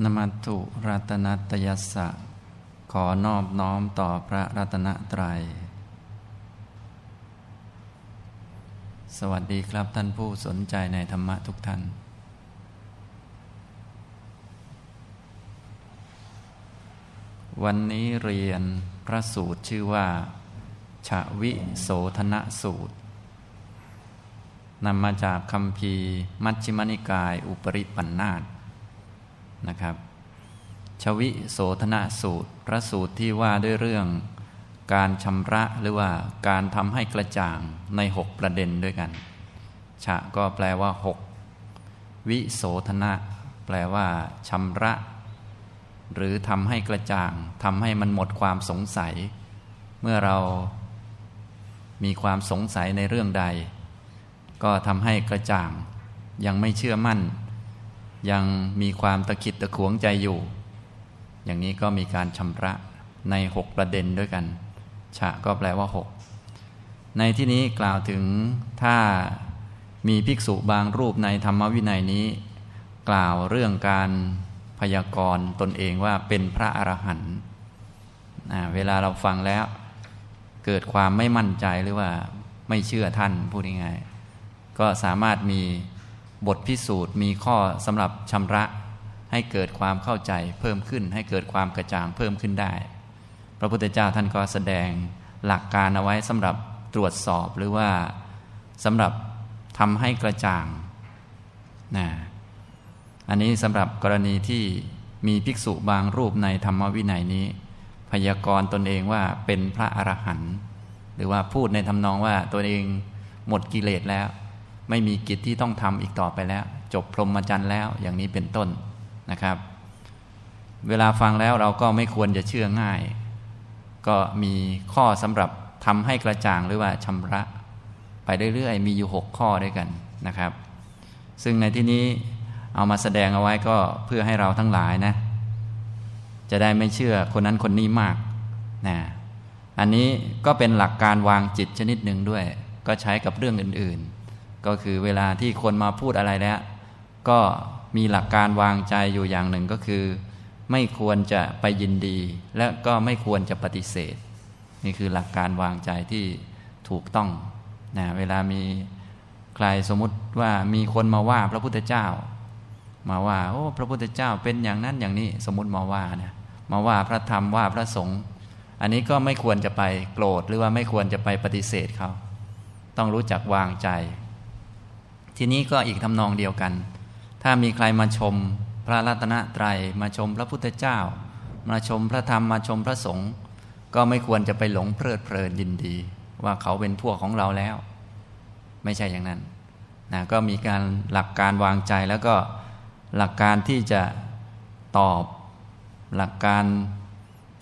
นมัตถุรัตนัตยสะ ขอนอบน้อมต่อพระรัตนตรัย สวัสดีครับท่านผู้สนใจในธรรมะทุกท่าน วันนี้เรียนพระสูตรชื่อว่าชาวิโสธนสูตรนำมาจากคำพีมัชฌิมนิกายอุปริปันธาต นะครับ ชวิโสธนสูตร พระสูตรที่ว่าด้วยเรื่องการชำระหรือว่าการทำให้กระจ่างในหกประเด็นด้วยกันชะก็แปลว่าหกวิโสธนะ แปลว่าชำระ หรือทำให้กระจ่างทำให้มันหมดความสงสัย เมื่อเรามีความสงสัยในเรื่องใด ก็ทำให้กระจ่าง ยังไม่เชื่อมั่น ยังมีความตะขิดตะขวงใจอยู่ อย่างนี้ก็มีการชำระในหกประเด็นด้วยกัน ฉะก็แปลว่าหกในที่นี้กล่าวถึงถ้ามีภิกษุบางรูปในธรรมวินัยนี้ กล่าวเรื่องการพยากรณ์ตนเองว่าเป็นพระอรหันต์เวลาเราฟังแล้ว เกิดความไม่มั่นใจหรือว่าไม่เชื่อท่านพูดง่ายๆก็สามารถมี บทพิสูจน์มีข้อสำหรับชำระให้เกิดความเข้าใจเพิ่มขึ้น ให้เกิดความกระจ่างเพิ่มขึ้นได้ พระพุทธเจ้าท่านก็แสดงหลักการเอาไว้สำหรับตรวจสอบหรือว่าสำหรับทำให้กระจ่างนะอันนี้สำหรับกรณีที่มีภิกษุบางรูปในธรรมวินัยนี้ พยากรณ์ตนเองว่าเป็นพระอรหันต์หรือว่าพูดในทำนองว่าตัวเองหมดกิเลสแล้ว ไม่มีกิจที่ต้องทำอีกต่อไปแล้ว จบพรหมจรรย์แล้วอย่างนี้เป็นต้นนะครับ เวลาฟังแล้วเราก็ไม่ควรจะเชื่อง่าย ก็มีข้อสำหรับทำให้กระจ่างหรือว่าชำระ ไปเรื่อยๆมีอยู่หกข้อด้วยกันนะครับ ซึ่งในที่นี้เอามาแสดงเอาไว้ก็เพื่อให้เราทั้งหลายนะ จะได้ไม่เชื่อคนนั้นคนนี้มากนะอันนี้ก็เป็นหลักการวางจิตชนิดหนึ่งด้วย ก็ใช้กับเรื่องอื่นๆ ก็คือเวลาที่คนมาพูดอะไรแล้วก็มีหลักการวางใจอยู่อย่างหนึ่งก็คือ ไม่ควรจะไปยินดี และก็ไม่ควรจะปฏิเสธ นี่คือหลักการวางใจที่ถูกต้องนะเวลามีใครสมมติว่ามีคนมาว่าพระพุทธเจ้า มาว่าโอ้พระพุทธเจ้าเป็นอย่างนั้นอย่างนี้สมมติมาว่านะมาว่าพระธรรมว่าพระสงฆ์อันนี้ก็ไม่ควรจะไปโกรธหรือว่าไม่ควรจะไปปฏิเสธเขา ต้องรู้จักวางใจ ทีนี้ก็อีกทำนองเดียวกัน ถ้ามีใครมาชมพระรัตนตรยัยมาชมพระพุทธเจ้า มาชมพระธรรมมาชมพระสงฆ์ก็ไม่ควรจะไปหลงเพลิดเพลินยินดี ว่าเขาเป็นพวกของเราแล้ว ไม่ใช่อย่างนั้นนะก็มีการหลักการวางใจแล้วก็หลักการที่จะตอบหลักการ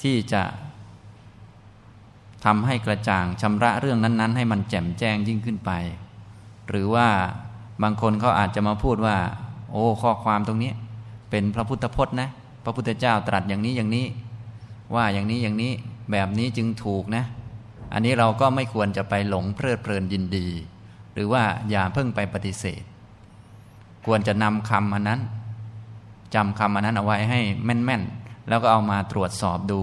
ที่จะทำให้กระจ่างชำระเรื่องนั้น ๆ ให้มันแจ่มแจ้งยิ่งขึ้นไป หรือว่า บางคนเขาอาจจะมาพูดว่า โอ้ข้อความตรงนี้เป็นพระพุทธพจน์นะ พระพุทธเจ้าตรัสอย่างนี้อย่างนี้ ว่าอย่างนี้อย่างนี้แบบนี้จึงถูกนะ อันนี้เราก็ไม่ควรจะไปหลงเพลิดเพลินยินดี หรือว่าอย่าเพิ่งไปปฏิเสธ ควรจะนำคำอันนั้นจำคำอันนั้นเอาไว้ให้แม่นๆ แล้วก็เอามาตรวจสอบดู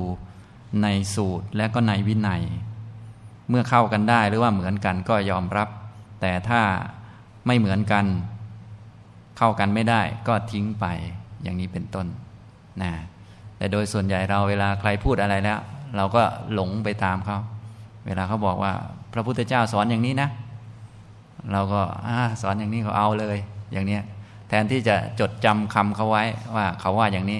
ในสูตรและก็ในวินัย เมื่อเข้ากันได้หรือว่าเหมือนกันก็ยอมรับ แต่ถ้า ไม่เหมือนกัน เข้ากันไม่ได้ก็ทิ้งไปอย่างนี้เป็นต้นนะแต่โดยส่วนใหญ่เราเวลาใครพูดอะไรแล้ว เราก็หลงไปตามเขา เวลาเขาบอกว่า พระพุทธเจ้าสอนอย่างนี้นะ เราก็สอนอย่างนี้เขาเอาเลย อย่างเนี้ยแทนที่จะจดจำคำเขาไว้ว่าเขาว่าอย่างนี้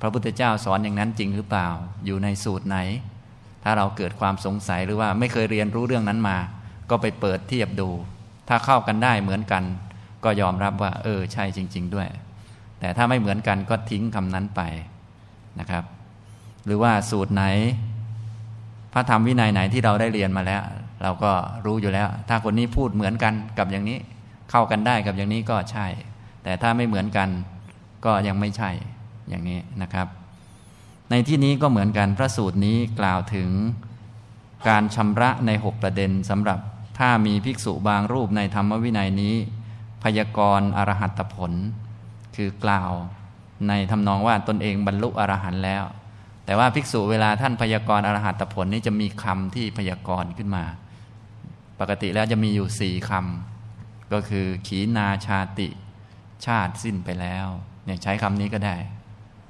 พระพุทธเจ้าสอนอย่างนั้นจริงหรือเปล่า อยู่ในสูตรไหน ถ้าเราเกิดความสงสัยหรือว่าไม่เคยเรียนรู้เรื่องนั้นมา ก็ไปเปิดเทียบดู ถ้าเข้ากันได้เหมือนกัน ก็ยอมรับว่า เออ ใช่จริง ๆ ด้วย แต่ถ้าไม่เหมือนกันก็ทิ้งคำนั้นไปนะครับ หรือว่าสูตรไหน พระธรรมวินัยไหนที่เราได้เรียนมาแล้ว เราก็รู้อยู่แล้ว ถ้าคนนี้พูดเหมือนกันกับอย่างนี้ เข้ากันได้กับอย่างนี้ก็ใช่ แต่ถ้าไม่เหมือนกันก็ยังไม่ใช่อย่างนี้นะครับ ในที่นี้ก็เหมือนกันพระสูตรนี้กล่าวถึงการชำระในหกประเด็นสำหรับ ถ้ามีภิกษุบางรูปในธรรมวินัยนี้ พยากรณ์อรหัตผล คือกล่าวในทำนองว่าตนเองบรรลุอรหันต์แล้ว แต่ว่าภิกษุเวลาท่านพยากรณ์อรหัตผลนี้จะมีคำที่พยากรณ์ขึ้นมา ปกติแล้วจะมีอยู่สี่คำก็คือ ขีนาชาติ ชาติสิ้นไปแล้วเนี่ยใช้คำนี้ก็ได้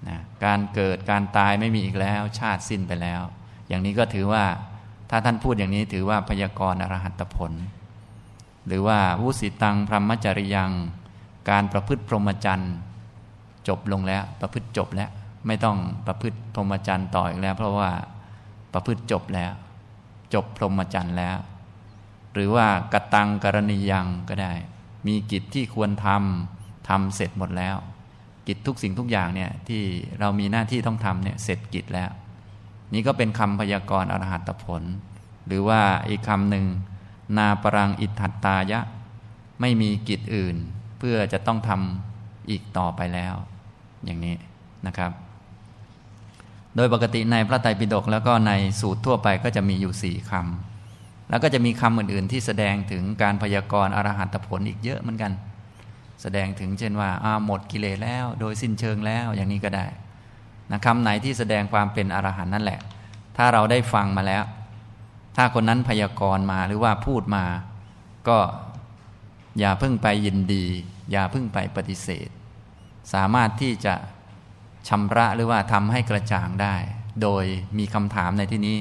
นะการเกิดการตายไม่มีอีกแล้ว ชาติสิ้นไปแล้ว อย่างนี้ก็ถือว่า ถ้าท่านพูดอย่างนี้ถือว่าพยากรณ์อรหัตผล หรือว่าวุสิตังพรหมจริยัง การประพฤติพรหมจรรย์จบลงแล้ว ประพฤติจบแล้ว ไม่ต้องประพฤติพรหมจรรย์ต่ออีกแล้ว เพราะว่าประพฤติจบแล้ว จบพรหมจรรย์แล้ว หรือว่ากตังกรณียังก็ได้ มีกิจที่ควรทำทำเสร็จหมดแล้ว กิจทุกสิ่งทุกอย่างเนี่ยที่เรามีหน้าที่ต้องทำเนี่ยเสร็จกิจแล้ว นี่ก็เป็นคำพยากรณ์อรหัตผล หรือว่าอีกคำหนึ่ง นาปรังอิทธัตตายะ ไม่มีกิจอื่น เพื่อจะต้องทำอีกต่อไปแล้ว อย่างนี้นะครับ โดยปกติในพระไตรปิฎกแล้วก็ในสูตรทั่วไปก็จะมีอยู่สี่คำแล้วก็จะมีคำอื่น ๆ ที่แสดงถึงการพยากรณ์อรหัตผลอีกเยอะเหมือนกัน แสดงถึงเช่นว่าอาหมดกิเลสแล้ว โดยสิ้นเชิงแล้วอย่างนี้ก็ได้ นะคำไหนที่แสดงความเป็นอรหันต์นั่นแหละ ถ้าเราได้ฟังมาแล้ว ถ้าคนนั้นพยากรณ์มาหรือว่าพูดมา ก็อย่าเพิ่งไปยินดี อย่าเพิ่งไปปฏิเสธ สามารถที่จะชำระหรือว่าทำให้กระจ่างได้ โดยมีคำถามในที่นี้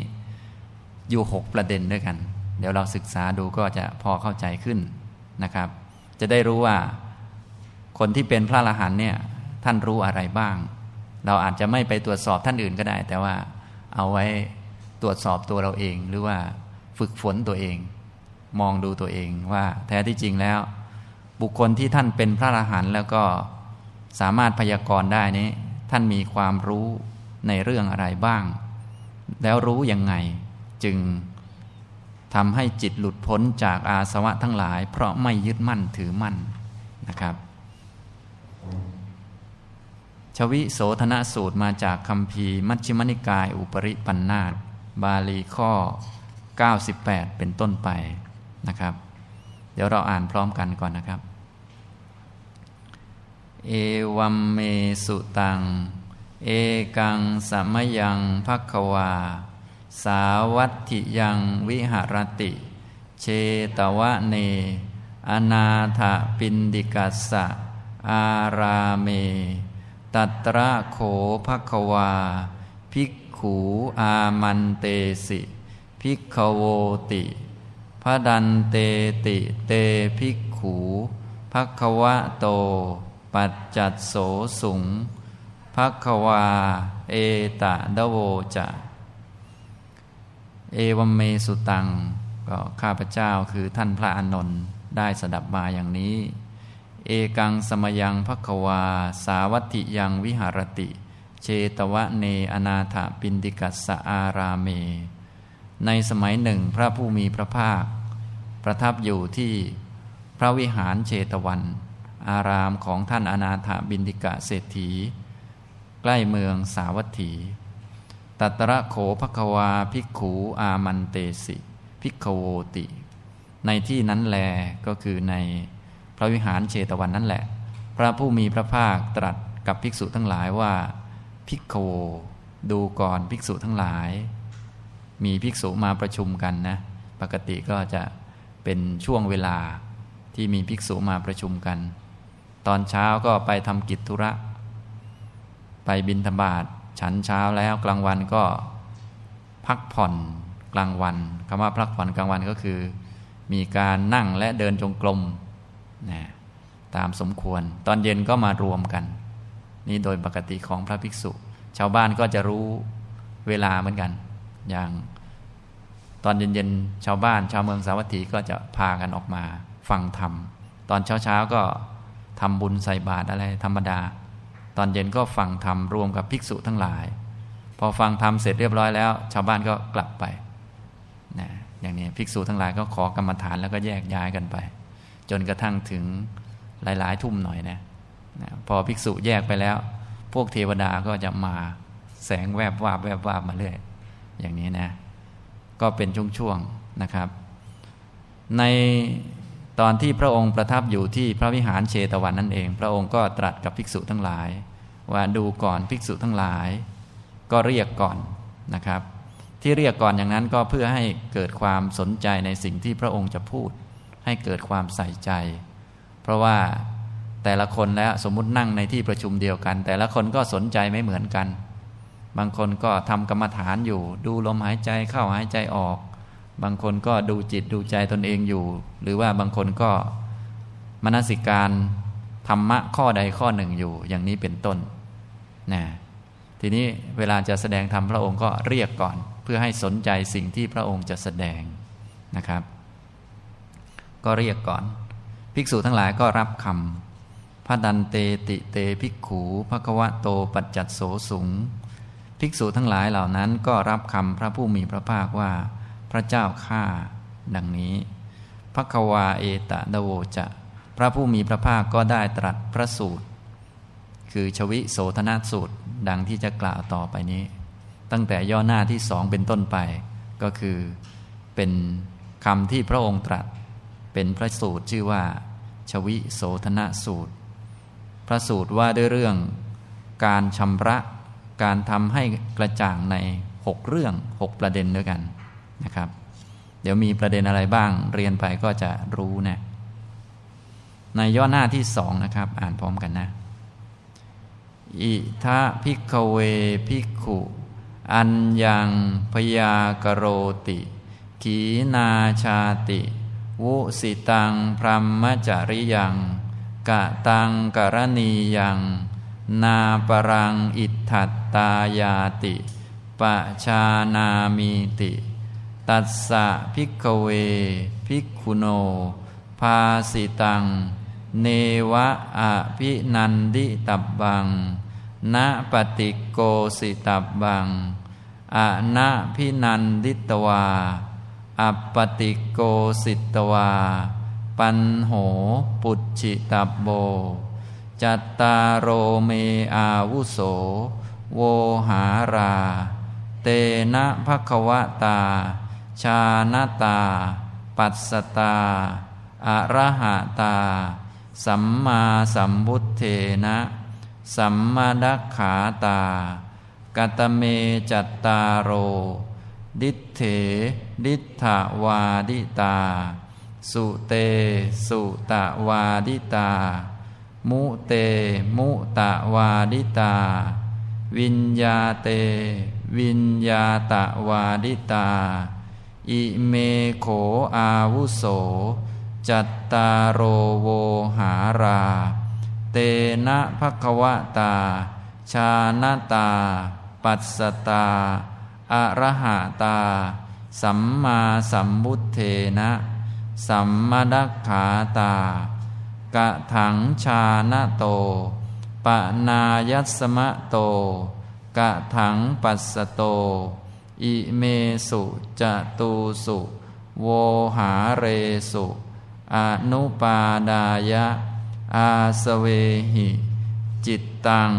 อยู่หกประเด็นด้วยกัน เดี๋ยวเราศึกษาดูก็จะพอเข้าใจขึ้นนะครับ จะได้รู้ว่าคนที่เป็นพระอรหันต์เนี่ยท่านรู้อะไรบ้าง เราอาจจะไม่ไปตรวจสอบท่านอื่นก็ได้ แต่ว่าเอาไว้ตรวจสอบตัวเราเอง หรือว่าฝึกฝนตัวเอง มองดูตัวเองว่าแท้ที่จริงแล้ว บุคคลที่ท่านเป็นพระอรหันต์แล้วก็สามารถพยากรณ์ได้นี้ ท่านมีความรู้ในเรื่องอะไรบ้าง แล้วรู้ยังไงจึงทำให้จิตหลุดพ้นจากอาสวะทั้งหลาย เพราะไม่ยึดมั่นถือมั่นนะครับ ชวิโสธนสูตรมาจากคำพีมัชฌิมนิกาย อุปริปันธาตบาลีข้อ 98 เป็นต้นไปนะครับ เดี๋ยวเราอ่านพร้อมกันก่อนนะครับ เอวัมเมสุตัง เอกังสัมยังพักวา สาวัตถิยังวิหรติ เชตวะเน อนาถปินดิกัสสะอาราเม ตัตระโขภควา ภิกขูอามันเตสิ ภิกขโวติพระดันเตติเตภิกขูภควะโต ปัจจัดโสสุงภควา เอตะดโวจะเอวัมเมสุตัง ก็ข้าพเจ้าคือท่านพระอานนท์ได้สดับมาอย่างนี้ เอกังสมยังภัควา สาวัติยังวิหารติ เชตวะเนอนาถปินดิกัสสอาราเม ในสมัยหนึ่งพระผู้มีพระภาค ประทับอยู่ที่พระวิหารเชตวัน อารามของท่านอนาถบินติกะเศรษฐี ใกล้เมืองสาวัตถี ตัตระโขภควาภิกขูอามันเตสิ ภิกขโวติ ในที่นั้นแลก็คือใน พระวิหารเชตวันนั่นแหละ พระผู้มีพระภาคตรัสกับภิกษุทั้งหลายว่า ภิกขโวดูก่อนภิกษุทั้งหลาย มีภิกษุมาประชุมกันนะ ปกติก็จะเป็นช่วงเวลาที่มีภิกษุมาประชุมกัน ตอนเช้าก็ไปทำกิจธุระ ไปบินธบาตฉันเช้าแล้วกลางวันก็พักผ่อนกลางวันคำว่าพักผ่อนกลางวันก็คือ มีการนั่งและเดินจงกรม นะตามสมควร ตอนเย็นก็มารวมกัน นี่โดยปกติของพระภิกษุ ชาวบ้านก็จะรู้เวลาเหมือนกัน อย่างตอนเย็นๆชาวบ้าน ชาวเมืองสาวัตถีก็จะพากันออกมาฟังธรรม ตอนเช้าๆก็ทำบุญใส่บาตรอะไรธรรมดา ตอนเย็นก็ฟังธรรมรวมกับภิกษุทั้งหลาย พอฟังธรรมเสร็จเรียบร้อยแล้ว ชาวบ้านก็กลับไปนะอย่างนี้ภิกษุทั้งหลายก็ขอกรรมฐานแล้วก็แยกย้ายกันไป จนกระทั่งถึงหลาย ๆ ทุ่มหน่อยนะนะพอภิกษุแยกไปแล้ว พวกเทวดาก็จะมาแสงแวบวาบแวบวาบมาเรื่อยอย่างนี้นะ ก็เป็นช่วง ๆ นะครับ ในตอนที่พระองค์ประทับอยู่ที่พระวิหารเชตวันนั่นเอง พระองค์ก็ตรัสกับภิกษุทั้งหลาย ว่าดูก่อนภิกษุทั้งหลาย ก็เรียกก่อนนะครับ ที่เรียกก่อนอย่างนั้นก็เพื่อให้เกิดความสนใจในสิ่งที่พระองค์จะพูด ให้เกิดความใส่ใจ เพราะว่าแต่ละคนแล้วสมมุตินั่งในที่ประชุมเดียวกัน แต่ละคนก็สนใจไม่เหมือนกัน บางคนก็ทำกรรมฐานอยู่ ดูลมหายใจเข้าหายใจออก บางคนก็ดูจิตดูใจตนเองอยู่ หรือว่าบางคนก็มนสิการธรรมะข้อใดข้อหนึ่งอยู่อย่างนี้เป็นต้นนะทีนี้เวลาจะแสดงธรรมพระองค์ก็เรียกก่อน เพื่อให้สนใจสิ่งที่พระองค์จะแสดงนะครับ ก็เรียกก่อน ภิกษุทั้งหลายก็รับคำพระดันเตติเตภิกขูพระควะโตปัจจัตโสสุง ภิกษุทั้งหลายเหล่านั้นก็รับคำพระผู้มีพระภาคว่า พระเจ้าข้าดังนี้พระควาเอตะดโวจะ พระผู้มีพระภาคก็ได้ตรัสพระสูตร คือชวิโสธนสูตรดังที่จะกล่าวต่อไปนี้ ตั้งแต่ย่อหน้าที่สองเป็นต้นไป ก็คือเป็นคำที่พระองค์ตรัส เป็นพระสูตรชื่อว่า ชวิโสธนสูตร พระสูตรว่าด้วยเรื่องการชำระการทำให้กระจ่างในหกเรื่องหกประเด็นด้วยกันนะครับ เดี๋ยวมีประเด็นอะไรบ้าง เรียนไปก็จะรู้นะในย่อหน้าที่สองนะครับ อ่านพร้อมกันนะ อิทะพิกเวพิกขุ อัญยังพยากโรติ ขีนาชาติ วุสิตังพรหมจริยัง กะตังกรณียัง นาปรังอิทัตตายาติ ปะชานามีติ ตัสสะภิกขเว ภิกขุโน ภาสิตัง เนวะอภินันทิตัพพัง นะ ปฏิโกสิตัพพังอะนะภินันทิตวา อัปปฏิโกสิตวา ปัญโหปุจฉิตัพโพ จัตตาโรเมอาวุโส โวหารา เตนะภควตา ชานตา ปัสสตาอะระหะตา สัมมาสัมพุทเธนะ สัมมทักขาตา กตเมจัตตาโร ทิฏเฐ ทิฏฐวาทิตา สุเต สุตะวาทิตา มุเต มุตะวาดิตา วิญญาเต วิญญาตะวาดิตา อิเมโขอาวุโส จัตตาโรโวหารา เตนะภควตา ชาณตา ปัสสตา อะระหะตา สัมมาสัมบุเทนะ สัมมาดักขาตากะถังชาณโต ปะนายัสมะโต กะถังปัสสโต อิเมสุจตูสุ โวหาเรสุอนุปาดายะ อาสเวหิ จิตตัง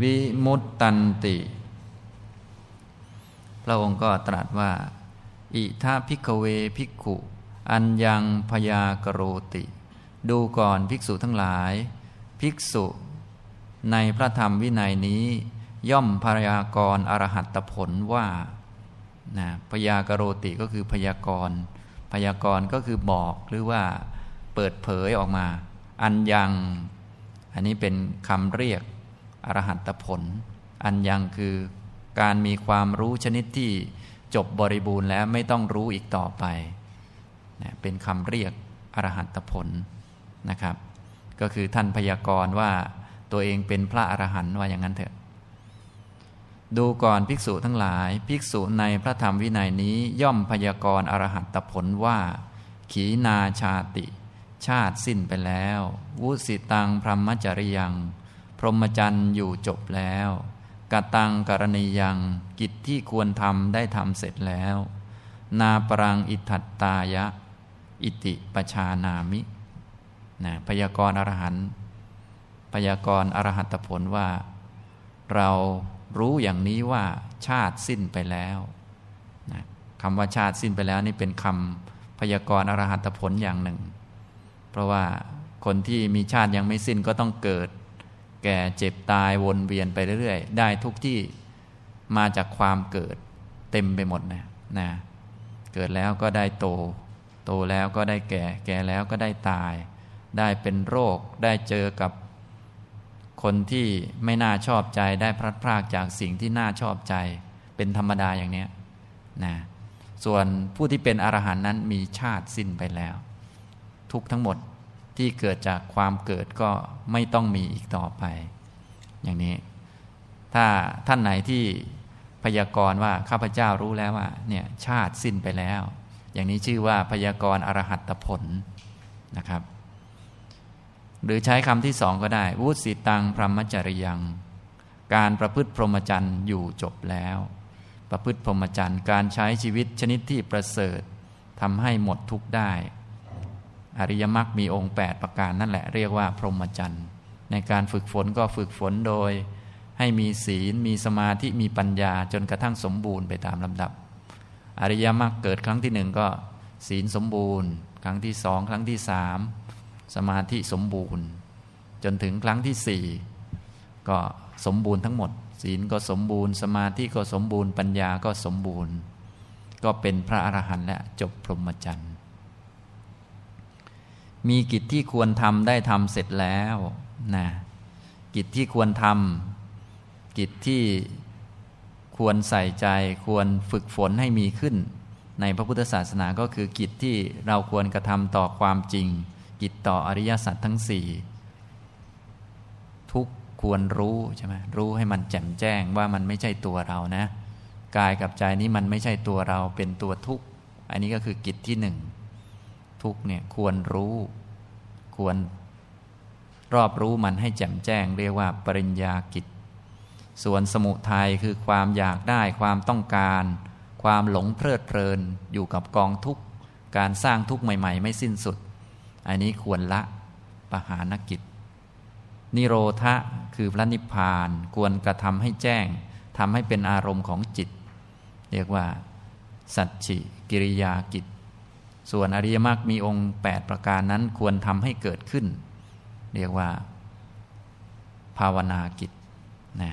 วิมุตตันติ พระองค์ก็ตรัสว่า อิทาพิกเวภิกขุ อัญยังพยากโรติ ดูก่อนภิกษุทั้งหลาย ภิกษุ ในพระธรรมวินัยนี้ ย่อมพยากรอรหัตผลว่านะพยากโรติก็คือพยากรพยากรก็คือบอกหรือว่าเปิดเผยออกมา อันยัง อันนี้เป็นคำเรียกอรหัตผล อันยังคือ การมีความรู้ชนิดที่จบบริบูรณ์แล้วไม่ต้องรู้อีกต่อไปนะเป็นคำเรียกอรหัตผลนะครับ ก็คือท่านพยากรณ์ว่าตัวเองเป็นพระอรหันต์ว่าอย่างนั้นเถอะ ดูก่อนภิกษุทั้งหลาย ภิกษุในพระธรรมวินัยนี้ย่อมพยากรณ์อรหัตผลว่า ขีนาชาติ ชาติสิ้นไปแล้ว วุสิตังพรหมจริยัง พรหมจรรย์อยู่จบแล้ว กตังกรณียังกิจที่ควรทำได้ทำเสร็จแล้ว นาปรังอิทัตตายะ อิติปชานามินะพยากรณ์อรหันต์พยากรณ์อรหัตผลว่า เรารู้อย่างนี้ว่าชาติสิ้นไปแล้วนะคำว่าชาติสิ้นไปแล้วนี่เป็นคำพยากรณ์อรหัตผลอย่างหนึ่ง เพราะว่าคนที่มีชาติยังไม่สิ้นก็ต้องเกิด แก่เจ็บตายวนเวียนไปเรื่อยๆ ได้ทุกที่มาจากความเกิดเต็มไปหมดนะนะเกิดแล้วก็ได้โต โตแล้วก็ได้แก่ แก่แล้วก็ได้ตาย ได้เป็นโรคได้เจอกับคนที่ไม่น่าชอบใจได้พลัดพรากจากสิ่งที่น่าชอบใจ เป็นธรรมดาอย่างนี้นะส่วนผู้ที่เป็นอรหันต์นั้นมีชาติสิ้นไปแล้ว ทุกทั้งหมด ที่เกิดจากความเกิดก็ไม่ต้องมีอีกต่อไป อย่างนี้ ถ้าท่านไหนที่พยากรณ์ว่าข้าพเจ้ารู้แล้วว่าเนี่ยชาติสิ้นไปแล้ว อย่างนี้ชื่อว่าพยากรณ์อรหัตผลนะครับ หรือใช้คำที่สองก็ได้ วุสิตังพรหมจริยัง การประพฤติพรหมจรรย์อยู่จบแล้ว ประพฤติพรหมจรรย์การใช้ชีวิตชนิดที่ประเสริฐทำให้หมดทุกข์ได้ อริยมรรคมีองค์ 8 ประการนั่นแหละเรียกว่าพรหมจรรย์ ในการฝึกฝนก็ฝึกฝนโดย ให้มีศีล มีสมาธิมีปัญญาจนกระทั่งสมบูรณ์ไปตามลำดับ อริยมรรคเกิดครั้งที่หนึ่งก็ศีลสมบูรณ์ ครั้งที่สองครั้งที่สามสมาธิสมบูรณ์ จนถึงครั้งที่สี่ก็สมบูรณ์ทั้งหมด ศีลก็สมบูรณ์ สมาธิก็สมบูรณ์ปัญญาก็สมบูรณ์ ก็เป็นพระอรหันต์และจบพรหมจรรย์ มีกิจที่ควรทำได้ทำเสร็จแล้วนะกิจที่ควรทำกิจที่ควรใส่ใจควรฝึกฝนให้มีขึ้น ในพระพุทธศาสนาก็คือกิจที่เราควรกระทำต่อความจริง กิจต่ออริยสัจทั้งสี่ทุกควรรู้ใช่ไหมรู้ให้มันแจ่มแจ้งว่ามันไม่ใช่ตัวเรานะ กายกับใจนี้มันไม่ใช่ตัวเราเป็นตัวทุกข์ อันนี้ก็คือกิจที่หนึ่ง ทุกเนี่ยควรรู้ ควรรอบรู้มันให้แจ่มแจ้ง เรียกว่าปริญญากิจ ส่วนสมุทัยคือความอยากได้ความต้องการ ความหลงเพลิดเพลินอยู่กับกองทุกข์ การสร้างทุกข์ใหม่ ๆ ไม่สิ้นสุด อันนี้ควรละปหานกิจ นิโรธะคือพระนิพพานควรกระทำให้แจ้งทำให้เป็นอารมณ์ของจิต เรียกว่า สัจฉิกิริยากิจ ส่วนอริยมรรคมีองค์ 8 ประการนั้นควรทำให้เกิดขึ้น เรียกว่า ภาวนากิจนะ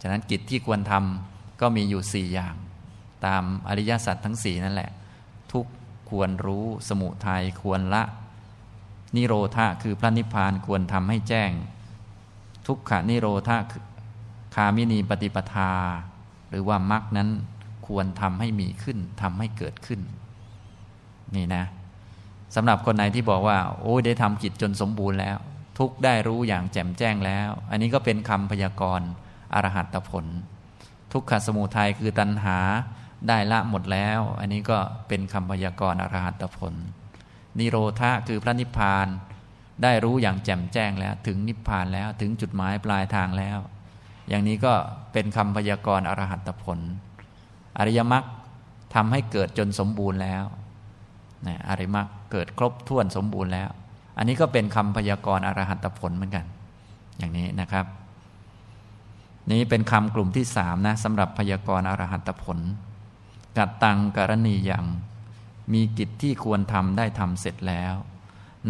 ฉะนั้นกิจที่ควรทำก็มีอยู่สี่อย่าง ตามอริยสัจทั้งสี่นั่นแหละ ทุกควรรู้สมุทัยควรละ นิโรธาคือพระนิพพานควรทำให้แจ้ง ทุกขานิโรธาคามินีปฏิปทา หรือว่ามรรคนั้นควรทำให้มีขึ้นทำให้เกิดขึ้น นี่นะสำหรับคนไหนที่บอกว่า โอ้ยได้ทำกิจจนสมบูรณ์แล้ว ทุกได้รู้อย่างแจ่มแจ้งแล้ว อันนี้ก็เป็นคำพยากรณ์อรหัตผล ทุกขสมุทัยคือตัณหาได้ละหมดแล้ว อันนี้ก็เป็นคำพยากรณ์อรหัตผล นิโรธาคือพระนิพพาน ได้รู้อย่างแจ่มแจ้งแล้ว ถึงนิพพานแล้วถึงจุดหมายปลายทางแล้ว อย่างนี้ก็เป็นคำพยากรณ์อรหัตผล อริยมรรคทำให้เกิดจนสมบูรณ์แล้ว นะอริมรรคเกิดครบถ้วนสมบูรณ์แล้ว อันนี้ก็เป็นคำพยากรณ์อรหัตผลเหมือนกัน อย่างนี้นะครับ นี้เป็นคำกลุ่มที่สามนะสำหรับพยากรณ์อรหัตผล กัดตังกรณีย่างมีกิจที่ควรทำได้ทำเสร็จแล้ว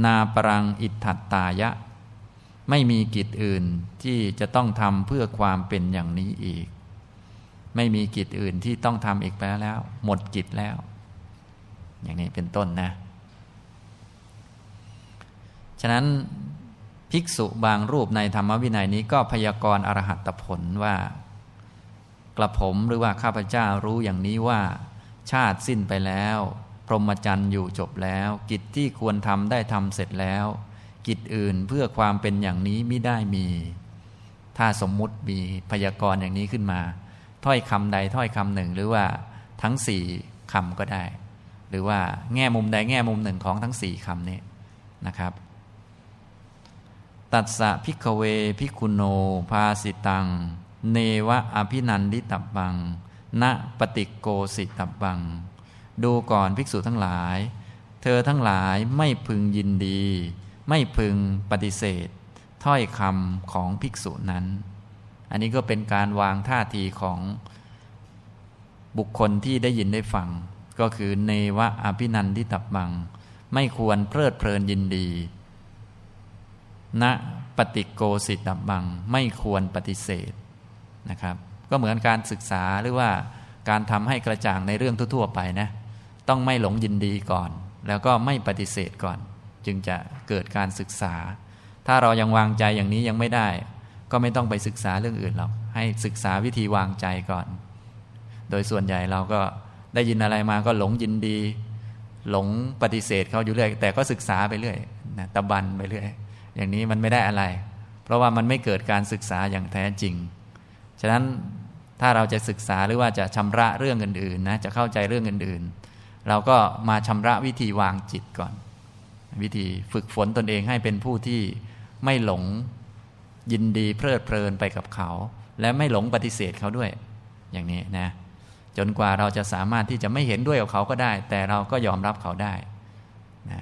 นาปรังอิทธัตตายะ ไม่มีกิจอื่นที่จะต้องทำเพื่อความเป็นอย่างนี้อีก ไม่มีกิจอื่นที่ต้องทำอีกแล้วแล้วหมดกิจแล้ว อย่างนี้เป็นต้นนะ ฉะนั้นภิกษุบางรูปในธรรมวินัยนี้ก็พยากรณ์อรหัตผลว่า กระผมหรือว่าข้าพเจ้ารู้อย่างนี้ว่า ชาติสิ้นไปแล้ว พรหมจรรย์อยู่จบแล้ว กิจที่ควรทำได้ทำเสร็จแล้ว กิจอื่นเพื่อความเป็นอย่างนี้ไม่ได้มี ถ้าสมมุติมีพยากรณ์อย่างนี้ขึ้นมา ถ้อยคำใดถ้อยคำหนึ่งหรือว่าทั้งสี่คำก็ได้ หรือว่าแง่มุมใดแง่มุมหนึ่งของทั้งสี่คำนี้นะครับ ตัสสะพิกเวพิคุโน ภาสิตัง เนวะอภินันดิตับบัง ณปฏิโกสิตับบัง ดูก่อนภิกษุทั้งหลาย เธอทั้งหลายไม่พึงยินดี ไม่พึงปฏิเสธ ถ้อยคำของภิกษุนั้น อันนี้ก็เป็นการวางท่าทีของบุคคลที่ได้ยินได้ฟัง ก็คือเนวะอภินันทิตับบัง ไม่ควรเพลิดเพลินยินดีณปฏิโกสิตับัง ไม่ควรปฏิเสธนะครับ ก็เหมือนการศึกษาหรือว่าการทำให้กระจ่างในเรื่องทั่วๆไปนะ ต้องไม่หลงยินดีก่อน แล้วก็ไม่ปฏิเสธก่อน จึงจะเกิดการศึกษา ถ้าเรายังวางใจอย่างนี้ยังไม่ได้ ก็ไม่ต้องไปศึกษาเรื่องอื่นหรอกให้ศึกษาวิธีวางใจก่อน โดยส่วนใหญ่เราก็ ได้ยินอะไรมาก็หลงยินดี หลงปฏิเสธเขาอยู่เรื่อยแต่ก็ศึกษาไปเรื่อยนะตะบันไปเรื่อยอย่างนี้มันไม่ได้อะไร เพราะว่ามันไม่เกิดการศึกษาอย่างแท้จริง ฉะนั้นถ้าเราจะศึกษาหรือว่าจะชำระเรื่องอื่นๆนะจะเข้าใจเรื่องอื่นๆ เราก็มาชำระวิธีวางจิตก่อน วิธีฝึกฝนตนเองให้เป็นผู้ที่ไม่หลงยินดีเพลิดเพลินไปกับเขา และไม่หลงปฏิเสธเขาด้วย อย่างนี้นะ จนกว่าเราจะสามารถที่จะไม่เห็นด้วยกับเขาก็ได้ แต่เราก็ยอมรับเขาได้นะ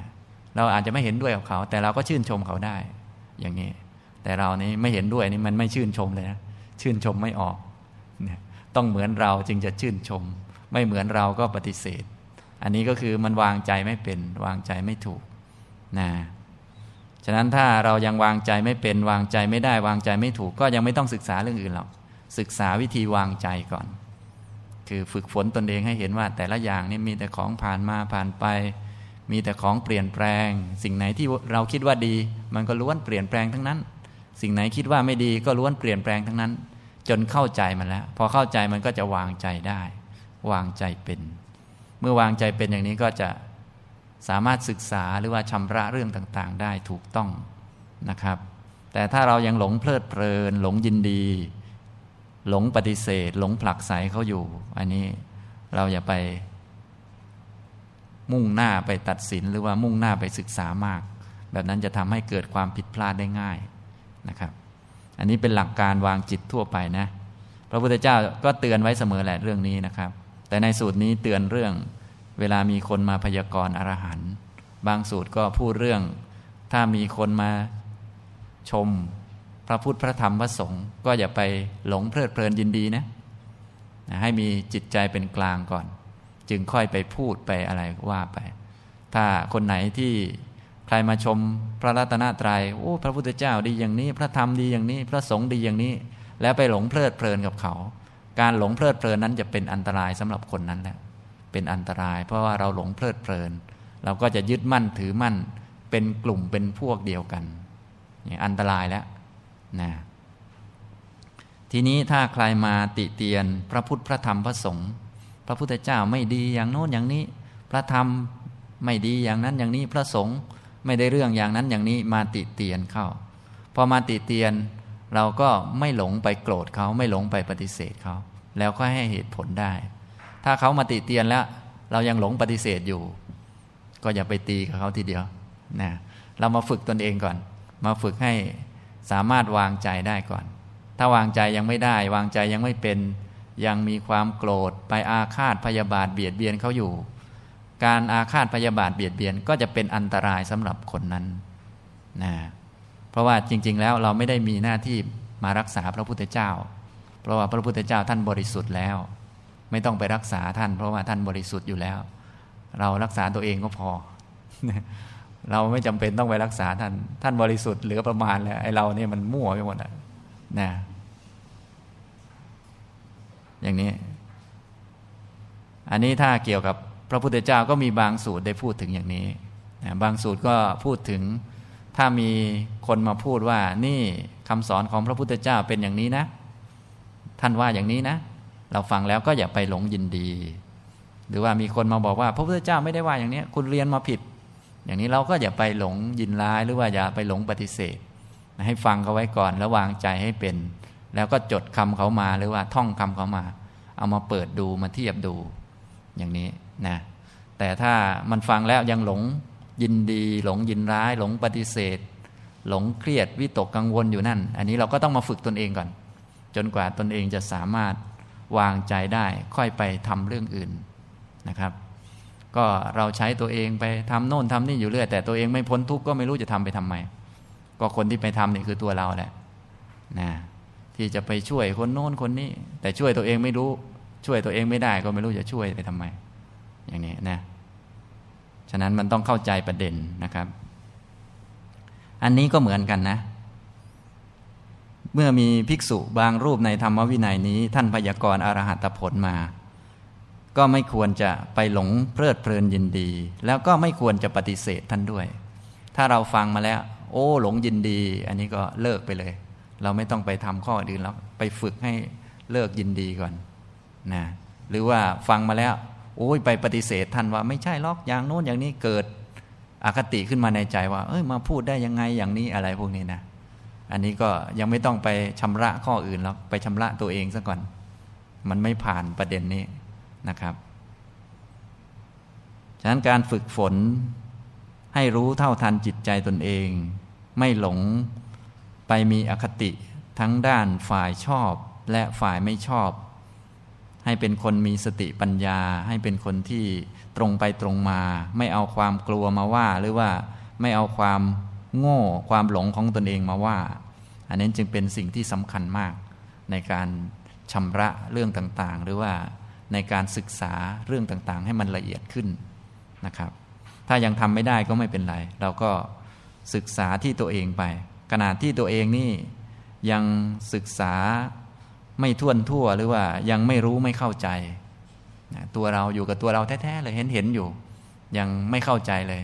เราอาจจะไม่เห็นด้วยกับเขา แต่เราก็ชื่นชมเขาได้ อย่างนี้ แต่เรานี้ไม่เห็นด้วยนี่มันไม่ชื่นชมเลยนะชื่นชมไม่ออกต้องเหมือนเราจึงจะชื่นชม ไม่เหมือนเราก็ปฏิเสธ อันนี้ก็คือมันวางใจไม่เป็นวางใจไม่ถูกนะฉะนั้นถ้าเรายังวางใจไม่เป็นวางใจไม่ได้วางใจไม่ถูก ก็ยังไม่ต้องศึกษาเรื่องอื่นหรอกศึกษาวิธีวางใจก่อน คือฝึกฝนตนเองให้เห็นว่าแต่ละอย่างนี่มีแต่ของผ่านมาผ่านไป มีแต่ของเปลี่ยนแปลง สิ่งไหนที่เราคิดว่าดี มันก็ล้วนเปลี่ยนแปลงทั้งนั้น สิ่งไหนคิดว่าไม่ดีก็ล้วนเปลี่ยนแปลงทั้งนั้น จนเข้าใจมันแล้ว พอเข้าใจมันก็จะวางใจได้ วางใจเป็น เมื่อวางใจเป็นอย่างนี้ก็จะสามารถศึกษาหรือว่าชำระเรื่องต่างๆ ได้ถูกต้องนะครับ แต่ถ้าเรายังหลงเพลิดเพลิน หลงยินดี หลงปฏิเสธ หลงผลักไสเขาอยู่ อันนี้เราอย่าไป มุ่งหน้าไปตัดสินหรือว่ามุ่งหน้าไปศึกษามาก แบบนั้นจะทำให้เกิดความผิดพลาดได้ง่ายนะครับ อันนี้เป็นหลักการวางจิตทั่วไปนะ พระพุทธเจ้าก็เตือนไว้เสมอแหละเรื่องนี้นะครับ แต่ในสูตรนี้เตือนเรื่อง เวลามีคนมาพยากรณ์อรหันต์บางสูตรก็พูดเรื่อง ถ้ามีคนมาชม พระพุทธพระธรรมพระสงฆ์ก็อย่าไปหลงเพลิดเพลินยินดีนะ ให้มีจิตใจเป็นกลางก่อน จึงค่อยไปพูดไปอะไรว่าไป ถ้าคนไหนที่ใครมาชมพระรัตนตรยัยโอ้พระพุทธเจ้าดีอย่างนี้ พระธรรมดีอย่างนี้ พระสงฆ์ดีอย่างนี้ แล้วไปหลงเพลิดเพลินกับเขา การหลงเพลิดเพลินนั้นจะเป็นอันตรายสำหรับคนนั้นแหละเป็นอันตราย เพราะว่าเราหลงเพลิดเพลิน เราก็จะยึดมั่นถือมั่นเป็นกลุ่มเป็นพวกเดียวกันอันตรายแล้ว นะทีนี้ถ้าใครมาติเตียนพระพุทธพระธรรมพระสงฆ์พระพุทธเจ้าไม่ดีอย่างโน้นอย่างนี้ พระธรรมไม่ดีอย่างนั้นอย่างนี้พระสงฆ์ไม่ได้เรื่องอย่างนั้นอย่างนี้มาติเตียนเข้าพอมาติเตียนเราก็ไม่หลงไปโกรธเขาไม่หลงไปปฏิเสธเขาแล้วก็ให้เหตุผลได้ ถ้าเขามาติเตียนแล้ว เรายังหลงปฏิเสธอยู่ ก็อย่าไปตีกับเขาทีเดียวนะเรามาฝึกตนเองก่อน มาฝึกให้ สามารถวางใจได้ก่อน ถ้าวางใจยังไม่ได้ วางใจยังไม่เป็น ยังมีความโกรธไปอาฆาตพยาบาทเบียดเบียนเขาอยู่ การอาฆาตพยาบาทเบียดเบียนก็จะเป็นอันตรายสำหรับคนนั้นนะเพราะว่าจริง ๆ แล้วเราไม่ได้มีหน้าที่มารักษาพระพุทธเจ้า เพราะว่าพระพุทธเจ้าท่านบริสุทธิ์แล้ว ไม่ต้องไปรักษาท่าน เพราะว่าท่านบริสุทธิ์อยู่แล้ว เรารักษาตัวเองก็พอ เราไม่จำเป็นต้องไปรักษาท่าน ท่านบริสุทธิ์เหลือประมาณแล้วไอ้เราเนี่ยมันมั่วไปหมดอะนะอย่างนี้ อันนี้ถ้าเกี่ยวกับพระพุทธเจ้าก็มีบางสูตรได้พูดถึงอย่างนี้บางสูตรก็พูดถึง ถ้ามีคนมาพูดว่า นี่คำสอนของพระพุทธเจ้าเป็นอย่างนี้นะ ท่านว่าอย่างนี้นะ เราฟังแล้วก็อย่าไปหลงยินดี หรือว่ามีคนมาบอกว่า พระพุทธเจ้าไม่ได้ว่าอย่างนี้ คุณเรียนมาผิด อย่างนี้เราก็อย่าไปหลงยินร้ายหรือว่าอย่าไปหลงปฏิเสธ ให้ฟังเขาไว้ก่อนแล้ววางใจให้เป็น แล้วก็จดคำเขามาหรือว่าท่องคำเขามา เอามาเปิดดูมาเทียบดูอย่างนี้นะแต่ถ้ามันฟังแล้วยังหลงยินดี หลงยินร้าย หลงปฏิเสธ หลงเครียดวิตกกังวลอยู่นั่น อันนี้เราก็ต้องมาฝึกตนเองก่อน จนกว่าตนเองจะสามารถวางใจได้ค่อยไปทำเรื่องอื่นนะครับ ก็เราใช้ตัวเองไปทำโน่นทำนี่อยู่เรื่อย แต่ตัวเองไม่พ้นทุกข์ก็ไม่รู้จะทำไปทำไม ก็คนที่ไปทำนี่คือตัวเราแหละนะที่จะไปช่วยคนโน้นคนนี้ แต่ช่วยตัวเองไม่รู้ ช่วยตัวเองไม่ได้ก็ไม่รู้จะช่วยไปทำไม อย่างนี้นะฉะนั้นมันต้องเข้าใจประเด็นนะครับ อันนี้ก็เหมือนกันนะ เมื่อมีภิกษุบางรูปในธรรมวินัยนี้ ท่านพยากรณ์อรหัตผลมา ก็ไม่ควรจะไปหลงเพลิดเพลินยินดี แล้วก็ไม่ควรจะปฏิเสธท่านด้วย ถ้าเราฟังมาแล้ว โอ้หลงยินดี อันนี้ก็เลิกไปเลย เราไม่ต้องไปทำข้ออื่นแล้วไปฝึกให้เลิกยินดีก่อนนะหรือว่าฟังมาแล้ว โอ้ยไปปฏิเสธท่านว่าไม่ใช่ล็อกอย่างโน้นอย่างนี้เกิดอคติขึ้นมาในใจว่า เอ้ยมาพูดได้ยังไงอย่างนี้อะไรพวกนี้นะอันนี้ก็ยังไม่ต้องไปชำระข้ออื่นแล้วไปชำระตัวเองซะก่อน มันไม่ผ่านประเด็นนี้ นะครับ ฉะนั้นการฝึกฝนให้รู้เท่าทันจิตใจตนเอง ไม่หลงไปมีอคติทั้งด้านฝ่ายชอบและฝ่ายไม่ชอบ ให้เป็นคนมีสติปัญญา ให้เป็นคนที่ตรงไปตรงมา ไม่เอาความกลัวมาว่า หรือว่าไม่เอาความโง่ความหลงของตนเองมาว่า อันนี้จึงเป็นสิ่งที่สำคัญมากในการชำระเรื่องต่างๆ หรือว่า ในการศึกษาเรื่องต่างๆ ให้มันละเอียดขึ้นนะครับ ถ้ายังทำไม่ได้ก็ไม่เป็นไร เราก็ศึกษาที่ตัวเองไปขนาดที่ตัวเองนี่ยังศึกษาไม่ท่วนทั่วหรือว่ายังไม่รู้ไม่เข้าใจตัวเราอยู่กับตัวเราแท้ๆเลยเห็นเห็นอยู่ ยังไม่เข้าใจเลย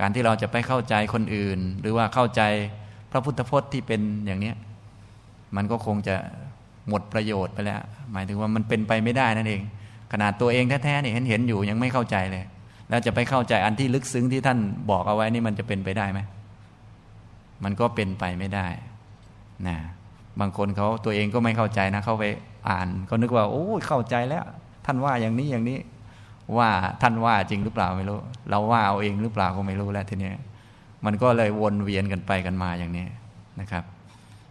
การที่เราจะไปเข้าใจคนอื่น หรือว่าเข้าใจพระพุทธพจน์ที่เป็นอย่างนี้มันก็คงจะหมดประโยชน์ไปแล้ว หมายถึงว่ามันเป็นไปไม่ได้นั่นเอง ขนาดตัวเองแท้ๆเนี่ยเห็นเห็นอยู่ยังไม่เข้าใจเลย แล้วจะไปเข้าใจอันที่ลึกซึ้งที่ท่านบอกเอาไว้นี่มันจะเป็นไปได้ไหมมันก็เป็นไปไม่ได้นะบางคนเขาตัวเองก็ไม่เข้าใจนะเขาไปอ่านก็นึกว่า โอ้เข้าใจแล้ว ท่านว่าอย่างนี้อย่างนี้ ว่าท่านว่าจริงหรือเปล่าไม่รู้ เราว่าเอาเองหรือเปล่าก็ไม่รู้แล้วทีนี้มันก็เลยวนเวียนกันไปกันมาอย่างนี้นะครับ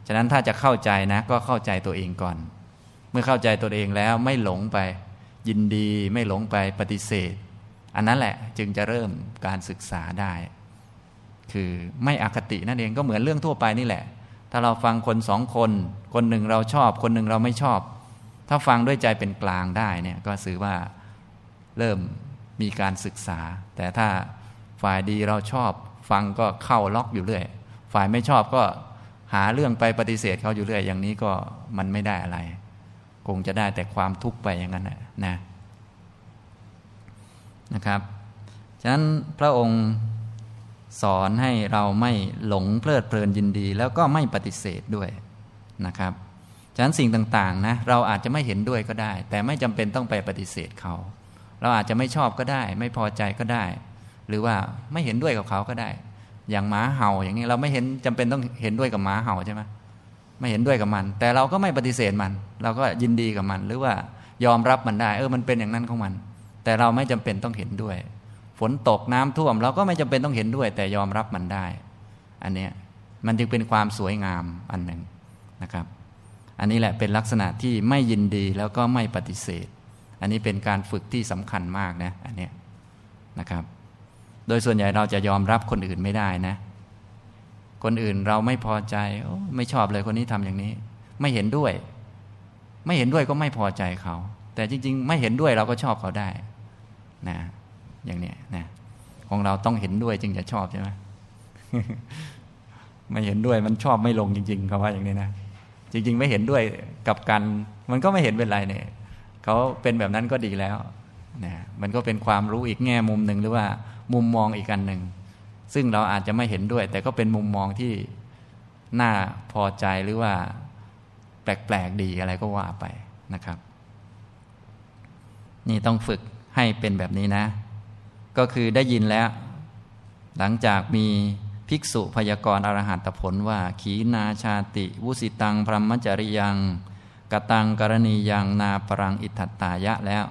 ฉะนั้นถ้าจะเข้าใจนะ ก็เข้าใจตัวเองก่อน เมื่อเข้าใจตัวเองแล้วไม่หลงไป ยินดีไม่หลงไปปฏิเสธ อันนั้นแหละจึงจะเริ่มการศึกษาได้ คือไม่อคตินั่นเองก็เหมือนเรื่องทั่วไปนี่แหละ ถ้าเราฟังคนสองคน คนหนึ่งเราชอบ คนหนึ่งเราไม่ชอบ ถ้าฟังด้วยใจเป็นกลางได้เนี่ยก็สือว่าเริ่มมีการศึกษา แต่ถ้าฝ่ายดีเราชอบ ฟังก็เข้าล็อกอยู่เรื่อย ฝ่ายไม่ชอบก็หาเรื่องไปปฏิเสธเขาอยู่เรื่อยอย่างนี้ก็มันไม่ได้อะไร คงจะได้แต่ความทุกข์ไปอย่างนั้นนะนะครับฉะนั้นพระองค์สอนให้เราไม่หลงเพลิดเพลินยินดี แล้วก็ไม่ปฏิเสธด้วยนะครับฉะนั้นสิ่งต่างๆนะเราอาจจะไม่เห็นด้วยก็ได้ แต่ไม่จำเป็นต้องไปปฏิเสธเขา เราอาจจะไม่ชอบก็ได้ ไม่พอใจก็ได้ หรือว่าไม่เห็นด้วยกับเขาก็ได้ อย่างหมาเห่าอย่างนี้เราไม่เห็นจำเป็นต้องเห็นด้วยกับหมาเห่าใช่ไหม ไม่เห็นด้วยกับมัน แต่เราก็ไม่ปฏิเสธมัน เราก็ยินดีกับมัน หรือว่ายอมรับมันได้ เออมันเป็นอย่างนั้นของมัน แต่เราไม่จำเป็นต้องเห็นด้วย ฝนตกน้ำท่วม เราก็ไม่จำเป็นต้องเห็นด้วย แต่ยอมรับมันได้ อันเนี้ยมันจึงเป็นความสวยงามอันหนึ่งนะครับ อันนี้แหละเป็นลักษณะที่ไม่ยินดีแล้วก็ไม่ปฏิเสธ อันนี้เป็นการฝึกที่สำคัญมากนะอันเนี้ยนะครับ โดยส่วนใหญ่เราจะยอมรับคนอื่นไม่ได้นะ คนอื่นเราไม่พอใจไม่ชอบเลยคนนี้ทำอย่างนี้ ไม่เห็นด้วย ไม่เห็นด้วยก็ไม่พอใจเขา แต่จริง ๆ ไม่เห็นด้วยเราก็ชอบเขาได้นะอย่างเนี้ยนะของเราต้องเห็นด้วยจึงจะชอบใช่ไหมไม่เห็นด้วยมันชอบไม่ลงจริง ๆเขาว่าอย่างนี้นะจริง ๆ ไม่เห็นด้วยกับกันมันก็ไม่เห็นเป็นไรเนี่ยเขาเป็นแบบนั้นก็ดีแล้วนะมันก็เป็นความรู้อีกแง่มุมหนึ่งหรือว่ามุมมองอีกอันหนึ่ง ซึ่งเราอาจจะไม่เห็นด้วย แต่ก็เป็นมุมมองที่น่าพอใจหรือว่าแปลกๆดีอะไรก็ว่าไปนะครับ นี่ต้องฝึกให้เป็นแบบนี้นะ ก็คือได้ยินแล้ว หลังจากมีภิกษุพยากรณ์อรหัตผลว่า ขีนาชาติ วุสิตังพรหมจริยังกตังกรณียังนาปรังอิทัตตายะแล้ว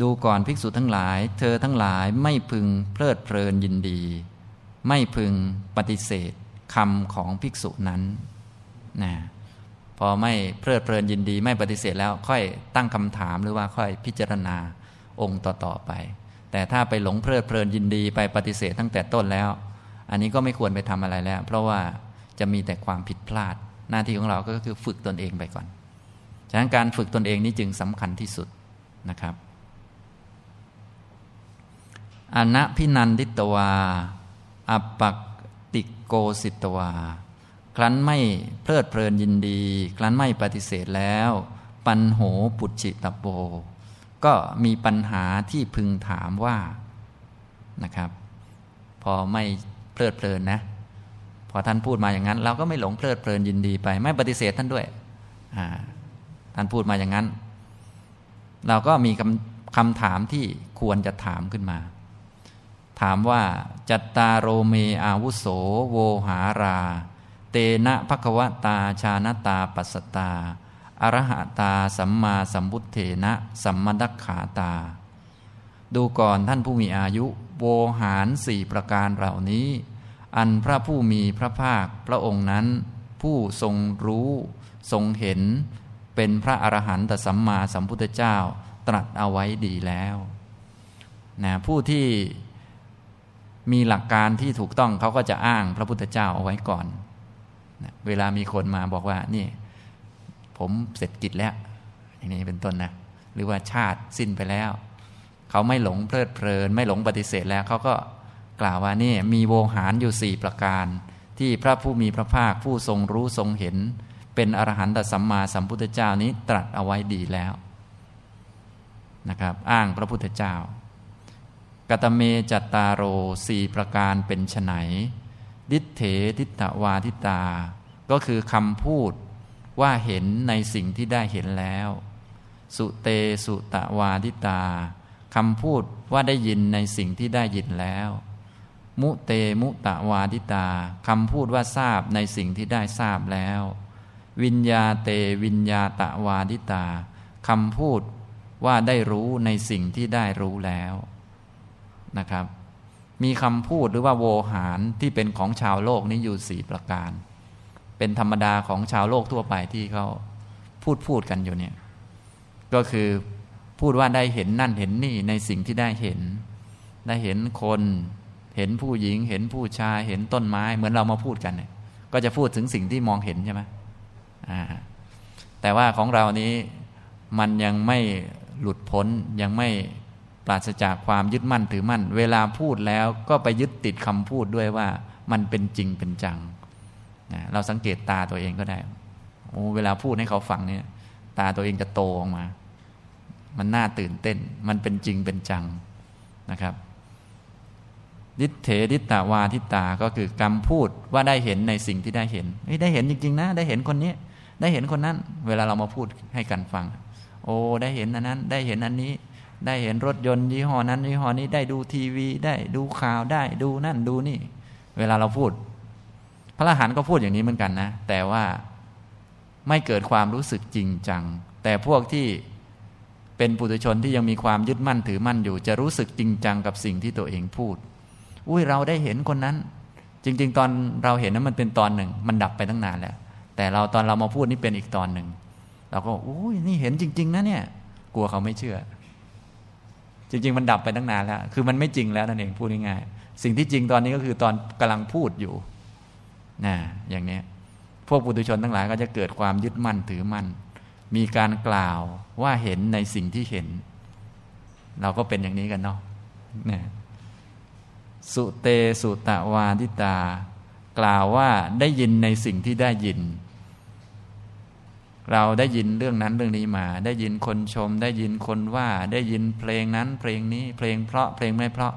ดูก่อนภิกษุทั้งหลาย เธอทั้งหลายไม่พึงเพลิดเพลินยินดี ไม่พึงปฏิเสธคำของภิกษุนั้นนะพอไม่เพลิดเพลินยินดีไม่ปฏิเสธแล้วค่อยตั้งคำถามหรือว่าค่อยพิจารณาองค์ต่อๆไป แต่ถ้าไปหลงเพลิดเพลินยินดีไปปฏิเสธตั้งแต่ต้นแล้ว อันนี้ก็ไม่ควรไปทำอะไรแล้ว เพราะว่าจะมีแต่ความผิดพลาด หน้าที่ของเราก็คือฝึกตนเองไปก่อน ฉะนั้นการฝึกตนเองนี้จึงสำคัญที่สุดนะครับ อนัพินันทิตวา อัปปักติโกสิตวา ครั้นไม่เพลิดเพลินยินดี ครั้นไม่ปฏิเสธแล้ว ปัญโหปุจิตโปก็มีปัญหาที่พึงถามว่านะครับ พอไม่เพลิดเพลินนะ พอท่านพูดมาอย่างนั้น เราก็ไม่หลงเพลิดเพลินยินดีไป ไม่ปฏิเสธท่านด้วยท่านพูดมาอย่างนั้น เราก็มีคำคำถามที่ควรจะถามขึ้นมา ถามว่าจัตตาโรเมอาวุโสโวหารา เตนะภควตาชานตาปัสตา อรหะตาสัมมาสัมพุทเถนะ สัมมดักขาตา ดูก่อนท่านผู้มีอายุ โวหารสี่ประการเหล่านี้ อันพระผู้มีพระภาคพระองค์นั้น ผู้ทรงรู้ ทรงเห็น เป็นพระอรหันตสัมมาสัมพุทธเจ้าตรัสเอาไว้ดีแล้วนะผู้ที่ มีหลักการที่ถูกต้องเขาก็จะอ้างพระพุทธเจ้าเอาไว้ก่อนนะเวลามีคนมาบอกว่านี่ ผมเสร็จกิจแล้ว อย่างนี้เป็นต้นนะหรือว่าชาติสิ้นไปแล้ว เขาไม่หลงเพลิดเพลิน ไม่หลงปฏิเสธแล้วเขาก็กล่าวว่านี่มีโวหารอยู่สี่ประการ ที่พระผู้มีพระภาคผู้ทรงรู้ทรงเห็น เป็นอรหันตสัมมาสัมพุทธเจ้านี้ตรัสเอาไว้ดีแล้วนะครับ อ้างพระพุทธเจ้า กตเมจัตตาโรสี่ประการเป็นไฉน ทิฏเฐ ทิฏฐวาทิตา ก็คือคำพูดว่าเห็นในสิ่งที่ได้เห็นแล้ว สุเตสุตะวาทิตาคำพูดว่าได้ยินในสิ่งที่ได้ยินแล้ว มุเตมุตะวาทิตาคำพูดว่าทราบในสิ่งที่ได้ทราบแล้ว วิญญาเตวิญญาตะวาทิตาคำพูดว่าได้รู้ในสิ่งที่ได้รู้แล้ว นะครับ มีคำพูดหรือว่าโวหารที่เป็นของชาวโลกนี้อยู่สี่ประการ เป็นธรรมดาของชาวโลกทั่วไปที่เขาพูดพูดกันอยู่เนี่ย ก็คือพูดว่าได้เห็นนั่นเห็นนี่ในสิ่งที่ได้เห็น ได้เห็นคน เห็นผู้หญิง เห็นผู้ชาย เห็นต้นไม้ เหมือนเรามาพูดกันเนี่ย ก็จะพูดถึงสิ่งที่มองเห็นใช่ไหมอ่า แต่ว่าของเรานี้มันยังไม่หลุดพ้นยังไม่ ปราศจากความยึดมั่นถือมั่น เวลาพูดแล้วก็ไปยึดติดคำพูดด้วยว่า มันเป็นจริงเป็นจังเราสังเกตตาตัวเองก็ได้โอ้เวลาพูดให้เขาฟังเนี่ย ตาตัวเองจะโตออกมา มันน่าตื่นเต้น มันเป็นจริงเป็นจังนะครับดิเถดิตาวาทิตาก็คือกรรมพูดว่าได้เห็นในสิ่งที่ได้เห็นได้เห็นจริงๆนะ ได้เห็นคนนี้ ได้เห็นคนนั้น เวลาเรามาพูดให้กันฟัง โอ้ได้เห็นอันนั้น ได้เห็นอันนี้ ได้เห็นรถยนต์ยี่ห้อนั้นยี่ห้อนี้ได้ดูทีวีได้ดูข่าวได้ดูนั่นดูนี่ เวลาเราพูด พระอรหันต์ก็พูดอย่างนี้เหมือนกันนะ แต่ว่าไม่เกิดความรู้สึกจริงจัง แต่พวกที่เป็นปุถุชนที่ยังมีความยึดมั่นถือมั่นอยู่ จะรู้สึกจริงจังกับสิ่งที่ตัวเองพูด อุ้ยเราได้เห็นคนนั้น จริง ๆ ตอนเราเห็นนั้นมันเป็นตอนหนึ่ง มันดับไปตั้งนานแล้ว แต่เราตอนเรามาพูดนี่เป็นอีกตอนหนึ่งเราก็อุ้ยนี่เห็นจริง ๆ นะเนี่ย กลัวเขาไม่เชื่อ จริง ๆ มันดับไปตั้งนานแล้ว คือมันไม่จริงแล้วนั่นเองพูดง่ายๆสิ่งที่จริงตอนนี้ก็คือตอนกำลังพูดอยู่นะอย่างนี้พวกปุถุชนทั้งหลายก็จะเกิดความยึดมั่นถือมั่น มีการกล่าวว่าเห็นในสิ่งที่เห็น เราก็เป็นอย่างนี้กันเนาะนะสุเตสุตะวาทิตา กล่าวว่าได้ยินในสิ่งที่ได้ยิน เราได้ยินเรื่องนั้นเรื่องนี้มา ได้ยินคนชม ได้ยินคนว่า ได้ยินเพลงนั้น เพลงนี้เพลงเพราะเพลงไม่เพราะ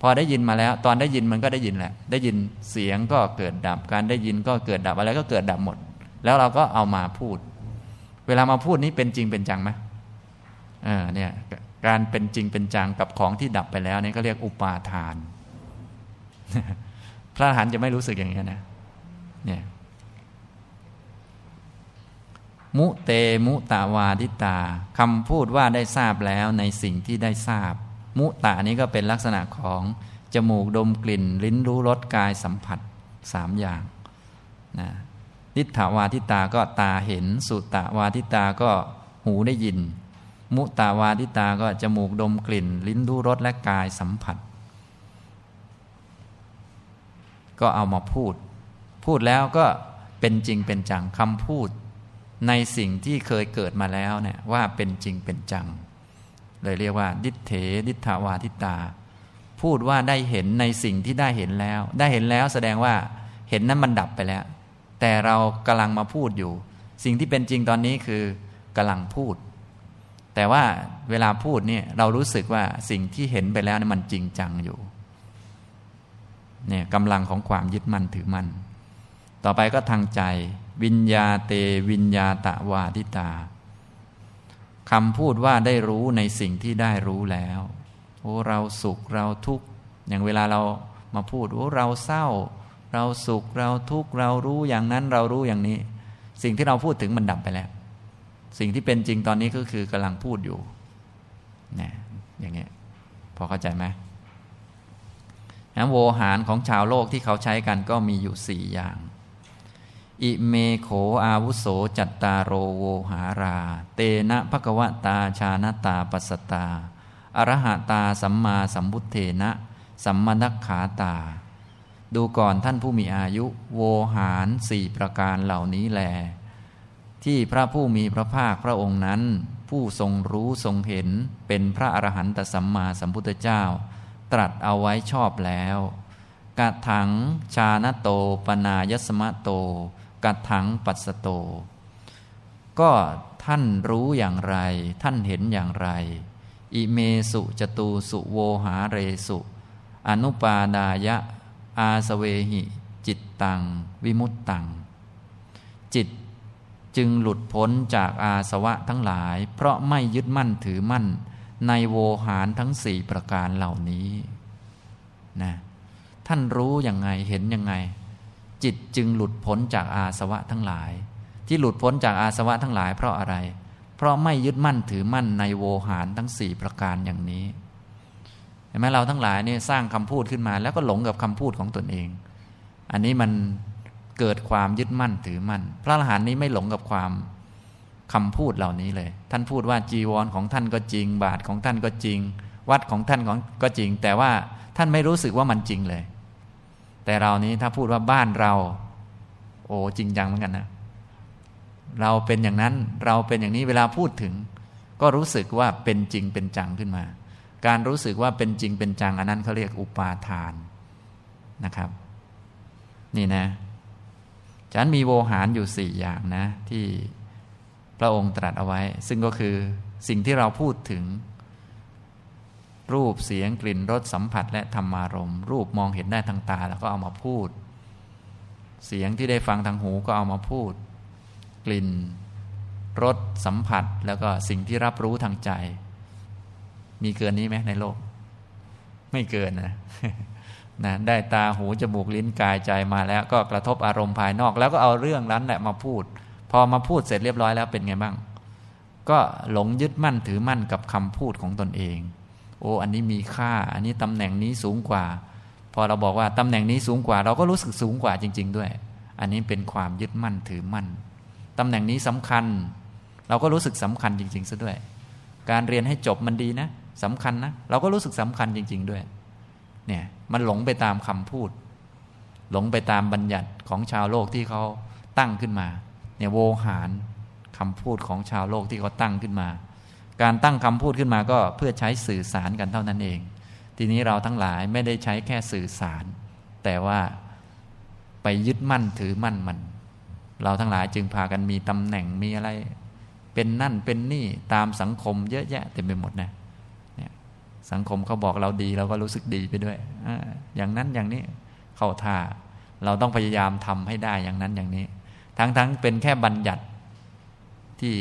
พอได้ยินมาแล้ว ตอนได้ยินมันก็ได้ยินแหละ ได้ยินเสียงก็เกิดดับ การได้ยินก็เกิดดับอะไรก็เกิดดับหมด แล้วเราก็เอามาพูด เวลามาพูดนี้เป็นจริงเป็นจังไหมเออเนี่ยการเป็นจริงเป็นจังกับของที่ดับไปแล้วนี่ก็เรียกอุปาทาน พระอรหันต์จะไม่รู้สึกอย่างนี้นะเนี่ย มุเตมุตาวาทิตาคำพูดว่าได้ทราบแล้วในสิ่งที่ได้ทราบ มุตะนี้ก็เป็นลักษณะของจมูกดมกลิ่น ลิ้นรู้รสกายสัมผัสสามอย่างนะนิถาวาทิตาก็ตาเห็น สุตะวาทิตาก็หูได้ยิน มุตาวาทิตาก็จมูกดมกลิ่น ลิ้นรู้รสและกายสัมผัส ก็เอามาพูด พูดแล้วก็เป็นจริงเป็นจังคำพูด ในสิ่งที่เคยเกิดมาแล้วเนี่ยว่าเป็นจริงเป็นจัง เลยเรียกว่า ดิเถดิทาวาทิตา พูดว่าได้เห็นในสิ่งที่ได้เห็นแล้ว ได้เห็นแล้วแสดงว่าเห็นนั้นมันดับไปแล้ว แต่เรากำลังมาพูดอยู่ สิ่งที่เป็นจริงตอนนี้คือกำลังพูด แต่ว่าเวลาพูดเนี่ยเรารู้สึกว่าสิ่งที่เห็นไปแล้วนี่มันจริงจังอยู่เนี่ยกำลังของความยึดมั่นถือมั่นต่อไปก็ทางใจ วิญญาเตวิญญาตะวาทิตาคำพูดว่าได้รู้ในสิ่งที่ได้รู้แล้วโอ้เราสุขเราทุกข์อย่างเวลาเรามาพูดโอ้เราเศร้า เราสุขเราทุกข์เรารู้อย่างนั้นเรารู้อย่างนี้ สิ่งที่เราพูดถึงมันดับไปแล้ว สิ่งที่เป็นจริงตอนนี้ก็คือกำลังพูดอยู่นะอย่างนี้ยพอเข้าใจไหมนะโวหารของชาวโลกที่เขาใช้กันก็มีอยู่สี่อย่าง อิเมโขอาวุโสจัตตาโรโวหารา เตนะภควตาชานตาปัสตา อรหะตาสัมมาสัมพุทเทนะ สัมมนักขาตา ดูก่อนท่านผู้มีอายุ โวหารสี่ประการเหล่านี้แล ที่พระผู้มีพระภาคพระองค์นั้น ผู้ทรงรู้ทรงเห็นเป็นพระอรหันตสัมมาสัมพุทธเจ้า ตรัสเอาไว้ชอบแล้วกัถังชานโตปนายสมะโต กัถังปัสโต ก็ท่านรู้อย่างไร ท่านเห็นอย่างไร อิเมสุจตูสุโวหาเรสุ อนุปาดายะ อาสเวหิ จิตตัง วิมุตตัง จิตจึงหลุดพ้นจากอาสวะทั้งหลาย เพราะไม่ยึดมั่นถือมั่น ในโวหารทั้งสี่ประการเหล่านี้นะท่านรู้ยังไงเห็นยังไง จิตจึงหลุดพ้นจากอาสวะทั้งหลาย ที่หลุดพ้นจากอาสวะทั้งหลาย เพราะอะไร เพราะไม่ยึดมั่นถือมั่นในโวหารทั้งสี่ประการอย่างนี้เห็นไหมเราทั้งหลายเนี่ยสร้างคำพูดขึ้นมา แล้วก็หลงกับคำพูดของตนเอง อันนี้มันเกิดความยึดมั่นถือมั่น พระอรหันต์นี้ไม่หลงกับความคำพูดเหล่านี้เลย ท่านพูดว่าจีวรของท่านก็จริง บาทของท่านก็จริง วัดของท่านของก็จริง แต่ว่าท่านไม่รู้สึกว่ามันจริงเลย แต่เรานี้ถ้าพูดว่าบ้านเรา โอ้จริงจังเหมือนกันนะ เราเป็นอย่างนั้นเราเป็นอย่างนี้เวลาพูดถึง ก็รู้สึกว่าเป็นจริงเป็นจังขึ้นมา การรู้สึกว่าเป็นจริงเป็นจังอันนั้นเขาเรียกอุปาทานนะครับ นี่นะฉันมีโวหารอยู่สี่อย่างนะ ที่พระองค์ตรัสเอาไว้ ซึ่งก็คือสิ่งที่เราพูดถึง รูปเสียงกลิ่นรสสัมผัสและธรรมารมรูปมองเห็นได้ทางตาแล้วก็เอามาพูด เสียงที่ได้ฟังทางหูก็เอามาพูด กลิ่นรสสัมผัสแล้วก็สิ่งที่รับรู้ทางใจ มีเกินนี้ไหมในโลก ไม่เกินนะนะได้ตาหูจมูกลิ้นกายใจมาแล้ว ก็กระทบอารมณ์ภายนอก แล้วก็เอาเรื่องนั้นแหละมาพูด พอมาพูดเสร็จเรียบร้อยแล้วเป็นไงบ้าง ก็หลงยึดมั่นถือมั่นกับคำพูดของตนเอง โอ้อันนี้มีค่า อันนี้ตำแหน่งนี้สูงกว่า พอเราบอกว่าตำแหน่งนี้สูงกว่า เราก็รู้สึกสูงกว่าจริง ๆ ด้วย อันนี้เป็นความยึดมั่นถือมั่นตำแหน่งนี้สำคัญ เราก็รู้สึกสำคัญจริง ๆซะด้วย การเรียนให้จบมันดีนะสำคัญนะเราก็รู้สึกสำคัญจริง ๆ ด้วยเนี่ยมันหลงไปตามคำพูด หลงไปตามบัญญัติของชาวโลกที่เขาตั้งขึ้นมาเนี่ยโวหารคำพูดของชาวโลกที่เขาตั้งขึ้นมา การตั้งคำพูดขึ้นมาก็เพื่อใช้สื่อสารกันเท่านั้นเอง ทีนี้เราทั้งหลายไม่ได้ใช้แค่สื่อสาร แต่ว่าไปยึดมั่นถือมั่นมัน เราทั้งหลายจึงพากันมีตำแหน่งมีอะไร เป็นนั่นเป็นนี่ตามสังคมเยอะแยะเต็มไปหมดนะเนี่ยสังคมเขาบอกเราดีเราก็รู้สึกดีไปด้วยออย่างนั้นอย่างนี้เข้าท่าเราต้องพยายามทำให้ได้อย่างนั้นอย่างนี้ ทั้งทั้งเป็นแค่บัญญัติที่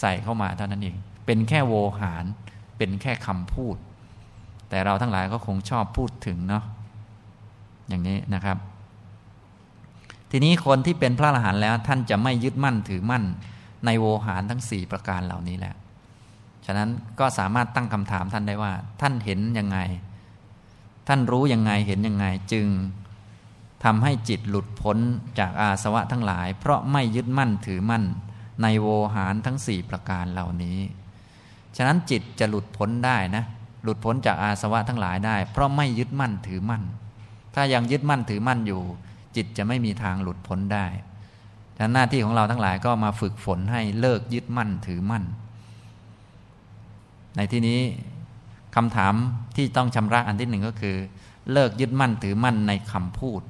ใส่เข้ามาเท่านั้นเอง เป็นแค่โวหาร เป็นแค่คำพูด แต่เราทั้งหลายก็คงชอบพูดถึงเนาะอย่างนี้นะครับ ทีนี้คนที่เป็นพระอรหันต์แล้วท่านจะไม่ยึดมั่นถือมั่น ในโวหารทั้งสี่ประการเหล่านี้แหละฉะนั้นก็สามารถตั้งคำถามท่านได้ว่า ท่านเห็นยังไง ท่านรู้ยังไงเห็นยังไงจึงทำให้จิตหลุดพ้นจากอาสวะทั้งหลาย เพราะไม่ยึดมั่นถือมั่น ในโวหารทั้งสี่ประการเหล่านี้ ฉะนั้นจิตจะหลุดพ้นได้นะ หลุดพ้นจากอาสวะทั้งหลายได้ เพราะไม่ยึดมั่นถือมั่น ถ้ายังยึดมั่นถือมั่นอยู่ จิตจะไม่มีทางหลุดพ้นได้ฉะนั้นหน้าที่ของเราทั้งหลายก็มาฝึกฝนให้เลิกยึดมั่นถือมั่น ในที่นี้คำถามที่ต้องชำระอันที่หนึ่งก็คือ เลิกยึดมั่นถือมั่นในคำพูด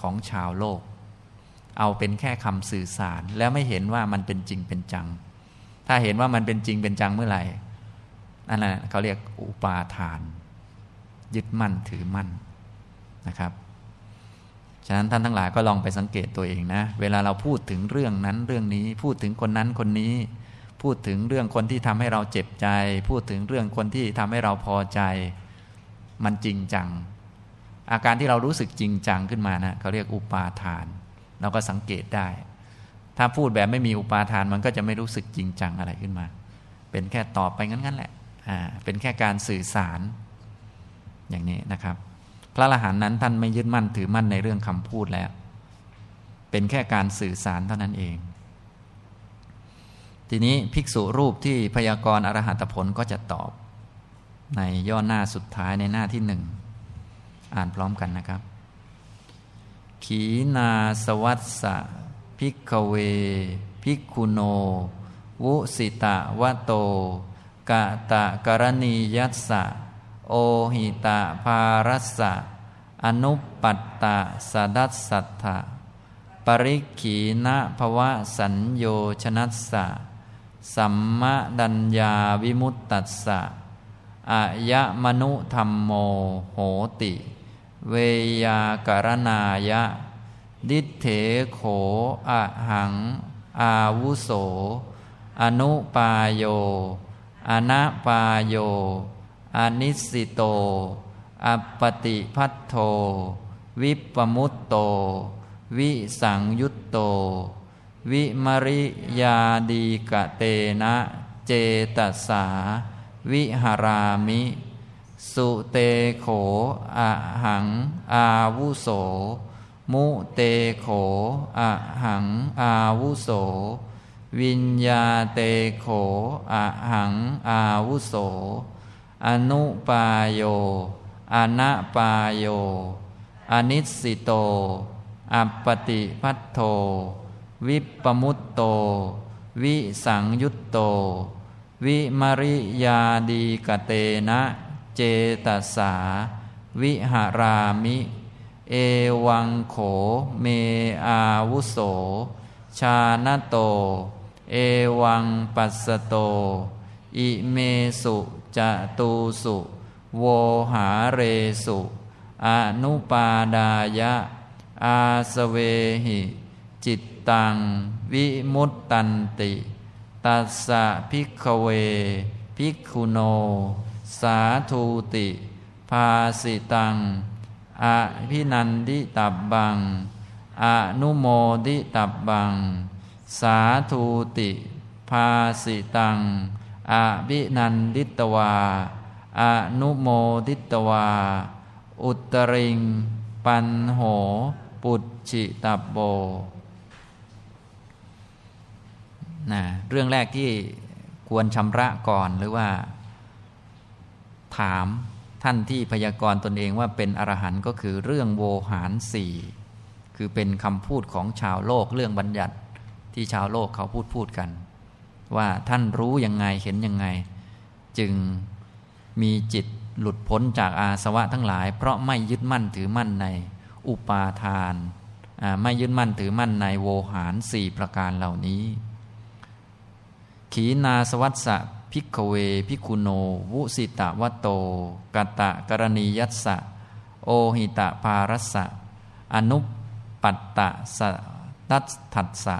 ของชาวโลก เอาเป็นแค่คำสื่อสารแล้วไม่เห็นว่ามันเป็นจริงเป็นจัง ถ้าเห็นว่ามันเป็นจริงเป็นจังเมื่อไหร่อันนั้นเขาเรียกอุปาทาน ยึดมั่นถือมั่นนะครับ ฉะนั้นท่านทั้งหลายก็ลองไปสังเกตตัวเองนะ เวลาเราพูดถึงเรื่องนั้นเรื่องนี้ พูดถึงคนนั้นคนนี้ พูดถึงเรื่องคนที่ทำให้เราเจ็บใจ พูดถึงเรื่องคนที่ทำให้เราพอใจ มันจริงจัง อาการที่เรารู้สึกจริงจังขึ้นมานะเขาเรียกอุปาทาน เราก็สังเกตได้ ถ้าพูดแบบไม่มีอุปาทานมันก็จะไม่รู้สึกจริงจังอะไรขึ้นมา เป็นแค่ตอบไปงั้นๆแหละอ่าเป็นแค่การสื่อสารอย่างนี้นะครับ พระอรหันต์นั้นท่านไม่ยึดมั่นถือมั่นในเรื่องคำพูดแล้ว เป็นแค่การสื่อสารเท่านั้นเอง ทีนี้ภิกษุรูปที่พยากรณ์อรหัตผลก็จะตอบ ในย่อหน้าสุดท้ายในหน้าที่หนึ่งอ่านพร้อมกันนะครับ ขีนาสวัสสะพิกเวพิกุโน วุสิตะวะโต กะตะกรณียัสสะ โอหิตะภารัสสะ อนุปัตตะสดัสสัทธะปริขีนะภวะสัญโยชนัสสะ สัมมะดัญญาวิมุตตัสสะอายะมนุธรรมโมโหติ เวยากรณายะ ดิเถโขอะหัง อาวุโส อนุปาโย อนาปาโย อนิสิโต อปติพัทโท วิปมุตโต วิสังยุตโต วิมริยาดีกะเตนะ เจตสา วิหารามิ สุเตโขอะหัง อาวุโส มุเตโขอะหังอาวุโส วิญญาเตโขอะหังอาวุโส อนุปาโยอนะปาโย อนิสิโต อัปปติพัทโท วิปมุตโต วิสังยุตโต วิมริยาดีกเตนะ เจตสา วิหารามิ เอวังโขเมอาวุโส ชาณโต เอวังปัสโต อิเมสุจะตูสุ โวหาเรสุอนุปาดายะ อาสเวหิ จิตตัง วิมุตตันติ ตัสสะ ภิกขเว ภิกขุโน สาธูติ ภาสิตัง อภินันทิตัพพัง อนุโมทิตัพพัง สาธูติภาสิตังอภินันทิตวา อนุโมดิตวา อุตริง ปันโห ปุจฉิตับโบนะเรื่องแรกที่ควรชำระก่อนหรือว่า ถาม ท่านที่พยากรณ์ตนเองว่าเป็นอรหันต์ก็คือเรื่องโวหารสี่คือเป็นคำพูดของชาวโลกเรื่องบัญญัติที่ชาวโลกเขาพูดพูดกัน ว่าท่านรู้ยังไงเห็นยังไง จึงมีจิตหลุดพ้นจากอาสวะทั้งหลาย เพราะไม่ยึดมั่นถือมั่นในอุปาทาน ไม่ยึดมั่นถือมั่นในโวหารสี่ประการเหล่านี้ ขีนาสวัสสะ พิกเวพิคุโน วุสิตะวะโตกตะกรณียัสสะ โอหิตะภารัสสะ อนุปัตตะสตัตถัสสะ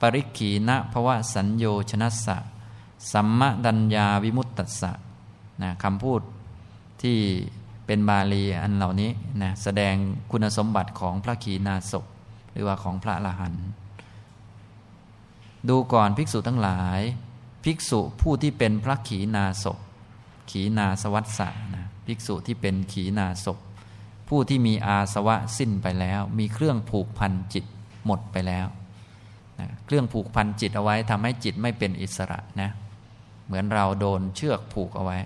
ปริขีนะภวะสัญโยชนะสสะ สัมมดัญญาวิมุตตสะนะคำพูดที่เป็นบาลีอันเหล่านี้นะแสดงคุณสมบัติของพระขีณาสพหรือว่าของพระละหัน ดูก่อนภิกษุทั้งหลาย ภิกษุผู้ที่เป็นพระขีณาสพขีณาสวัสสะนะภิกษุที่เป็นขีณาสพผู้ที่มีอาสวะสิ้นไปแล้ว มีเครื่องผูกพันจิตหมดไปแล้วนะเครื่องผูกพันจิตเอาไว้ทำให้จิตไม่เป็นอิสระนะเหมือนเราโดนเชือกผูกเอาไว้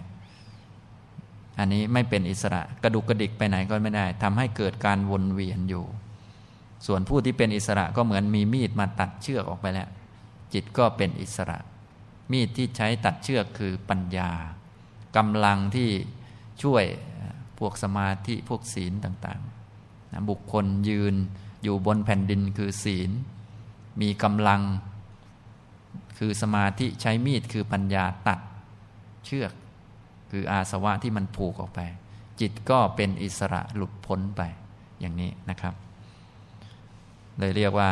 อันนี้ไม่เป็นอิสระ กระดุกกระดิกไปไหนก็ไม่ได้ทำให้เกิดการวนเวียนอยู่ ส่วนผู้ที่เป็นอิสระก็เหมือนมีมีดมาตัดเชือกออกไปแล้ว จิตก็เป็นอิสระ มีดที่ใช้ตัดเชือกคือปัญญากำลังที่ช่วยพวกสมาธิพวกศีลต่างๆนะบุคคลยืนอยู่บนแผ่นดินคือศีล มีกำลังคือสมาธิใช้มีดคือปัญญาตัดเชือก คืออาสวะที่มันผูกออกไป จิตก็เป็นอิสระหลุดพ้นไปอย่างนี้นะครับ เลยเรียกว่า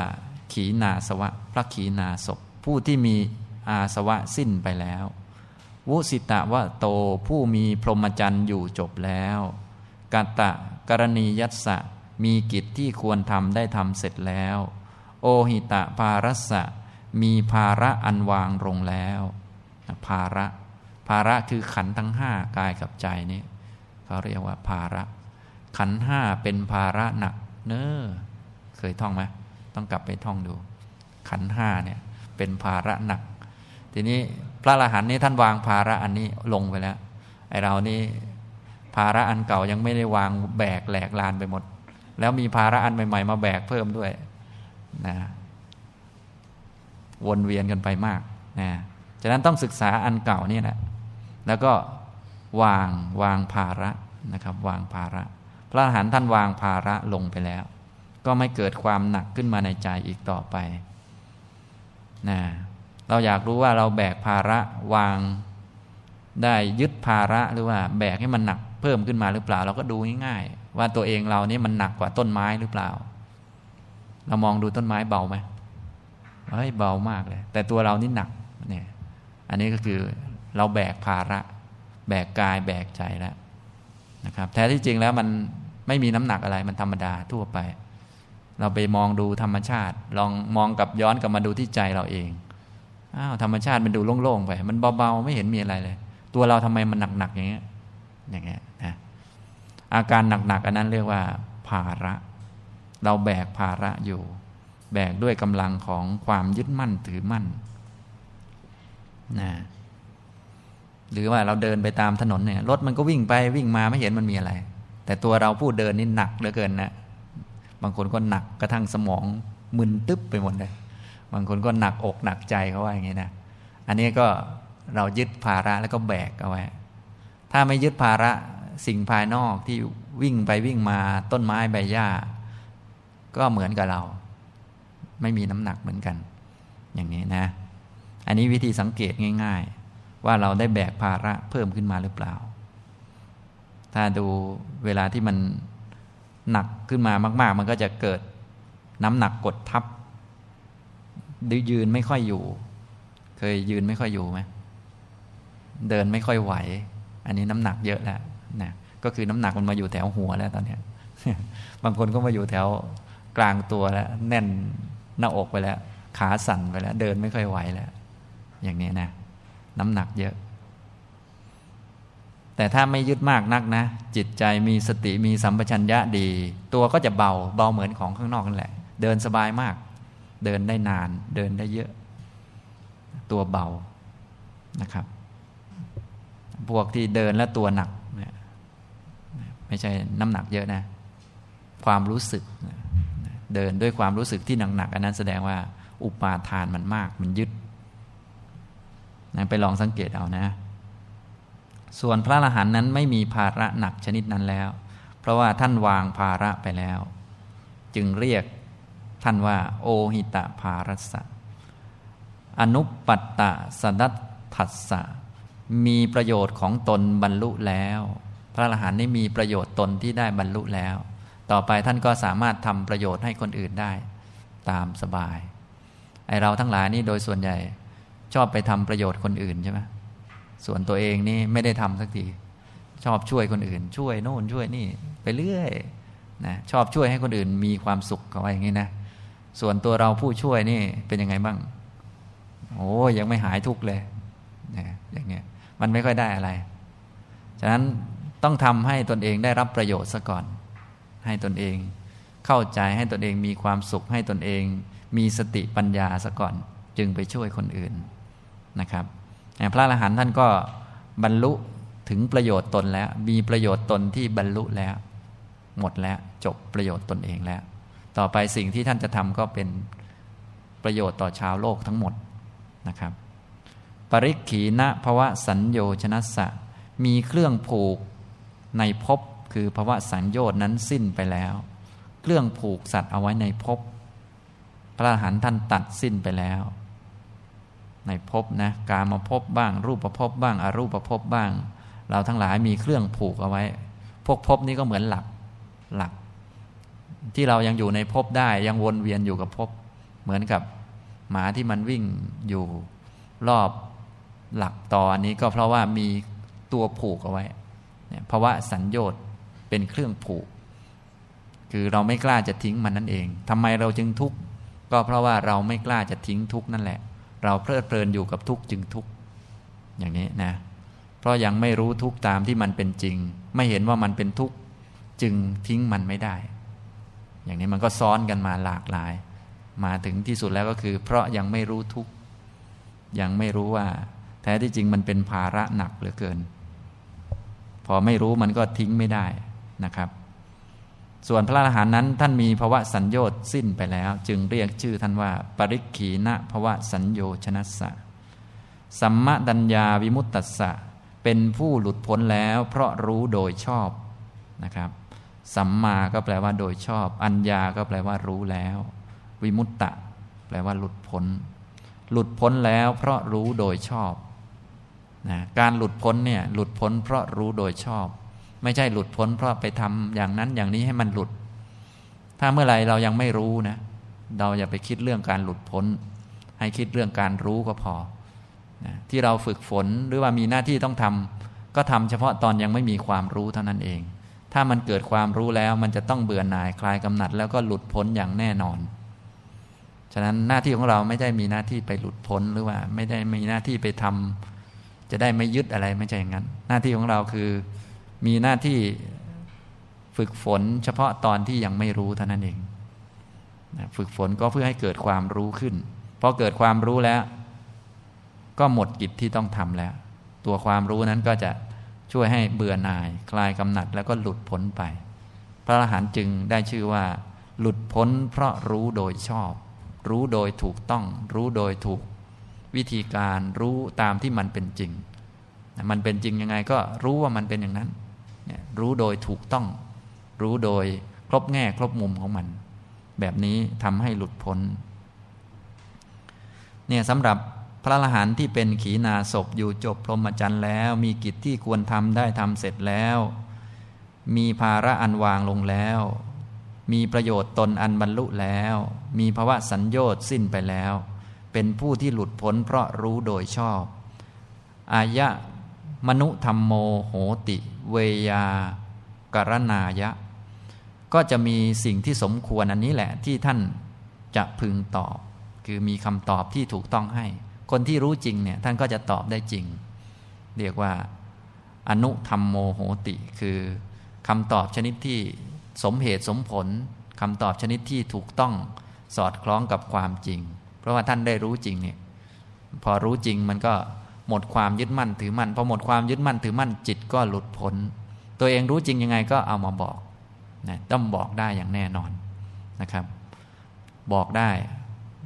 ขีนาสวะ พระขีนาศพผู้ที่มี อาสวะสิ้นไปแล้ว วุสิตะวะโตผู้มีพรหมจรรย์อยู่จบแล้วกัตตะกรณียัตสะมีกิจที่ควรทำได้ทำเสร็จแล้ว โอหิตะภารัสะมีภาระอันวางลงแล้ว ภาระ ภาระคือขันทั้งห้ากายกับใจนี่เขาเรียกว่าภาระ ขันห้าเป็นภาระหนัก เนอเคยท่องไหมต้องกลับไปท่องดู ขันห้าเนี่ยเป็นภาระหนัก ทีนี้พระอรหันต์นี่ท่านวางภาระอันนี้ลงไปแล้วไอเรานี่ภาระอันเก่ายังไม่ได้วางแบกแหลกลานไปหมด แล้วมีภาระอันใหม่ๆ มาแบกเพิ่มด้วยนะวนเวียนกันไปมากนะฉะนั้นต้องศึกษาอันเก่านี่แหละแล้วก็วางวางภาระนะครับ วางภาระ พระอรหันต์ท่านวางภาระลงไปแล้ว ก็ไม่เกิดความหนักขึ้นมาในใจอีกต่อไปนะ เราอยากรู้ว่าเราแบกภาระวาง ได้ยึดภาระหรือว่าแบกให้มันหนักเพิ่มขึ้นมาหรือเปล่า เราก็ดูง่ายๆว่าตัวเองเรานี่มันหนักกว่าต้นไม้หรือเปล่า เรามองดูต้นไม้เบาไหมเฮ้ยเบามากเลย แต่ตัวเรานี่หนักเนี่ยอันนี้ก็คือเราแบกภาระ แบกกายแบกใจแล้วนะครับแท้ที่จริงแล้วมันไม่มีน้ำหนักอะไรมันธรรมดาทั่วไป เราไปมองดูธรรมชาติ ลองมองกับย้อนกลับมาดูที่ใจเราเอง อ้าวธรรมชาติมันดูโล่งๆไป มันเบาๆไม่เห็นมีอะไรเลย ตัวเราทำไมมันหนักๆอย่างเงี้ยอย่างเงี้ยนะอาการหนักๆอันนั้นเรียกว่า ภาระ เราแบกภาระอยู่ แบกด้วยกำลังของความยึดมั่นถือมั่นนะหรือว่าเราเดินไปตามถนนเนี่ยรถมันก็วิ่งไปวิ่งมาไม่เห็นมันมีอะไร แต่ตัวเราผู้เดินนี่หนักเหลือเกินนะบางคนก็หนักกระทั่งสมองมึนตึ๊บไปหมดเลย บางคนก็หนักอกหนักใจเขาว่าอย่างนี้นะอันนี้ก็เรายึดภาระแล้วก็แบกเอาไว้ ถ้าไม่ยึดภาระสิ่งภายนอกที่วิ่งไปวิ่งมาต้นไม้ใบหญ้า ก็เหมือนกับเรา ไม่มีน้ำหนักเหมือนกัน อย่างนี้นะ อันนี้วิธีสังเกตง่าย ๆ ว่าเราได้แบกภาระเพิ่มขึ้นมาหรือเปล่า ถ้าดูเวลาที่มันหนักขึ้นมามาก ๆ มันก็จะเกิดน้ำหนักกดทับ ดยืนไม่ค่อยอยู่ เคยยืนไม่ค่อยอยู่ไหมเดินไม่ค่อยไหว อันนี้น้ำหนักเยอะแล้วนะก็คือน้ำหนักมันมาอยู่แถวหัวแล้วตอนนี้บางคนก็มาอยู่แถวกลางตัวแล้ว แน่นหน้าอกไปแล้ว ขาสั่นไปแล้ว เดินไม่ค่อยไหวแล้ว อย่างนี้นะน้ำหนักเยอะ แต่ถ้าไม่ยึดมากนักนะ จิตใจมีสติมีสัมปชัญญะดี ตัวก็จะเบาเบาเหมือนของข้างนอกนั่นแหละ เดินสบายมาก เดินได้นาน เดินได้เยอะ ตัวเบานะครับ พวกที่เดินและตัวหนักไม่ใช่น้ำหนักเยอะนะ ความรู้สึก เดินด้วยความรู้สึกที่หนักๆอันนั้นแสดงว่า อุปาทานมันมาก มันยึดนะไปลองสังเกตเอานะ ส่วนพระอรหันต์นั้นไม่มีภาระหนักชนิดนั้นแล้ว เพราะว่าท่านวางภาระไปแล้ว จึงเรียก ท่านว่า โอหิตะภารัสะอนุปปัตตะสัตถัสสะมีประโยชน์ของตนบรรลุแล้ว พระอรหันต์นี่มีประโยชน์ตนที่ได้บรรลุแล้ว ต่อไปท่านก็สามารถทำประโยชน์ให้คนอื่นได้ ตามสบายไอเราทั้งหลายนี่โดยส่วนใหญ่ชอบไปทำประโยชน์คนอื่นใช่ไหมส่วนตัวเองนี่ไม่ได้ทำสักทีชอบช่วยคนอื่น ช่วยโน่นช่วยนี่ ไปเรื่อยนะชอบช่วยให้คนอื่นมีความสุขเขาไว้อย่างนี้นะ ส่วนตัวเราผู้ช่วยนี่เป็นยังไงบ้าง โอ้ยังไม่หายทุกเลยนะอย่างเงี้ยมันไม่ค่อยได้อะไร ฉะนั้นต้องทำให้ตนเองได้รับประโยชน์ซะก่อน ให้ตนเองเข้าใจให้ตนเองมีความสุขให้ตนเอง มีสติปัญญาซะก่อน จึงไปช่วยคนอื่นนะครับพระอรหันต์ท่านก็บรรลุถึงประโยชน์ตนแล้ว มีประโยชน์ตนที่บรรลุแล้ว หมดแล้วจบประโยชน์ตนเองแล้ว ต่อไปสิ่งที่ท่านจะทำก็เป็นประโยชน์ต่อชาวโลกทั้งหมดนะครับ ปริขีณภวะสัญโยชนะสะ มีเครื่องผูกในภพคือภวะสัญโยชนั้นสิ้นไปแล้ว เครื่องผูกสัตว์เอาไว้ในภพพระอรหันต์ท่านตัดสิ้นไปแล้ว ในภพนะการมาภพบ้าง รูปประภพบ้างอรูปประภพบ้าง เราทั้งหลายมีเครื่องผูกเอาไว้ พวกภพนี้ก็เหมือนหลักหลัก ที่เรายังอยู่ในภพได้ยังวนเวียนอยู่กับภพเหมือนกับหมาที่มันวิ่งอยู่รอบหลักตอนนี้ก็เพราะว่ามีตัวผูกเอาไว้เนี่ยภาวะสัญญต์เป็นเครื่องผูก คือเราไม่กล้าจะทิ้งมันนั่นเองทำไมเราจึงทุกข์ก็เพราะว่าเราไม่กล้าจะทิ้งทุกข์นั่นแหละ เราเพลิดเพลินอยู่กับทุกข์จึงทุกข์อย่างนี้นะ เพราะยังไม่รู้ทุกข์ตามที่มันเป็นจริง ไม่เห็นว่ามันเป็นทุกข์จึงทิ้งมันไม่ได้ อย่างนี้มันก็ซ้อนกันมาหลากหลาย มาถึงที่สุดแล้วก็คือ เพราะยังไม่รู้ทุกยังไม่รู้ว่า แท้ที่จริงมันเป็นภาระหนักเหลือเกิน พอไม่รู้มันก็ทิ้งไม่ได้นะครับ ส่วนพระอรหันต์นั้น ท่านมีภาวะสัญญต์สิ้นไปแล้ว จึงเรียกชื่อท่านว่า ปริขีณภาวะสัญโยชนัสสะสัมมดัญญาวิมุตตัสสะเป็นผู้หลุดพ้นแล้ว เพราะรู้โดยชอบนะครับ สัมมาก็แปลว่าโดยชอบ อัญญาก็แปลว่ารู้แล้ว วิมุตตะ แปลว่าหลุดพ้น หลุดพ้นแล้วเพราะรู้โดยชอบนะการหลุดพ้นเนี่ยหลุดพ้นเพราะรู้โดยชอบ ไม่ใช่หลุดพ้นเพราะไปทำอย่างนั้นอย่างนี้ให้มันหลุด ถ้าเมื่อไรเรายังไม่รู้นะ เราอย่าไปคิดเรื่องการหลุดพ้น ให้คิดเรื่องการรู้ก็พอนะที่เราฝึกฝนหรือว่ามีหน้าที่ต้องทำก็ทำเฉพาะตอนยังไม่มีความรู้เท่านั้นเอง ถ้ามันเกิดความรู้แล้วมันจะต้องเบื่อหน่ายคลายกำหนัด แล้วก็หลุดพ้นอย่างแน่นอน ฉะนั้นหน้าที่ของเราไม่ได้มีหน้าที่ไปหลุดพ้นหรือว่า ไม่ได้มีหน้าที่ไปทำจะได้ไม่ยึดอะไรไม่ใช่อย่างนั้น หน้าที่ของเราคือมีหน้าที่ฝึกฝน เฉพาะตอนที่ยังไม่รู้เท่านั้นเองฝึกฝนก็เพื่อให้เกิดความรู้ขึ้นพอเกิดความรู้แล้ว ก็หมดกิจที่ต้องทำแล้ว ตัวความรู้นั้นก็จะ ช่วยให้เบื่อหน่าย คลายกำหนัดแล้วก็หลุดพ้นไป พระอรหันต์จึงได้ชื่อว่า หลุดพ้นเพราะรู้โดยชอบ รู้โดยถูกต้อง รู้โดยถูก วิธีการรู้ตามที่มันเป็นจริง มันเป็นจริงยังไงก็รู้ว่ามันเป็นอย่างนั้น รู้โดยถูกต้อง รู้โดยครบแง่ครบมุมของมัน แบบนี้ทำให้หลุดพ้นเนี่ยสำหรับ ระอรหันต์ที่เป็นขีณาศพอยู่จบพรหมจรรย์แล้ว มีกิจที่ควรทำได้ทำเสร็จแล้ว มีภาระอันวางลงแล้ว มีประโยชน์ตนอันบรรลุแล้ว มีภาวะสัญญต์สิ้นไปแล้ว เป็นผู้ที่หลุดพ้นเพราะรู้โดยชอบ อายะมนุธรรมโมโหติ เวยากรณายะ ก็จะมีสิ่งที่สมควรอันนี้แหละที่ท่านจะพึงตอบ คือมีคำตอบที่ถูกต้องให้ คนที่รู้จริงเนี่ยท่านก็จะตอบได้จริง เรียกว่า อนุธรรมโมโหติ คือคำตอบชนิดที่สมเหตุสมผลคำตอบชนิดที่ถูกต้องสอดคล้องกับความจริง เพราะว่าท่านได้รู้จริงเนี่ยพอรู้จริงมันก็หมดความยึดมั่นถือมั่นพอหมดความยึดมั่นถือมั่นจิตก็หลุดพ้น ตัวเองรู้จริงยังไงก็เอามาบอกนะต้องบอกได้อย่างแน่นอนนะครับ บอกได้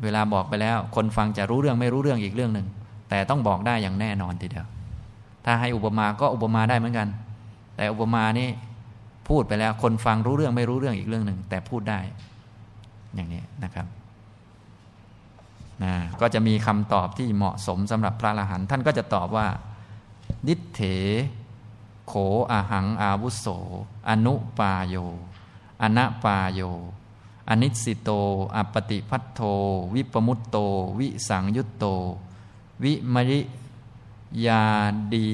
เวลาบอกไปแล้ว คนฟังจะรู้เรื่องไม่รู้เรื่องอีกเรื่องหนึ่งแต่ต้องบอกได้อย่างแน่นอนทีเดียว ถ้าให้อุปมาก็อุปมาได้เหมือนกัน แต่อุปมานี่พูดไปแล้ว คนฟังรู้เรื่องไม่รู้เรื่องอีกเรื่องหนึ่งแต่พูดได้ อย่างนี้นะครับนะก็จะมีคำตอบที่เหมาะสมสำหรับพระอรหันต์ท่านก็จะตอบว่า นิเถ โขอาหังอาวุโส อนุปาโยอนะปาโย อนิสิโตอปติพัทโท วิปมุตโต วิสังยุตโต วิมริยาดี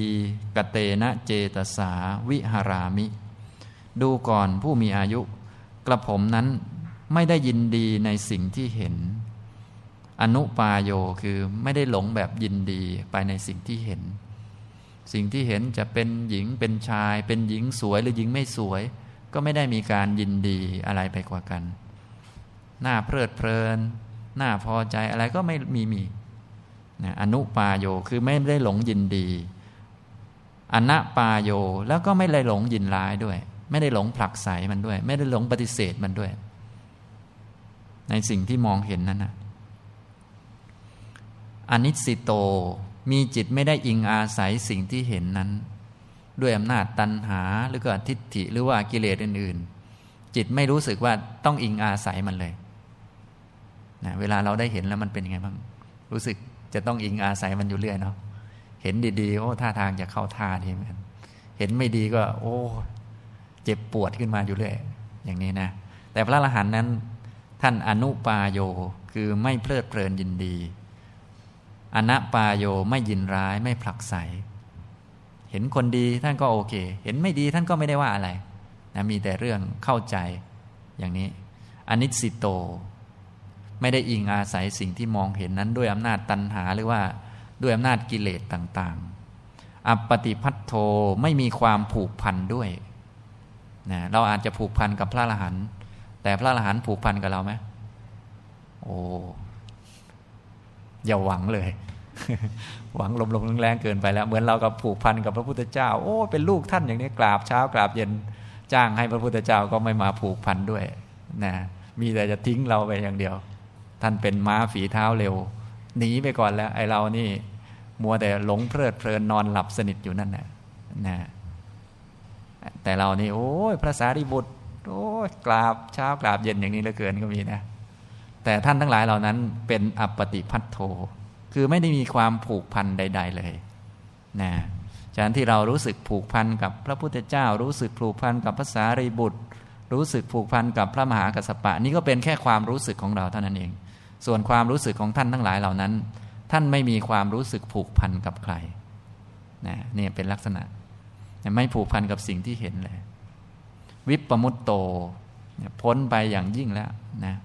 กเตนะเจตสา วิหารามิ ดูก่อนผู้มีอายุ กระผมนั้นไม่ได้ยินดีในสิ่งที่เห็น อนุปาโยคือไม่ได้หลงแบบยินดีไปในสิ่งที่เห็น สิ่งที่เห็นจะเป็นหญิงเป็นชาย เป็นหญิงสวยหรือหญิงไม่สวย ก็ไม่ได้มีการยินดีอะไรไปกว่ากัน น้าเพลิดเพลินหน้าพอใจอะไรก็ไม่มีมีนะอนุปาโยคือไม่ได้หลงยินดีอนัปาโยแล้วก็ไม่ได้หลงยินร้ายด้วย ไม่ได้หลงผลักไสมันด้วย ไม่ได้หลงปฏิเสธมันด้วย ในสิ่งที่มองเห็นนั้นนะอนิสิโตมีจิตไม่ได้อิงอาศัยสิ่งที่เห็นนั้น ด้วยอำนาจตัณหาหรือก็ทิฏฐิหรือว่ากิเลสอื่น ๆ จิตไม่รู้สึกว่าต้องอิงอาศัยมันเลย นะเวลาเราได้เห็นแล้วมันเป็นยังไงบ้าง รู้สึกจะต้องอิงอาศัยมันอยู่เรื่อยเนาะเห็นดีๆโอ้ท่าทางจะเข้าท่าดีเหมือนเห็นไม่ดีก็ โอ้เจ็บปวดขึ้นมาอยู่เรื่อยอย่างนี้นะ แต่พระอรหันต์นั้น ท่านอนุปาโยคือไม่เพลิดเพลินยินดี อนัปาโยไม่ยินร้ายไม่ผลักไสเห็นคนดีท่านก็โอเค เห็นไม่ดีท่านก็ไม่ได้ว่าอะไรนะมีแต่เรื่องเข้าใจอย่างนี้อนิสิโต ไม่ได้อิงอาศัยสิ่งที่มองเห็นนั้นด้วยอำนาจตันหาหรือว่าด้วยอำนาจกิเลสต่างๆ อัปปติพัทโทไม่มีความผูกพันด้วยนะเราอาจจะผูกพันกับพระอรหันต์แต่พระอรหันต์ผูกพันกับเราไหมโอ้อย่าหวังเลย หวังลมลมแรงเกินไปแล้ว เหมือนเรากับผูกพันกับพระพุทธเจ้า โอ้เป็นลูกท่านอย่างนี้กราบเช้ากราบเย็นจ้างให้พระพุทธเจ้าก็ไม่มาผูกพันด้วยนะมีแต่จะทิ้งเราไปอย่างเดียว ท่านเป็นม้าฝีเท้าเร็วหนีไปก่อนแล้วไอเรานี่ มัวแต่หลงเพลิดเพลินนอนหลับสนิทอยู่นั่นแหละนะแต่เรานี่โอ้ยพระสารีบุตรโอ้ยกราบเช้ากราบเย็นอย่างนี้เหลือเกินก็มีนะ แต่ท่านทั้งหลายเหล่านั้นเป็นอัปปติพัทโท คือไม่ได้มีความผูกพันใด ๆเลยนะฉะนั้นที่เรารู้สึกผูกพันกับพระพุทธเจ้า รู้สึกผูกพันกับพระสารีบุตร รู้สึกผูกพันกับพระมหากัสสปะ นี่ก็เป็นแค่ความรู้สึกของเราเท่านั้นเอง ส่วนความรู้สึกของท่านทั้งหลายเหล่านั้น ท่านไม่มีความรู้สึกผูกพันกับใครนะนี่เป็นลักษณะ ไม่ผูกพันกับสิ่งที่เห็นเลย วิปปมุตโตพ้นไปอย่างยิ่งแล้วนะ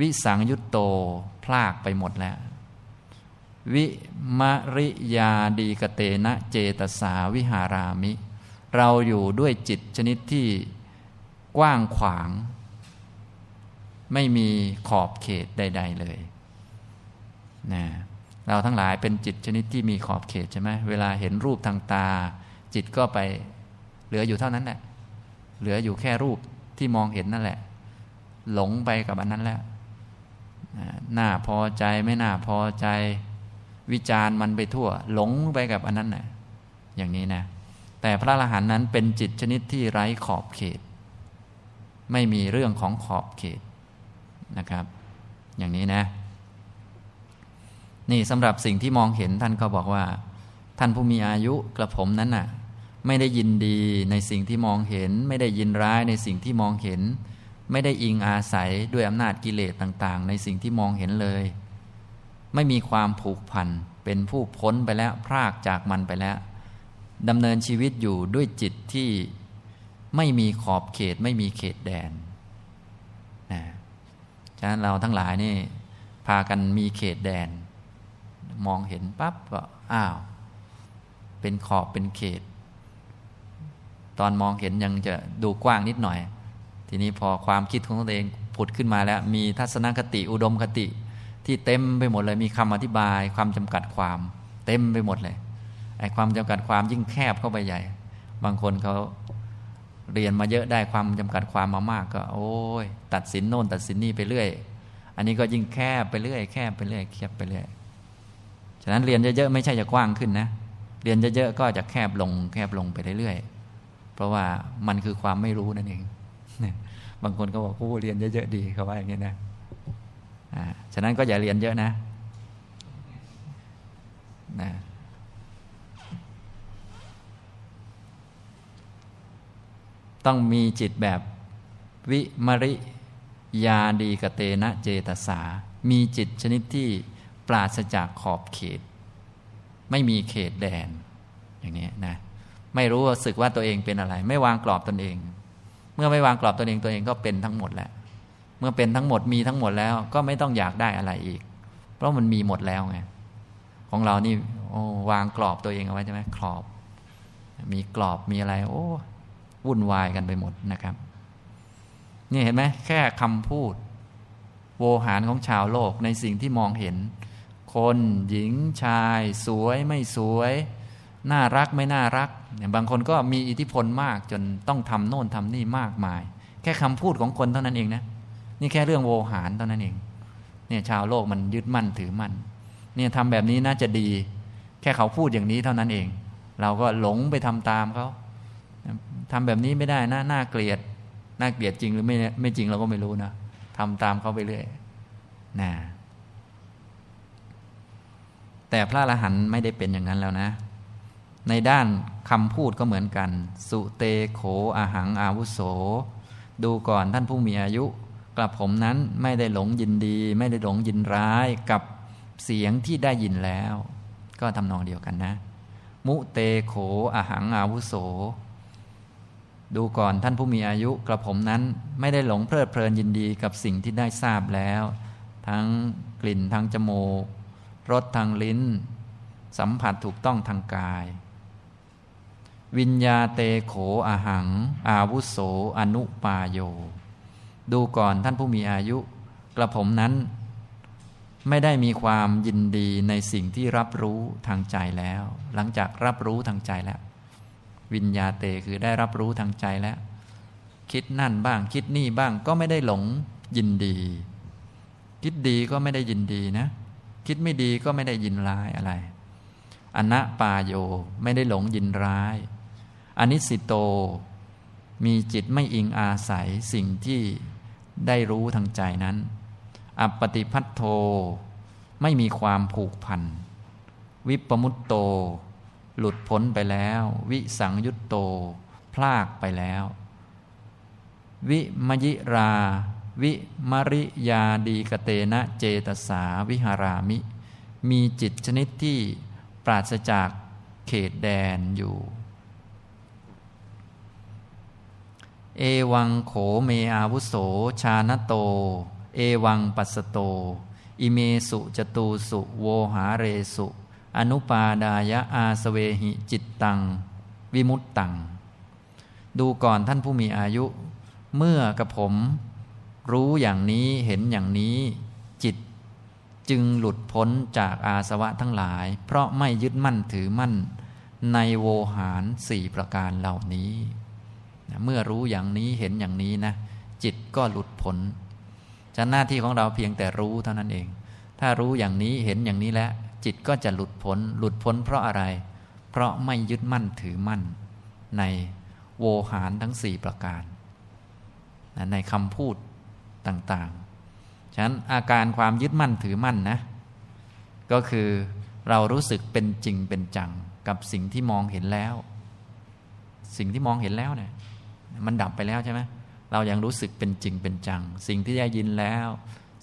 วิสังยุตโตพลากไปหมดแล้ว วิมริยาดีกเตนะเจตสาวิหารามิ เราอยู่ด้วยจิตชนิดที่กว้างขวาง ไม่มีขอบเขตใด ๆเลยนะเราทั้งหลายเป็นจิตชนิดที่มีขอบเขตใช่ไหมเวลาเห็นรูปทางตา จิตก็ไปเหลืออยู่เท่านั้นแหละ เหลืออยู่แค่รูปที่มองเห็นนั่นแหละ หลงไปกับอันนั้นแล้วน่าพอใจไม่น่าพอใจ วิจารณ์มันไปทั่ว หลงไปกับอันนั้นนะอย่างนี้นะ แต่พระอรหันต์นั้นเป็นจิตชนิดที่ไร้ขอบเขต ไม่มีเรื่องของขอบเขต นะครับ อย่างนี้นะ นี่สำหรับสิ่งที่มองเห็นท่านก็บอกว่า ท่านผู้มีอายุกระผมนั้นน่ะ ไม่ได้ยินดีในสิ่งที่มองเห็น ไม่ได้ยินร้ายในสิ่งที่มองเห็น ไม่ได้อิงอาศัยด้วยอำนาจกิเลสต่าง ๆ ในสิ่งที่มองเห็นเลย ไม่มีความผูกพันเป็นผู้พ้นไปแล้วพรากจากมันไปแล้วดำเนินชีวิตอยู่ด้วยจิตที่ไม่มีขอบเขตไม่มีเขตแดน ฉะนั้นเราทั้งหลายนี่ พากันมีเขตแดน มองเห็นปั๊บก็อ้าว เป็นขอบเป็นเขต ตอนมองเห็นยังจะดูกว้างนิดหน่อย ทีนี้พอความคิดของตนเองผุดขึ้นมาแล้ว มีทัศนคติอุดมคติ ที่เต็มไปหมดเลยมีคำอธิบาย ความจำกัดความ เต็มไปหมดเลยไอ้ความจำกัดความยิ่งแคบเข้าไปใหญ่ บางคนเขา เรียนมาเยอะได้ความจำกัดความมามาก ก็ โอ้ยตัดสินโน่น ตัดสินนี่ไปเรื่อย อันนี้ก็ยิ่งแคบไปเรื่อยแคบไปเรื่อยแคบไปเรื่อยฉะนั้นเรียนเยอะๆไม่ใช่จะกว้างขึ้นนะ เรียนเยอะๆก็จะแคบลง แคบลงไปเรื่อยๆเพราะว่ามันคือความไม่รู้นั่นเองบางคนก็บอกผู้เรียนเยอะๆดีเขาว่าอย่างนี้นะฉะนั้นก็อย่าเรียนเยอะนะนะ ต้องมีจิตแบบวิมริยาดีกเตนะเจตสา มีจิตชนิดที่ปราศจากขอบเขต ไม่มีเขตแดน อย่างนี้นะ ไม่รู้สึกว่าตัวเองเป็นอะไร ไม่วางกรอบตนเอง เมื่อไม่วางกรอบตัวเองตัวเองก็เป็นทั้งหมดแหละเมื่อเป็นทั้งหมดมีทั้งหมดแล้ว ก็ไม่ต้องอยากได้อะไรอีก เพราะมันมีหมดแล้วไงของเรานี่โอ้วางกรอบตัวเองเอาไว้ใช่ไหมกรอบ มีกรอบมีอะไร โอ้ วุ่นวายกันไปหมดนะครับ นี่เห็นไหมแค่คำพูด โวหารของชาวโลกในสิ่งที่มองเห็น คนหญิงชาย สวยไม่สวย น่ารักไม่น่ารักเนี่ยบางคนก็มีอิทธิพลมากจนต้องทำโน่นทำนี่มากมาย แค่คำพูดของคนเท่านั้นเองนะ นี่แค่เรื่องโวหารเท่านั้นเอง เนี่ยชาวโลกมันยึดมั่นถือมั่น เนี่ยทำแบบนี้น่าจะดี แค่เขาพูดอย่างนี้เท่านั้นเอง เราก็หลงไปทำตามเขา ทำแบบนี้ไม่ได้นะน่าเกลียดน่าเกลียดจริงหรือไม่ไม่จริงเราก็ไม่รู้นะทำตามเขาไปเรื่อยนะแต่พระอรหันต์ไม่ได้เป็นอย่างนั้นแล้วนะ ในด้านคำพูดก็เหมือนกัน สุเตโขอาหังอาวุโส ดูก่อนท่านผู้มีอายุกระผมนั้นไม่ได้หลงยินดี ไม่ได้หลงยินร้ายกับเสียงที่ได้ยินแล้ว ก็ทำนองเดียวกันนะ มุเตโขอาหังอาวุโส ดูก่อนท่านผู้มีอายุกระผมนั้นไม่ได้หลงเพลิดเพลินยินดีกับสิ่งที่ได้ทราบแล้ว ทั้งกลิ่นทางจมูกรสทางลิ้น สัมผัสถูกต้องทางกาย วิญญาเตโขอาหัง อาวุโสอนุปาโย ดูก่อนท่านผู้มีอายุ กระผมนั้น ไม่ได้มีความยินดีในสิ่งที่รับรู้ทางใจแล้ว หลังจากรับรู้ทางใจแล้ว วิญญาเตคือได้รับรู้ทางใจแล้ว คิดนั่นบ้างคิดนี่บ้างก็ไม่ได้หลงยินดี คิดดีก็ไม่ได้ยินดีนะ คิดไม่ดีก็ไม่ได้ยินร้ายอะไรอนะปาโยไม่ได้หลงยินร้ายอนิสิโต มีจิตไม่อิงอาศัยสิ่งที่ได้รู้ทางใจนั้น อัปปติพัทโท ไม่มีความผูกพัน วิปมุตโต หลุดพ้นไปแล้ว วิสังยุตโต พลากไปแล้ว วิมยิรา วิมริยาดีกเตนะเจตสาวิหารามิ มีจิตชนิดที่ปราศจากเขตแดนอยู่ เอวังโขเมอาวุโส ชาณโต เอวังปัสโต อิเมสุจตูสุ โวหาเรสุ อนุปาดายะอาสเวหิจิตตัง วิมุตตัง ดูก่อนท่านผู้มีอายุ เมื่อกับผม รู้อย่างนี้เห็นอย่างนี้ จิต จึงหลุดพ้นจากอาสวะทั้งหลาย เพราะไม่ยึดมั่นถือมั่น ในโวหารสี่ประการเหล่านี้ เมื่อรู้อย่างนี้เห็นอย่างนี้นะ จิตก็หลุดพ้นจะหน้าที่ของเราเพียงแต่รู้เท่านั้นเอง ถ้ารู้อย่างนี้เห็นอย่างนี้แล้ว จิตก็จะหลุดพ้น หลุดพ้นเพราะอะไร เพราะไม่ยึดมั่นถือมั่น ในโวหารทั้งสี่ประการ ในคำพูดต่างๆ ฉะนั้นอาการความยึดมั่นถือมั่นนะ ก็คือเรารู้สึกเป็นจริงเป็นจังกับสิ่งที่มองเห็นแล้ว สิ่งที่มองเห็นแล้วเนี่ยมันดับไปแล้วใช่ไหมเรายังรู้สึกเป็นจริงเป็นจัง สิ่งที่ได้ยินแล้ว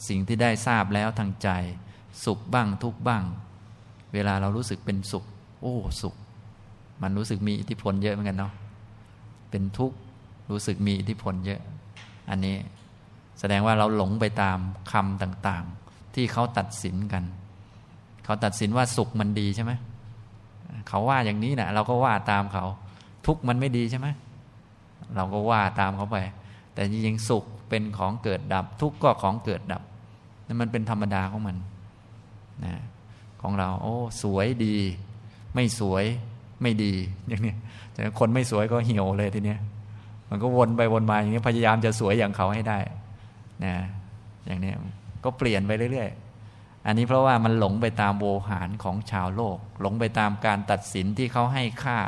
สิ่งที่ได้ทราบแล้วทางใจ สุขบ้างทุกบ้าง เวลาเรารู้สึกเป็นสุข โอ้สุข มันรู้สึกมีอิทธิพลเยอะเหมือนกันเนาะเป็นทุกข์รู้สึกมีอิทธิพลเยอะ อันนี้แสดงว่าเราหลงไปตามคำต่างๆ ที่เขาตัดสินกัน เขาตัดสินว่าสุขมันดีใช่ไหมเขาว่าอย่างนี้นะเราก็ว่าตามเขา ทุกข์มันไม่ดีใช่ไหมเราก็ว่าตามเขาไป แต่จริงๆสุขเป็นของเกิดดับ ทุกข์ก็ของเกิดดับนั่นมันเป็นธรรมดาของมันนะ ของเรา โอ้ สวยดี ไม่สวยไม่ดีอย่างนี้แต่คนไม่สวยก็เหี่ยวเลยทีเนี้ยมันก็วนไปวนมาอย่างนี้พยายามจะสวยอย่างเขาให้ได้นะอย่างนี้ก็เปลี่ยนไปเรื่อยๆ อันนี้เพราะว่ามันหลงไปตามโวหารของชาวโลก หลงไปตามการตัดสินที่เขาให้ค่า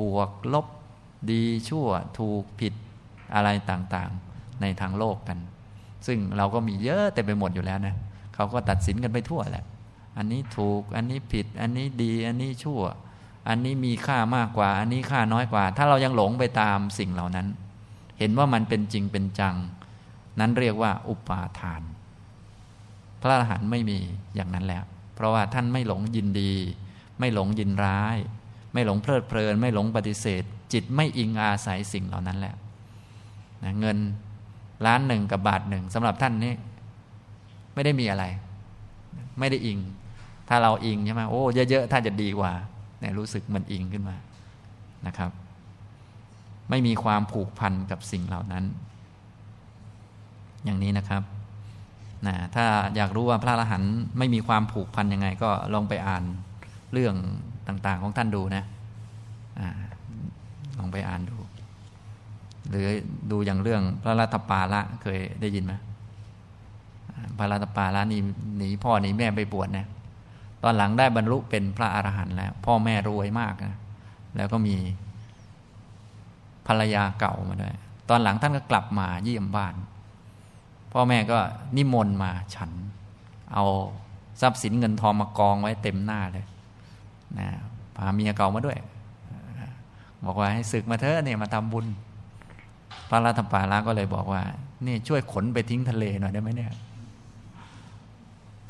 บวกลบดีชั่วถูกผิดอะไรต่างๆ ในทางโลกกัน ซึ่งเราก็มีเยอะแต่ไปหมดอยู่แล้วนะเขาก็ตัดสินกันไปทั่วแหละ อันนี้ถูก อันนี้ผิด อันนี้ดี อันนี้ชั่ว อันนี้มีค่ามากกว่า อันนี้ค่าน้อยกว่า ถ้าเรายังหลงไปตามสิ่งเหล่านั้น เห็นว่ามันเป็นจริงเป็นจัง นั้นเรียกว่าอุปาทาน พระอรหันต์ไม่มีอย่างนั้นแล้ว เพราะว่าท่านไม่หลงยินดี ไม่หลงยินร้าย ไม่หลงเพลิดเพลิน ไม่หลงปฏิเสธ จิตไม่อิงอาศัยสิ่งเหล่านั้นแหละนะเงินล้านหนึ่งกับบาทหนึ่งสำหรับท่านนี้ ไม่ได้มีอะไร ไม่ได้อิง ถ้าเราอิงใช่ไหมโอ้เยอะๆถ้าจะดีกว่าเนี่ยรู้สึกมันอิงขึ้นมานะครับ ไม่มีความผูกพันกับสิ่งเหล่านั้น อย่างนี้นะครับนะถ้าอยากรู้ว่าพระอรหันต์ไม่มีความผูกพันยังไง ก็ลองไปอ่านเรื่องต่าง ๆ ของท่านดูนะอลองไปอ่านดู หรือดูอย่างเรื่องพระรัตปาละเคยได้ยินไหมพระรัตปาละนี่หนีพ่อหนีแม่ไปบวชนะ ตอนหลังได้บรรลุเป็นพระอรหันต์แล้ว พ่อแม่รวยมากนะแล้วก็มีภรรยาเก่ามาด้วยตอนหลังท่านก็กลับมาเยี่ยมบ้าน พ่อแม่ก็นิมนต์มาฉัน เอาทรัพย์สินเงินทองมากองไว้เต็มหน้าเลยนะพาเมียเก่ามาด้วย บอกว่าให้ศึกมาเถอะเนี่ยมาทำบุญ พระรัตปาละก็เลยบอกว่า นี่ช่วยขนไปทิ้งทะเลหน่อยได้ไหมเนี่ย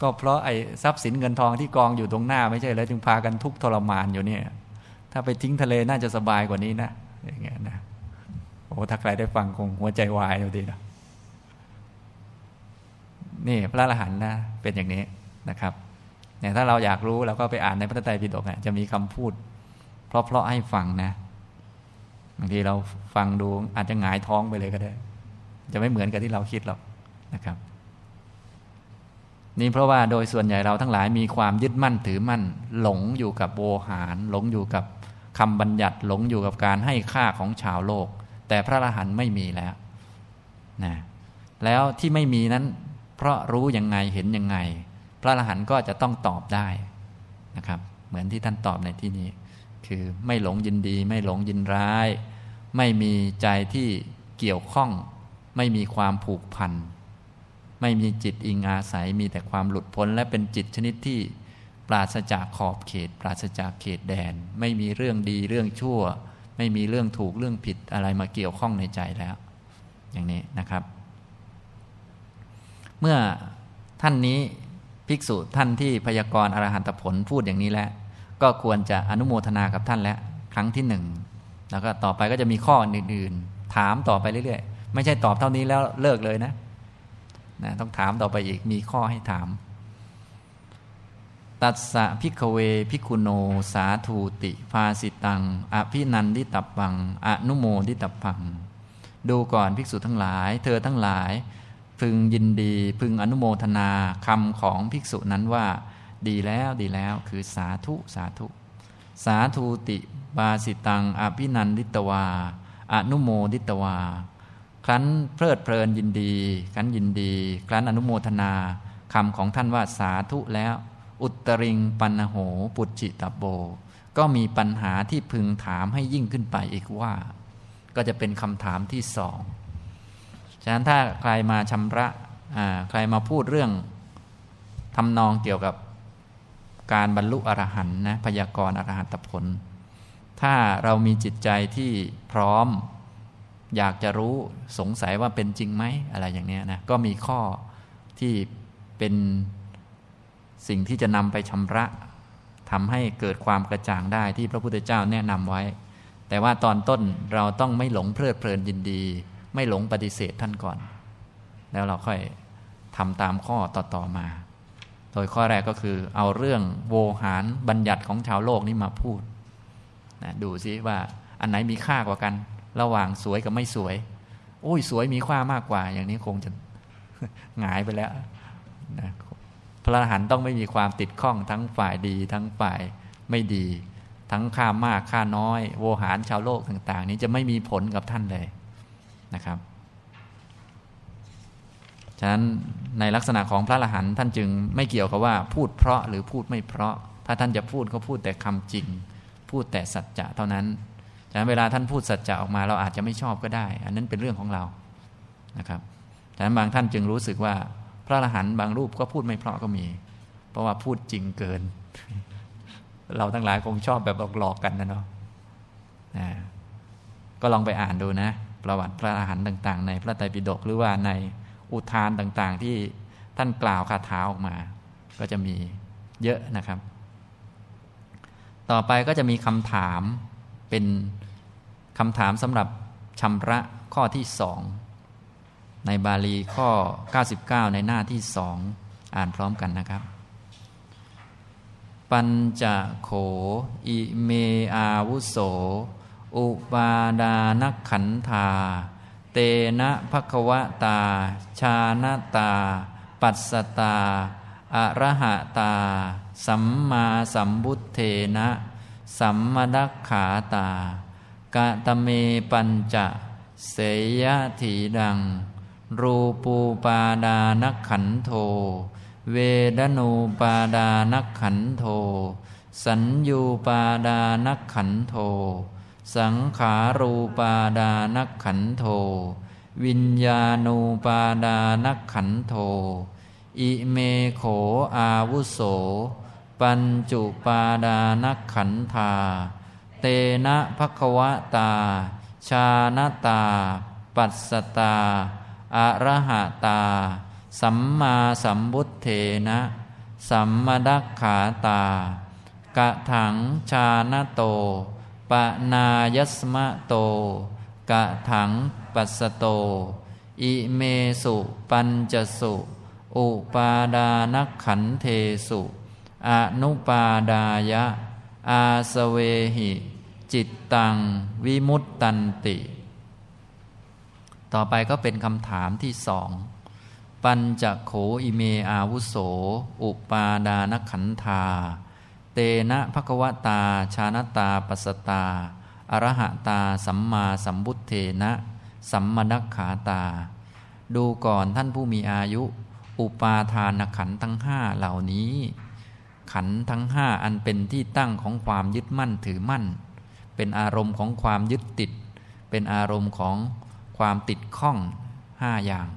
ก็เพราะไอ้ทรัพย์สินเงินทองที่กองอยู่ตรงหน้าไม่ใช่แล้วจึงพากันทุกทรมานอยู่เนี่ย ถ้าไปทิ้งทะเลน่าจะสบายกว่านี้นะอย่างเงี้ยนะโอ้ถ้าใครได้ฟังคงหัวใจวายอยู่ดีนะนี่พระอรหันต์นะเป็นอย่างนี้นะครับเนี่ยถ้าเราอยากรู้เราก็ไปอ่านในพระไตรปิฎกจะมีคำพูด เพราะเพราะให้ฟังนะบางทีเราฟังดูอาจจะหงายท้องไปเลยก็ได้ จะไม่เหมือนกับที่เราคิดหรอกนะครับ นี่เพราะว่าโดยส่วนใหญ่เราทั้งหลายมีความยึดมั่นถือมั่น หลงอยู่กับโวหาร หลงอยู่กับคำบัญญัติหลงอยู่กับการให้ค่าของชาวโลก แต่พระอรหันต์ไม่มีแล้วนะแล้วที่ไม่มีนั้น เพราะรู้ยังไงเห็นยังไง พระอรหันต์ก็จะต้องตอบได้นะครับ เหมือนที่ท่านตอบในที่นี้ คือไม่หลงยินดี ไม่หลงยินร้าย ไม่มีใจที่เกี่ยวข้อง ไม่มีความผูกพัน ไม่มีจิตอิงอาศัยมีแต่ความหลุดพ้น และเป็นจิตชนิดที่ปราศจากขอบเขต ปราศจากเขตแดน ไม่มีเรื่องดีเรื่องชั่ว ไม่มีเรื่องถูกเรื่องผิดอะไรมาเกี่ยวข้องในใจแล้ว อย่างนี้นะครับ เมื่อท่านนี้ภิกษุท่านที่พยากรณ์อรหันตผลพูดอย่างนี้แล้ว ก็ควรจะอนุโมทนากับท่านแล้วครั้งที่หนึ่งแล้วก็ต่อไปก็จะมีข้ออื่นๆ ถามต่อไปเรื่อยๆ ไม่ใช่ตอบเท่านี้แล้วเลิกเลยนะ นะต้องถามต่อไปอีกมีข้อให้ถาม ตัสสะพิกเวพิคุโน สาธูติ ภาสิตัง อภินันดิตับปัง อนุโมดิตับปัง ดูก่อนภิกษุทั้งหลาย เธอทั้งหลาย พึงยินดีพึงอนุโมทนาคำของภิกษุนั้นว่า ดีแล้วดีแล้วคือสาธุสาธุ สาธุติ บาสิตัง อภินันดิตวา อนุโมดิตวา ครั้นเพลิดเพลินยินดี ครั้นยินดี ครั้นอนุโมทนาคำของท่านว่าสาธุแล้ว อุตริงปันโหปุจิตโบ ก็มีปัญหาที่พึงถามให้ยิ่งขึ้นไปอีกว่า ก็จะเป็นคำถามที่สองฉะนั้นถ้าใครมาชำระใครมาพูดเรื่องทำนองเกี่ยวกับการบรรลุอรหันต์นะพยากรณ์อรหันตผล ถ้าเรามีจิตใจที่พร้อม อยากจะรู้สงสัยว่าเป็นจริงไหมอะไรอย่างนี้นะก็มีข้อที่เป็นสิ่งที่จะนำไปชำระทำให้เกิดความกระจ่างได้ที่พระพุทธเจ้าแนะนำไว้ แต่ว่าตอนต้นเราต้องไม่หลงเพลิดเพลินยินดี ไม่หลงปฏิเสธท่านก่อน แล้วเราค่อยทำตามข้อต่อๆมา โดยข้อแรกก็คือเอาเรื่องโวหารบัญญัติของชาวโลกนี้มาพูดนะดูซิว่าอันไหนมีค่ากว่ากัน ระหว่างสวยกับไม่สวย โอ้ยสวยมีค่ามากกว่า อย่างนี้คงจะหงายไปแล้วนะพระอรหันต์ต้องไม่มีความติดข้องทั้งฝ่ายดี ทั้งฝ่ายไม่ดี ทั้งค่ามากค่าน้อย โวหารชาวโลกต่าง ๆ นี้จะไม่มีผลกับท่านเลยนะครับฉะนั้นในลักษณะของพระอรหันต์ท่านจึงไม่เกี่ยวกับว่าพูดเพราะหรือพูดไม่เพราะ ถ้าท่านจะพูดก็พูดแต่คำจริง พูดแต่สัจจะเท่านั้น ฉะนั้นเวลาท่านพูดสัจจะออกมาเราอาจจะไม่ชอบก็ได้ อันนั้นเป็นเรื่องของเรานะครับฉะนั้นบางท่านจึงรู้สึกว่าพระอรหันต์บางรูปก็พูดไม่เพราะก็มี เพราะว่าพูดจริงเกิน เราทั้งหลายคงชอบแบบหลอกๆกันนะเนาะก็ลองไปอ่านดูนะ ประวัติพระอาหารต่าง ๆ ในพระไตรปิฎกหรือว่าในอุทานต่างๆ ที่ท่านกล่าวคาถาออกมา ก็จะมีเยอะนะครับ ต่อไปก็จะมีคำถามเป็น คำถามสำหรับชำระข้อที่สองในบาลีข้อ 99 ในหน้าที่สองอ่านพร้อมกันนะครับ ปัญจโข อิเมอาวุโส อุปาดานขันธา เตนะภควตา ชาณตา ปัสสตาอรหะตา สัมมาสัมบุตเทนะ สัมมดักขาตา กะตะเมปัญจะเสยถีดัง รูปูปาดานขันโท เวดนูปาดานขันโท สัญญูปาดานขันโท สังขารูปาดานักขันโท วิญญาณูปาดานักขันโท อิเมโขอาวุโส ปัญจุปาดานักขันธา เตนะภควตา ชาณตา ปัสสตาอะระหะตา สัมมาสัมบุตเทนะ สัมมดักขาตากะถังชาณโตปนายสมะโต กะถังปัสโต อิเมสุปัญจสุ อุปาดานักขันเทสุ อนุปาดายะ อาสเวหิ จิตตัง วิมุตตันติ ต่อไปก็เป็นคำถามที่สอง ปัญจโขอิเมอาวุโส อุปาดานขันธา เตนะภควตา ชานตาปัสตา อรหตา สัมมาสัมบุตเทนะ สัมมนักขาตา ดูก่อนท่านผู้มีอายุ อุปาทานขันทั้งห้าเหล่านี้ขันทั้งห้าอันเป็นที่ตั้งของความยึดมั่นถือมั่น เป็นอารมณ์ของความยึดติด เป็นอารมณ์ของความติดข้องห้าอย่าง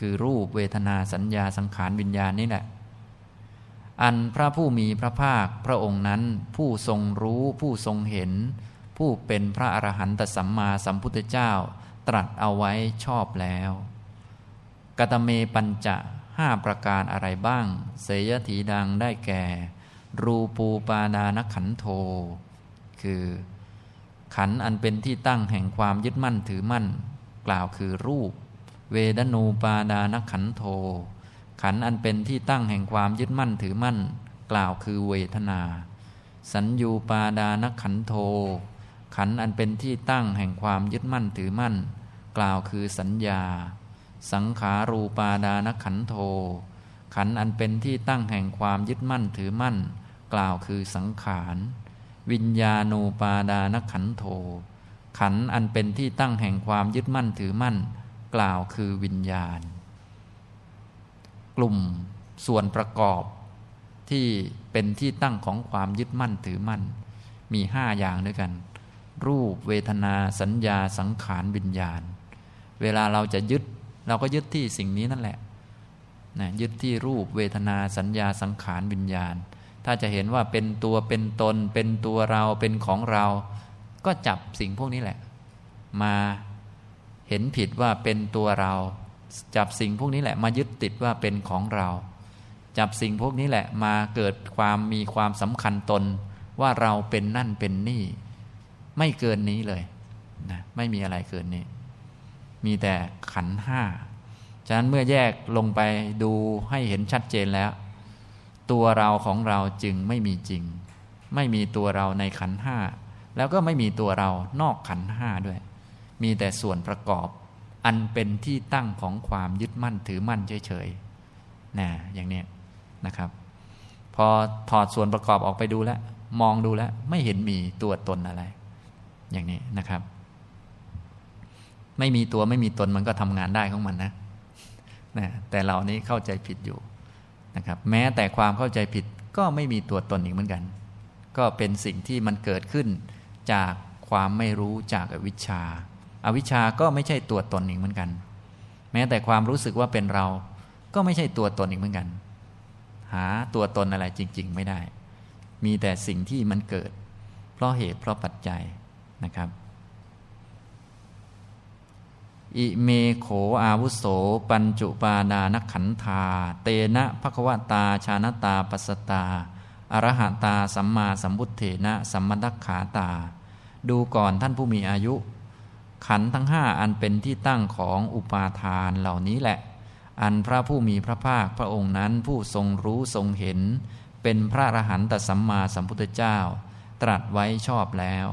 คือรูปเวทนาสัญญาสังขารวิญญาณนี่แหละ อันพระผู้มีพระภาคพระองค์นั้นผู้ทรงรู้ผู้ทรงเห็น ผู้เป็นพระอรหันตสัมมาสัมพุทธเจ้าตรัสเอาไว้ชอบแล้วกตเมปัญจะห้าประการอะไรบ้าง เสยถีดังได้แก่ รูปูปาดานขันโท คือ ขันอันเป็นที่ตั้งแห่งความยึดมั่นถือมั่น กล่าวคือรูป เวดนูปาดานขันโท ขันอันเป็นที่ตั้งแห่งความยึดมั่นถือมั่น กล่าวคือเวทนา สัญญูปาดานขันโท ขันอันเป็นที่ตั้งแห่งความยึดมั่นถือมั่น กล่าวคือสัญญา สังขารูปาดานขันโท ขันอันเป็นที่ตั้งแห่งความยึดมั่นถือมั่น กล่าวคือสังขาร วิญญาณูปาดานขันโท ขันอันเป็นที่ตั้งแห่งความยึดมั่นถือมั่น กล่าวคือวิญญาณ กลุ่มส่วนประกอบที่เป็นที่ตั้งของความยึดมั่นถือมั่น มีห้าอย่างด้วยกัน รูปเวทนาสัญญาสังขารวิญญาณ เวลาเราจะยึดเราก็ยึดที่สิ่งนี้นั่นแหละนะยึดที่รูปเวทนาสัญญาสังขารวิญญาณ ถ้าจะเห็นว่าเป็นตัวเป็นตน เป็นตัวเราเป็นของเรา ก็จับสิ่งพวกนี้แหละ มาเห็นผิดว่าเป็นตัวเรา จับสิ่งพวกนี้แหละ มายึดติดว่าเป็นของเรา จับสิ่งพวกนี้แหละมาเกิดความมีความสำคัญตนว่าเราเป็นนั่นเป็นนี่ ไม่เกินนี้เลยนะไม่มีอะไรเกินนี้ มีแต่ขันห้าฉะนั้นเมื่อแยกลงไปดูให้เห็นชัดเจนแล้ว ตัวเราของเราจึงไม่มีจริง ไม่มีตัวเราในขันห้าแล้วก็ไม่มีตัวเรานอกขันห้าด้วย มีแต่ส่วนประกอบ อันเป็นที่ตั้งของความยึดมั่นถือมั่นเฉยๆนะอย่างนี้นะครับ พอถอดส่วนประกอบออกไปดูแล้ว มองดูแล้ว ไม่เห็นมีตัวตนอะไร อย่างนี้นะครับ ไม่มีตัวไม่มีตนมันก็ทำงานได้ของมันนะนะแต่เรานี้เข้าใจผิดอยู่ นะครับแม้แต่ความเข้าใจผิดก็ไม่มีตัวตนอีกเหมือนกัน ก็เป็นสิ่งที่มันเกิดขึ้น จากความไม่รู้จากอวิชชาอวิชชาก็ไม่ใช่ตัวตนอีกเหมือนกัน แม้แต่ความรู้สึกว่าเป็นเรา ก็ไม่ใช่ตัวตนอีกเหมือนกัน หาตัวตนอะไรจริง ๆ ไม่ได้ มีแต่สิ่งที่มันเกิด เพราะเหตุเพราะปัจจัยนะครับ อิเมโขอาวุโส ปัญจุปาดานขันธา เตนะภควตาชานตาปัสตา อรหตาสัมมาสัมพุทเถนะ สัมมดักขาตา ดูก่อนท่านผู้มีอายุ ขันทั้งห้าอันเป็นที่ตั้งของอุปาทานเหล่านี้แหละ อันพระผู้มีพระภาคพระองค์นั้นผู้ทรงรู้ทรงเห็น เป็นพระอรหันตสัมมาสัมพุทธเจ้า ตรัสไว้ชอบแล้ว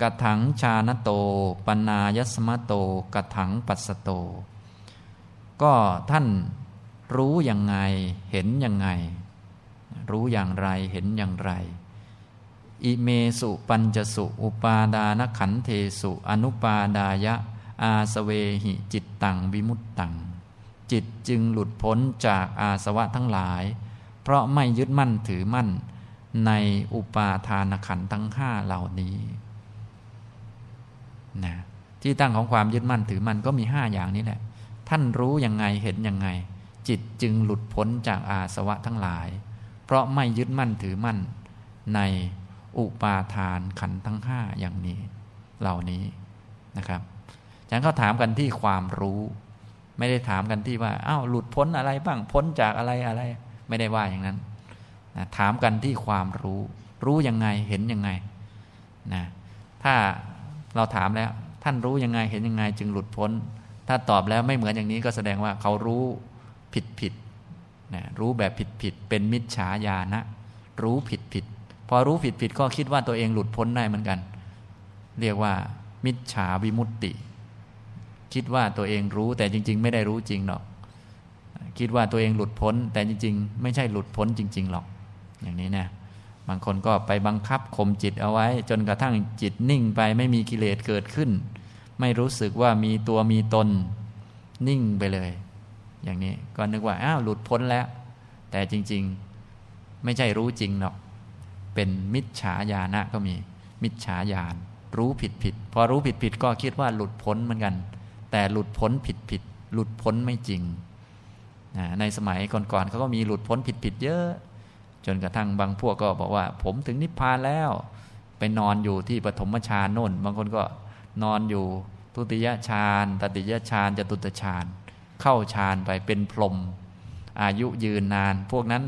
กะถังชาณโต ปนายสมโตกะถังปัสโต ก็ท่านรู้อยังไงเห็นอยังไง รู้อย่างไรเห็นอย่างไร อิเมสุปัญจสุอุปาดานขันเทสุ อนุปาดายะ อาสเวหิจิตตังวิมุตตัง จิตจึงหลุดพ้นจากอาสวะทั้งหลาย เพราะไม่ยึดมั่นถือมั่นในอุปาทานขันทั้งห้าเหล่านี้ นะที่ตั้งของความยึดมั่นถือมั่นก็มีห้าอย่างนี้แหละ ท่านรู้ยังไงเห็นยังไง จิตจึงหลุดพ้นจากอาสวะทั้งหลาย เพราะไม่ยึดมั่นถือมั่น ในอุปาทานขันทั้งห้าอย่างนี้ เหล่านี้นะครับฉันเขาถามกันที่ความรู้ ไม่ได้ถามกันที่ว่าอ้าวหลุดพ้นอะไรบ้างพ้นจากอะไรอะไร ไม่ได้ว่าอย่างนั้นนะถามกันที่ความรู้ รู้ยังไงเห็นยังไงนะถ้า เราถามแล้ว ท่านรู้ยังไงเห็นยังไงจึงหลุดพ้น ถ้าตอบแล้วไม่เหมือนอย่างนี้ก็แสดงว่าเขารู้ผิดผิดนะรู้แบบผิดผิดเป็นมิจฉาญาณะรู้ผิดผิดพอรู้ผิดผิดก็คิดว่าตัวเองหลุดพ้นได้เหมือนกัน เรียกว่า มิจฉาวิมุตติ คิดว่าตัวเองรู้แต่จริง ๆ ไม่ได้รู้จริงหรอก คิดว่าตัวเองหลุดพ้น แต่จริง ๆ ไม่ใช่หลุดพ้นจริง ๆ หรอก อย่างนี้นะ บางคนก็ไปบังคับข่มจิตเอาไว้ จนกระทั่งจิตนิ่งไปไม่มีกิเลสเกิดขึ้น ไม่รู้สึกว่ามีตัวมีตนนิ่งไปเลย อย่างนี้ก็นึกว่าอ้าวหลุดพ้นแล้ว แต่จริงๆไม่ใช่รู้จริงหรอก เป็นมิจฉาญาณะก็มี มิจฉาญาณรู้ผิดผิดพอรู้ผิดผิดก็คิดว่าหลุดพ้นเหมือนกัน แต่หลุดพ้นผิดผิดหลุดพ้นไม่จริง ในสมัยก่อนๆเขาก็มีหลุดพ้นผิดผิดเยอะ จนกระทั่งบางพวกก็บอกว่า ผมถึงนิพพานแล้ว ไปนอนอยู่ที่ปฐมฌานโน่น บางคนก็นอนอยู่ทุติยฌานตติยฌานจตุตฌานเข้าฌานไปเป็นพรหมอายุยืนนาน พวกนั้น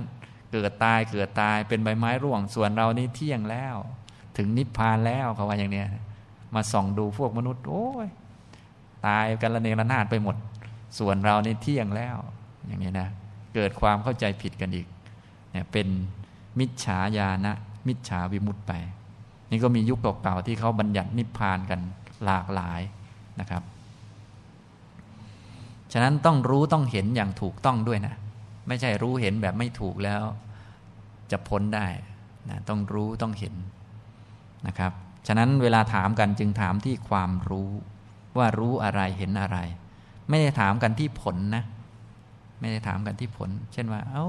เกิดตายเกิดตายเป็นใบไม้ร่วงส่วนเรานี่เที่ยงแล้ว ถึงนิพพานแล้วเขาว่าอย่างเนี้ยมาส่องดูพวกมนุษย์ โอ้ยตายกันละเนระนาดไปหมด ส่วนเรานี่เที่ยงแล้ว อย่างนี้นะ เกิดความเข้าใจผิดกันอีก เนี่ยเป็นมิจฉาญาณะมิจฉาวิมุตต์ไป นี่ก็มียุคเก่าๆที่เขาบัญญัตินิพพานกันหลากหลายนะครับ ฉะนั้นต้องรู้ต้องเห็นอย่างถูกต้องด้วยนะ ไม่ใช่รู้เห็นแบบไม่ถูกแล้วจะพ้นได้นะต้องรู้ต้องเห็นนะครับ ฉะนั้นเวลาถามกันจึงถามที่ความรู้ว่ารู้อะไรเห็นอะไร ไม่ได้ถามกันที่ผลนะ ไม่ได้ถามกันที่ผล เช่นว่า เอา้า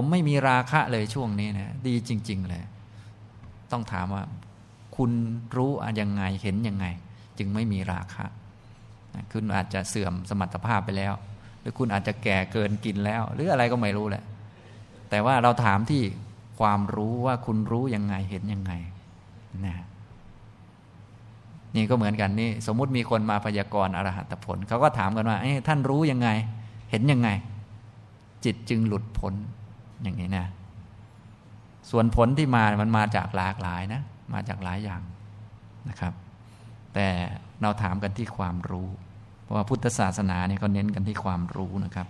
ผมไม่มีราคะเลยช่วงนี้นะดีจริง ๆ เลย ต้องถามว่า คุณรู้อยังไงเห็นยังไง จึงไม่มีราคะคุณอาจจะเสื่อมสมรรถภาพไปแล้ว หรือคุณอาจจะแก่เกินกินแล้ว หรืออะไรก็ไม่รู้แหละ แต่ว่าเราถามที่ความรู้ว่าคุณรู้ยังไงเห็นยังไงนะนี่ก็เหมือนกันนี่สมมุติมีคนมาพยากรณ์อรหัตผลเขาก็ถามกันว่าท่านรู้ยังไง เห็นยังไง จิตจึงหลุดพ้น อย่างนี้นะ ส่วนผลที่มา มันมาจากหลากหลายนะ มาจากหลายอย่างนะครับ แต่เราถามกันที่ความรู้ เพราะว่าพุทธศาสนาเนี่ยเขาเน้นกันที่ความรู้นะครับ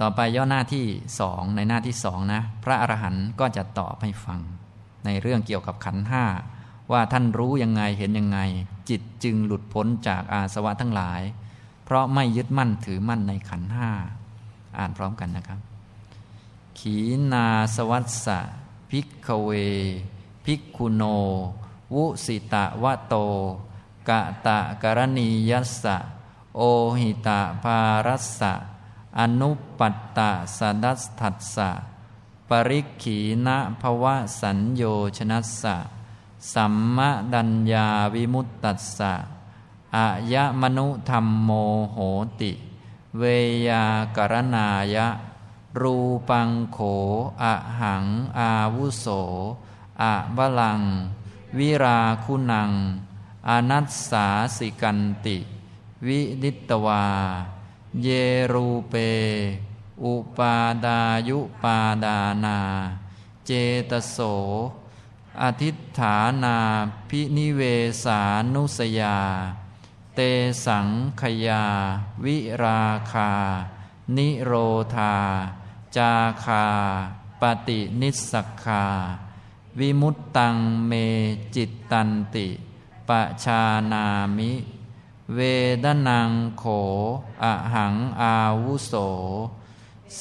ต่อไปย่อหน้าที่สองในหน้าที่สองนะ พระอรหันต์ก็จะตอบให้ฟัง ในเรื่องเกี่ยวกับขันห้าว่าท่านรู้ยังไงเห็นยังไง จิตจึงหลุดพ้นจากอาสวะทั้งหลาย เพราะไม่ยึดมั่นถือมั่นในขันห้า อ่านพร้อมกันนะครับ ขีนาสวัสสะพิกเว พิกคุโน วุสิตะวะโต กะตะกรณียัสสะ โอหิตะภารัสสะ อนุปัตตะสดัสถัสสะ ปริขีนะภวะสัญโยชนัสสะ สัมมดัญญาวิมุตตัสสะอายะมนุธรรมโมโหติ เวยากรณายะ รูปังโขอะหัง อาวุโสอะบะลัง วิราคุณัง อนัสสาสิกันติ วินิตวา เยรูเป อุปาดายุปาดานา เจตโสอธิฐานาพินิเวสานุสยา เตสังขยา วิราคา นิโรธา จาคา ปฏินิสสัคคา วิมุตตังเมจิตตันติปะชานามิ เวทนังโขอะหังอาวุโส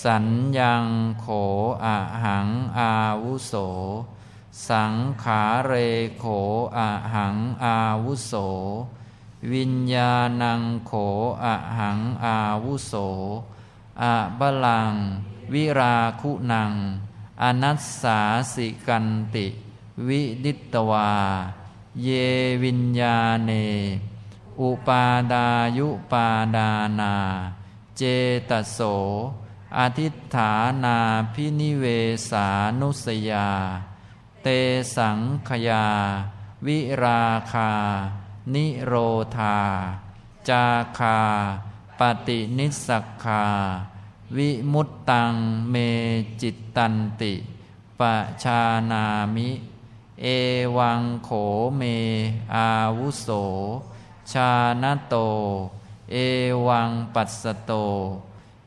สัญญังโขอะหังอาวุโส สังขาเรโขอะหังอาวุโส วิญญาณังโขอะหังอาวุโสอะบาลัง วิราคุนัง อนัสสาสิกันติ วิดิตวา เยวิญญาเน อุปาดายุปาดานา เจตโสอธิฐานาพินิเวสานุสยา เตสังขยา วิราคา นิโรธา จาคา ปฏินิสสัคคา วิมุตตังเมจิตตันติปชานามิ เอวังโขเม อาวุโส ชานโต เอวังปัสสโต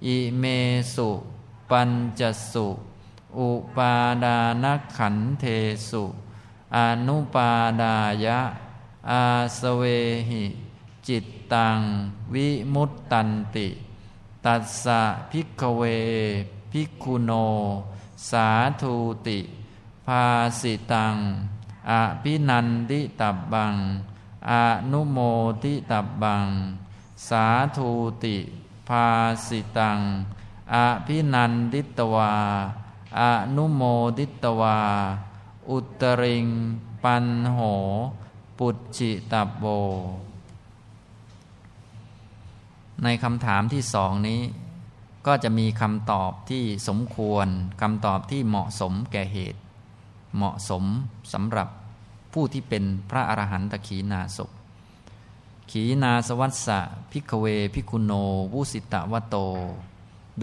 อิเมสุ ปัญจสุ อุปาทานขันเทสุ อนุปาดายะ อาสเวหิ จิตตัง วิมุตตันติ ตัสสะพิกเว พิกุโน สาธุติ ภาสิตังอภินันติตับบังอนุโมติตับบัง สาธุติ ภาสิตังอภินันติตวาอนุโมติตวา อุตริง ปันโห ปุจจิตับโบ ในคำถามที่สองนี้ ก็จะมีคำตอบที่สมควรคำตอบที่เหมาะสมแก่เหตุ เหมาะสมสำหรับผู้ที่เป็นพระอรหันตขีนาศขีนาสวัสสะพิกเวพิคุโนวุสิตะวโต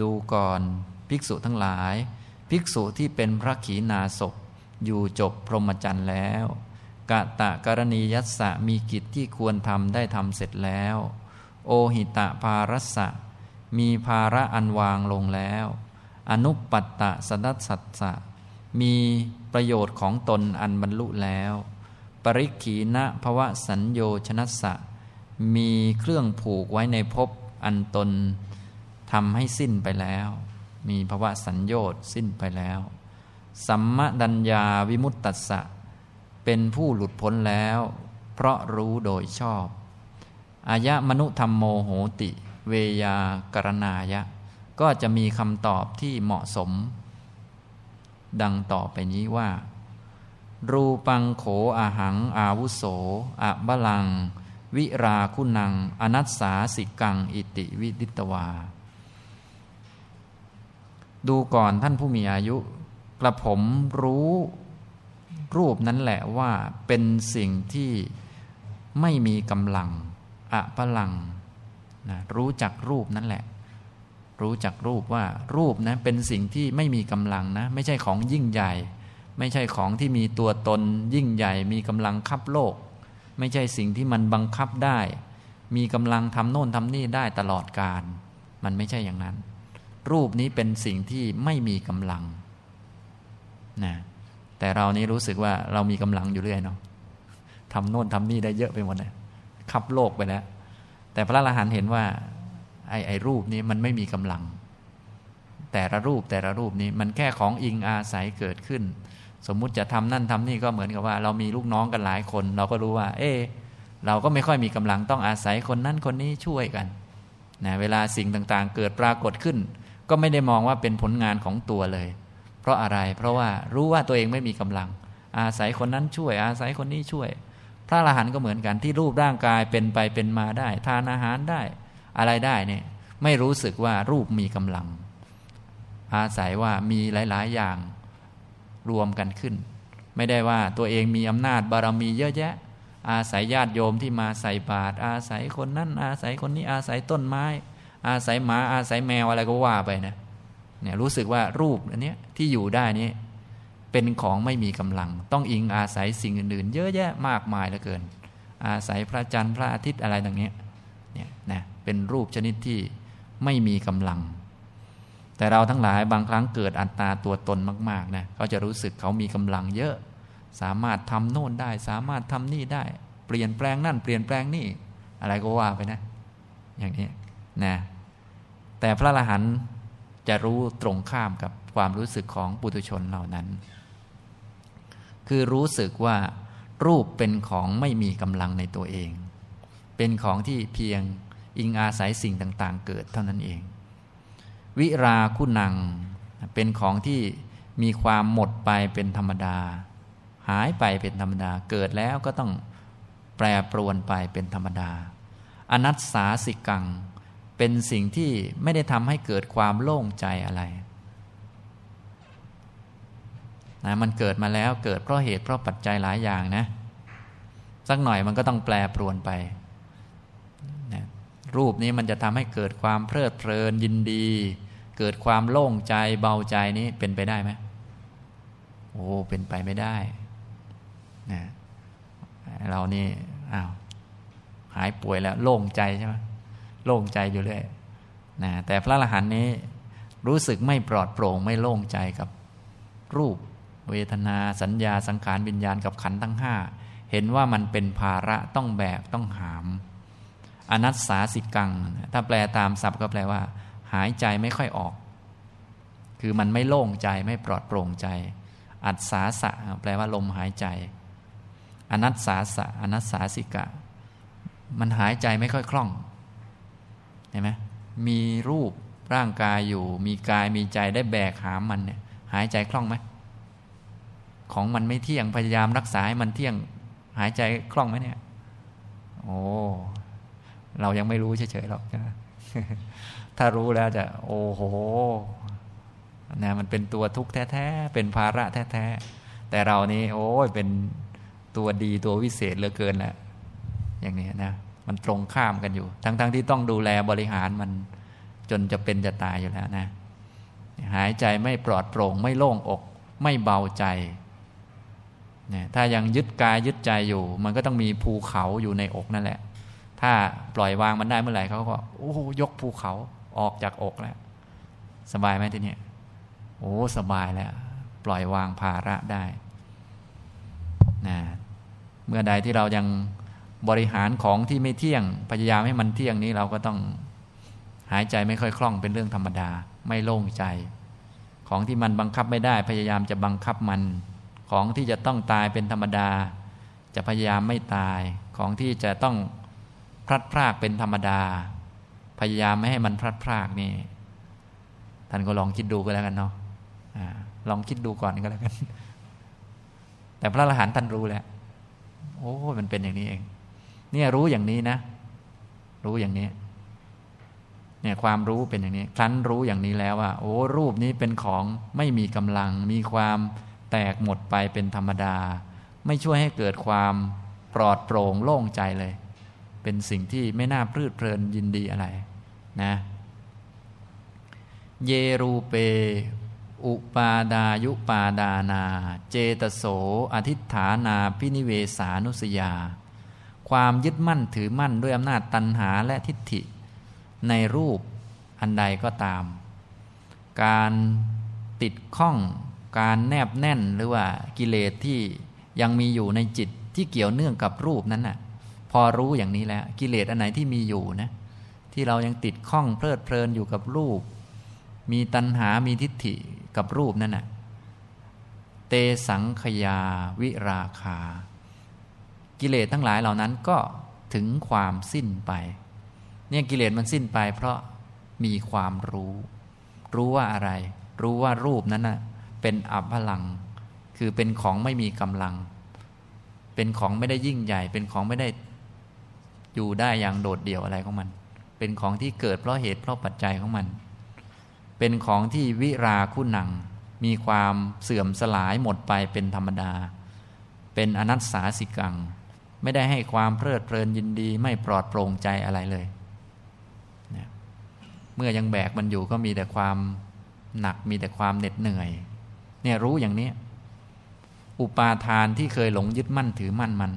ดูก่อนภิกษุทั้งหลาย ภิกษุที่เป็นพระขีนาศอยู่จบพรหมจรรย์แล้ว กะตะกรณียัสสะมีกิจที่ควรทำได้ทำเสร็จแล้ว โอหิตะภารัสสะ มีภาระอันวางลงแล้ว อนุปปัตตะสดัสสัตสะ มีประโยชน์ของตนอันบรรลุแล้ว ปริขีณภวะสัญโยชนัสสะ มีเครื่องผูกไว้ในภพอันตนทำให้สิ้นไปแล้ว มีภวะสัญโยชน์สิ้นไปแล้ว สัมมดัญญาวิมุตตัสสะ เป็นผู้หลุดพ้นแล้ว เพราะรู้โดยชอบอายะมนุธรรมโมโหติ เวยากรณายะ ก็จะมีคำตอบที่เหมาะสม ดังต่อไปนี้ว่า รูปังโขอาหัง อาวุโสอะบลัง วิราคุณัง อนัสสาสิกัง อิติวิดิตวา ดูก่อนท่านผู้มีอายุ กระผมรู้ รูปนั้นแหละว่าเป็นสิ่งที่ไม่มีกำลังอะบะลังนะรู้จักรูปนั่นแหละ รู้จักรูปว่ารูปนะเป็นสิ่งที่ไม่มีกำลังนะ ไม่ใช่ของยิ่งใหญ่ ไม่ใช่ของที่มีตัวตนยิ่งใหญ่ มีกำลังคับโลก ไม่ใช่สิ่งที่มันบังคับได้ มีกำลังทำโน่นทำนี่ได้ตลอดการ มันไม่ใช่อย่างนั้น รูปนี้เป็นสิ่งที่ไม่มีกำลังนะ แต่เรานี้รู้สึกว่าเรามีกำลังอยู่เรื่อยเนาะทำโน่นทำนี่ได้เยอะไปหมดเลยขับโลกไปแล้ว แต่พระอรหันต์เห็นว่า ไอ้ไอ้รูปนี้มันไม่มีกำลัง แต่ละรูปแต่ละรูปนี้มันแค่ของอิงอาศัยเกิดขึ้น สมมุติจะทำนั่นทำนี่ก็เหมือนกับว่า เรามีลูกน้องกันหลายคน เราก็รู้ว่า เออเราก็ไม่ค่อยมีกำลังต้องอาศัยคนนั้นคนนี้ช่วยกันนะเวลาสิ่งต่างๆ เกิดปรากฏขึ้น ก็ไม่ได้มองว่าเป็นผลงานของตัวเลย เพราะอะไร เพราะว่ารู้ว่าตัวเองไม่มีกำลัง อาศัยคนนั้นช่วย อาศัยคนนี้ช่วย พระอรหันต์ก็เหมือนกันที่รูปร่างกายเป็นไปเป็นมาได้ ทานอาหารได้ อะไรได้เนี่ยไม่รู้สึกว่ารูปมีกำลัง อาศัยว่ามีหลาย ๆ อย่างรวมกันขึ้น ไม่ได้ว่าตัวเองมีอำนาจบารมีเยอะแยะ อาศัยญาติโยมที่มาใส่บาตรอาศัยคนนั้นอาศัยคนนี้อาศัยต้นไม้ อาศัยหมาอาศัยแมวอะไรก็ว่าไปนะ เนี่ยรู้สึกว่ารูปอันนี้ที่อยู่ได้นี้เป็นของไม่มีกำลัง ต้องอิงอาศัยสิ่งอื่นๆ เยอะแยะมากมายเหลือเกิน อาศัยพระจันทร์พระอาทิตย์อะไรต่างเนี้ยเนี่ยนะเป็นรูปชนิดที่ไม่มีกำลัง แต่เราทั้งหลายบางครั้งเกิดอัตตาตัวตนมากๆนะเขาจะรู้สึกเขามีกำลังเยอะ สามารถทำโน่นได้ สามารถทำนี่ได้ เปลี่ยนแปลงนั่นเปลี่ยนแปลงนี่ อะไรก็ว่าไปนะ อย่างนี้นะแต่พระอรหันต์ จะรู้ตรงข้ามกับความรู้สึกของปุถุชนเหล่านั้น คือรู้สึกว่ารูปเป็นของไม่มีกำลังในตัวเอง เป็นของที่เพียงอิงอาศัยสิ่งต่างๆ เกิดเท่านั้นเอง วิราคุณังเป็นของที่มีความหมดไปเป็นธรรมดา หายไปเป็นธรรมดา เกิดแล้วก็ต้องแปรปรวนไปเป็นธรรมดา อนัตสาสิกัง เป็นสิ่งที่ไม่ได้ทำให้เกิดความโล่งใจอะไรนะมันเกิดมาแล้วเกิดเพราะเหตุเพราะปัจจัยหลายอย่างนะ สักหน่อยมันก็ต้องแปรปรวนไปนะรูปนี้มันจะทำให้เกิดความเพลิดเพลินยินดี เกิดความโล่งใจเบาใจนี้เป็นไปได้ไหมโอ้เป็นไปไม่ได้นะเรานี่อ้าวหายป่วยแล้วโล่งใจใช่ไหม โล่งใจอยู่เรื่อยนะแต่พระอรหันต์นี้รู้สึกไม่ปลอดโปร่งไม่โล่งใจกับรูป เวทนาสัญญาสังขารวิญญาณกับขันธ์ทั้งห้าเห็นว่ามันเป็นภาระต้องแบกต้องหาม อนัตสาสิกัง ถ้าแปลตามศัพท์ก็แปลว่า หายใจไม่ค่อยออก คือมันไม่โล่งใจไม่ปลอดโปร่งใจ อัศสาสะแปลว่าลมหายใจ อนัตสาสะอนัตสาสิกะ มันหายใจไม่ค่อยคล่อง เห็นไหมมีรูปร่างกายอยู่ มีกายมีใจได้แบกหามมันเนี่ย หายใจคล่องไหมของมันไม่เที่ยงพยายามรักษาให้มันเที่ยง หายใจคล่องไหมเนี่ย โอ้เรายังไม่รู้เฉยๆหรอกนะถ้ารู้แล้วจะ โอ้โหนะมันเป็นตัวทุกข์แท้ๆ เป็นภาระแท้ๆ แต่เรานี้โอ้ยเป็นตัวดีตัววิเศษเหลือเกินแหละอย่างนี้นะ มันตรงข้ามกันอยู่ ทั้งๆทที่ต้องดูแลบริหารมันจนจะเป็นจะตายอยู่แล้วนะ หายใจไม่ปลอดโปร่ง ไม่โล่งอก ไม่เบาใจเนี่ยถ้ายังยึดกายยึดใจอยู่ มันก็ต้องมีภูเขาอยู่ในอกนั่นแหละ ถ้าปล่อยวางมันได้เมื่อไหร่เขาก็โอ้ยกภูเขาออกจากอกแล้ว สบายไหมทีนี้โอ้สบายแล้ว ปล่อยวางภาระได้นะเมื่อใดที่เรายัง บริหารของที่ไม่เที่ยง พยายามให้มันเที่ยงนี้เราก็ต้องหายใจไม่ค่อยคล่องเป็นเรื่องธรรมดา ไม่โล่งใจ ของที่มันบังคับไม่ได้ พยายามจะบังคับมัน ของที่จะต้องตายเป็นธรรมดา จะพยายามไม่ตาย ของที่จะต้องพลัดพรากเป็นธรรมดา พยายามไม่ให้มันพลัดพรากนี่ท่านก็ลองคิดดูก็แล้วกันเนาะลองคิดดูก่อนก็แล้วกัน แต่พระอรหันต์ท่านรู้แล้วโอ้มันเป็นอย่างนี้เอง เนี่ยรู้อย่างนี้นะ รู้อย่างนี้เนี่ยความรู้เป็นอย่างนี้ ครั้นรู้อย่างนี้แล้วว่า โอ้รูปนี้เป็นของไม่มีกำลัง มีความแตกหมดไปเป็นธรรมดา ไม่ช่วยให้เกิดความปลอดโปร่งโล่งใจเลย เป็นสิ่งที่ไม่น่าพลิดเพลินยินดีอะไรนะ เยรูเป อุปาดายุปาดานา เจตโส อธิฐานาพินิเวสานุสยา ความยึดมั่นถือมั่นด้วยอำนาจตัณหาและทิฏฐิ ในรูปอันใดก็ตาม การติดข้อง การแนบแน่นหรือว่ากิเลสที่ยังมีอยู่ในจิตที่เกี่ยวเนื่องกับรูปนั้นน่ะ พอรู้อย่างนี้แล้วกิเลสอันไหนที่มีอยู่นะที่เรายังติดข้องเพลิดเพลินอยู่กับรูป มีตัณหามีทิฏฐิกับรูปนั่นน่ะเตสังขยาวิราคา กิเลสทั้งหลายเหล่านั้นก็ถึงความสิ้นไป เนี่ยกิเลสมันสิ้นไป เพราะมีความรู้ รู้ว่าอะไร รู้ว่ารูปนั้นน่ะเป็นอัพลัง คือเป็นของไม่มีกำลัง เป็นของไม่ได้ยิ่งใหญ่ เป็นของไม่ได้อยู่ได้อย่างโดดเดี่ยวอะไรของมัน เป็นของที่เกิดเพราะเหตุเพราะปัจจัยของมัน เป็นของที่วิราคุณัง มีความเสื่อมสลายหมดไปเป็นธรรมดา เป็นอนัตสาสิกัง ไม่ได้ให้ความเพลิดเพลินยินดี ไม่ปลอดโปร่งใจอะไรเลยเมื่อยังแบกมันอยู่ก็มีแต่ความหนักมีแต่ความเหน็ดเหนื่อย เนี่ยรู้อย่างนี้ อุปาทานที่เคยหลงยึดมั่นถือมั่นมัน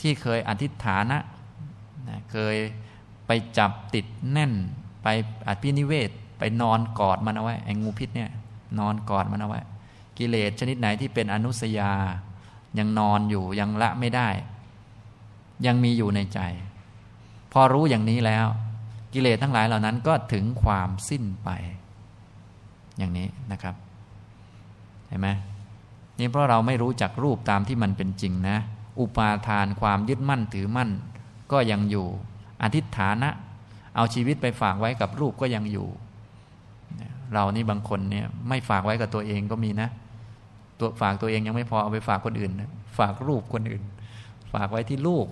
ที่เคยอธิษฐานะนะเคยไปจับติดแน่น ไปอภินิเวศไปนอนกอดมันเอาไว้ไอ้งูพิษเนี่ย นอนกอดมันเอาไว้ กิเลสชนิดไหนที่เป็นอนุสยา ยังนอนอยู่ยังละไม่ได้ ยังมีอยู่ในใจ พอรู้อย่างนี้แล้ว กิเลสทั้งหลายเหล่านั้นก็ถึงความสิ้นไป อย่างนี้นะครับ เห็นไหมนี่เพราะเราไม่รู้จักรูปตามที่มันเป็นจริงนะ อุปาทานความยึดมั่นถือมั่น ก็ยังอยู่อธิษฐานะ เอาชีวิตไปฝากไว้กับรูปก็ยังอยู่ เรานี่บางคนเนี่ยไม่ฝากไว้กับตัวเองก็มีนะ ตัวฝากตัวเองยังไม่พอเอาไปฝากคนอื่น ฝากรูปคนอื่น ฝากไว้ที่ลูก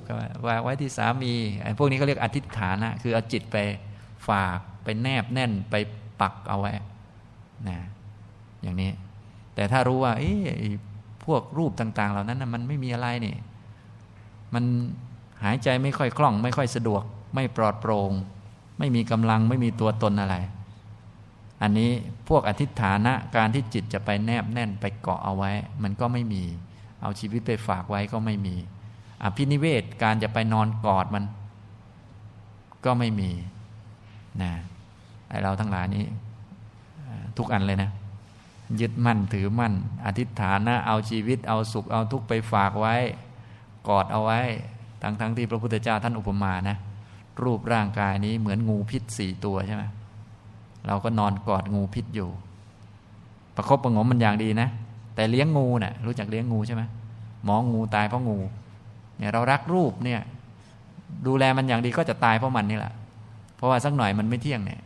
ฝากไว้ที่สามีไอ้พวกนี้เขาเรียกอธิษฐานะ คือเอาจิตไปฝากไปแนบแน่นไปปักเอาไว้นะอย่างนี้ แต่ถ้ารู้ว่า เอ้พวกรูปต่าง ๆ เหล่านั้นนะมันไม่มีอะไรนี่ มันหายใจไม่ค่อยคล่อง ไม่ค่อยสะดวก ไม่ปลอดโปร่งไม่มีกำลังไม่มีตัวตนอะไร อันนี้พวกอธิษฐานะการที่จิตจะไปแนบแน่นไปเกาะเอาไว้ มันก็ไม่มี เอาชีวิตไปฝากไว้ก็ไม่มี อภินิเวศการจะไปนอนกอดมัน ก็ไม่มีนะไอเราทั้งหลายนี้ ทุกอันเลยนะ ยึดมั่นถือมั่น อธิษฐานนะเอาชีวิตเอาสุขเอาทุกข์ไปฝากไว้ กอดเอาไว้ ทั้งทั้งที่พระพุทธเจ้าท่านอุปมานะ รูปร่างกายนี้เหมือนงูพิษสี่ตัวใช่ไหมเราก็นอนกอดงูพิษอยู่ ประคบประงมมันอย่างดีนะ แต่เลี้ยงงูนะ่ยรู้จักเลี้ยงงูใช่ไหมหมองูตายเพราะงู เนี่ยเรารักรูปเนี่ยดูแลมันอย่างดีก็จะตายเพราะมันนี่แหละ เพราะว่าสักหน่อยมันไม่เที่ยงเนี่ย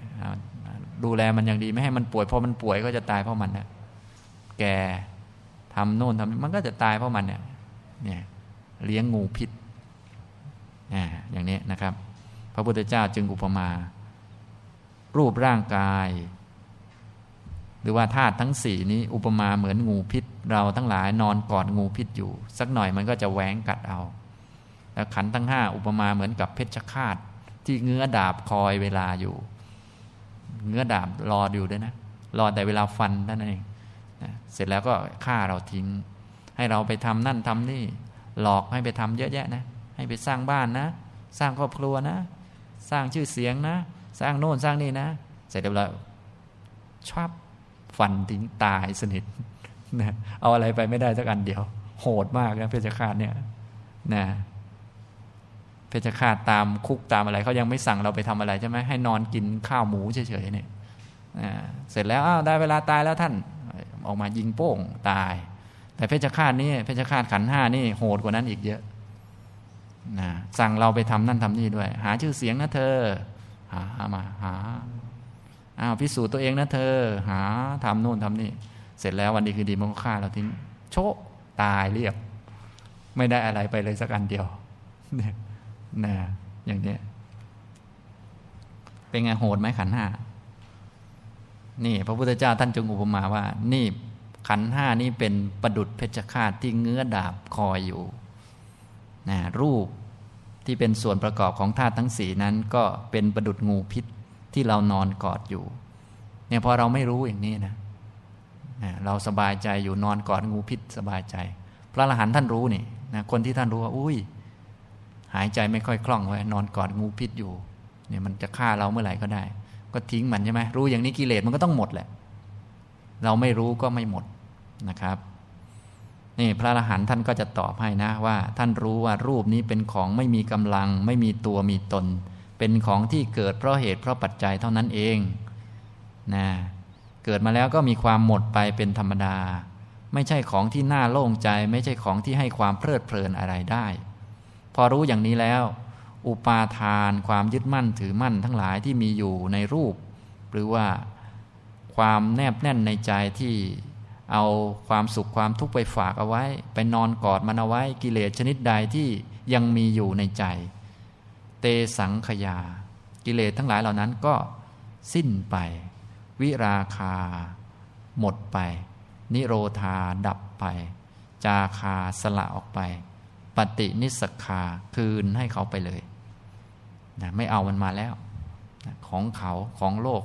ดูแลมันอย่างดีไม่ให้มันป่วยพอมันป่วยก็จะตายเพราะมันนี่ยแกทำโน่นทำมันก็จะตายเพราะมันเนี่ยเนี่ยเลี้ยงงูพิษอย่างนี้นะครับ พระพุทธเจ้าจึงอุปมา รูปร่างกาย หรือว่าธาตุทั้งสี่นี้ อุปมาเหมือนงูพิษ เราทั้งหลายนอนกอดงูพิษอยู่ สักหน่อยมันก็จะแหวงกัดเอา ขันทั้งห้าอุปมาเหมือนกับเพชฌฆาต ที่เงื้อดาบคอยเวลาอยู่ เงื้อดาบรออยู่ด้วยนะ รอแต่เวลาฟันนั่นเองเสร็จแล้วก็ฆ่าเราทิ้ง ให้เราไปทำนั่นทำนี่ หลอกให้ไปทำเยอะแยะนะ ให้ไปสร้างบ้านนะ สร้างครอบครัวนะ สร้างชื่อเสียงนะ สร้างโน่นสร้างนี่นะ เสร็จแล้วชอบฟันทิ้งตายสนิทนะเอาอะไรไปไม่ได้สักอันเดียว โหดมากนะเพชฌฆาตเนี่ยนะ เพชฌฆาตตามคุกตามอะไรเขายังไม่สั่งเราไปทำอะไรใช่ไหมให้นอนกินข้าวหมูเฉยๆเนี่ยเสร็จแล้วอ้าวได้เวลาตายแล้วท่านออกมายิงโป้งตาย แต่เพชฌฆาตนี่เพชฌฆาตขันห้านี่โหดกว่านั้นอีกเยอะนะสั่งเราไปทำนั่นทำนี่ด้วย หาชื่อเสียงนะเธอ หามาหาอ้าวพิสูจน์ตัวเองนะเธอ หาทำโน่นทำนี่ เสร็จแล้ววันนี้คือดีมันก็ฆ่าเราทิ้งโชะตายเรียบ ไม่ได้อะไรไปเลยสักอันเดียวเนี่ย นะอย่างเนี้ยเป็นไงโหดไหมขันห้านี่พระพุทธเจ้าท่านจงอุปมาว่า นี่ขันห้านี่เป็นประดุดเพชฌฆาตที่เงื้อดาบคอยอยู่นะรูปที่เป็นส่วนประกอบของธาตุทั้งสี่นั้น ก็เป็นประดุดงูพิษที่เรานอนกอดอยู่เนี่ยพอเราไม่รู้อย่างนี้นะนะเราสบายใจอยู่นอนกอดงูพิษสบายใจ พระอรหันต์ท่านรู้นี่นะคนที่ท่านรู้ว่า อุ้ย หายใจไม่ค่อยคล่องไว้นอนกอดงูพิษอยู่เนี่ยมันจะฆ่าเราเมื่อไหร่ก็ได้ ก็ทิ้งมันใช่ไหมรู้อย่างนี้กิเลสมันก็ต้องหมดแหละ เราไม่รู้ก็ไม่หมดนะครับนี่พระอรหันต์ท่านก็จะตอบให้นะว่า ท่านรู้ว่ารูปนี้เป็นของไม่มีกำลัง ไม่มีตัวมีตน เป็นของที่เกิดเพราะเหตุเพราะปัจจัยเท่านั้นเองนะเกิดมาแล้วก็มีความหมดไปเป็นธรรมดา ไม่ใช่ของที่น่าโล่งใจ ไม่ใช่ของที่ให้ความเพลิดเพลินอะไรได้ พอรู้อย่างนี้แล้ว อุปาทานความยึดมั่นถือมั่นทั้งหลายที่มีอยู่ในรูป หรือว่าความแนบแน่นในใจที่เอาความสุขความทุกข์ไปฝากเอาไว้ ไปนอนกอดมันเอาไว้กิเลสชนิดใดที่ยังมีอยู่ในใจ เตสังขยา กิเลสทั้งหลายเหล่านั้นก็สิ้นไป วิราคา หมดไป นิโรธาดับไป จาคาสละออกไป ปฏินิสขาคืนให้เขาไปเลยนะไม่เอามันมาแล้วนะของเขาของโลก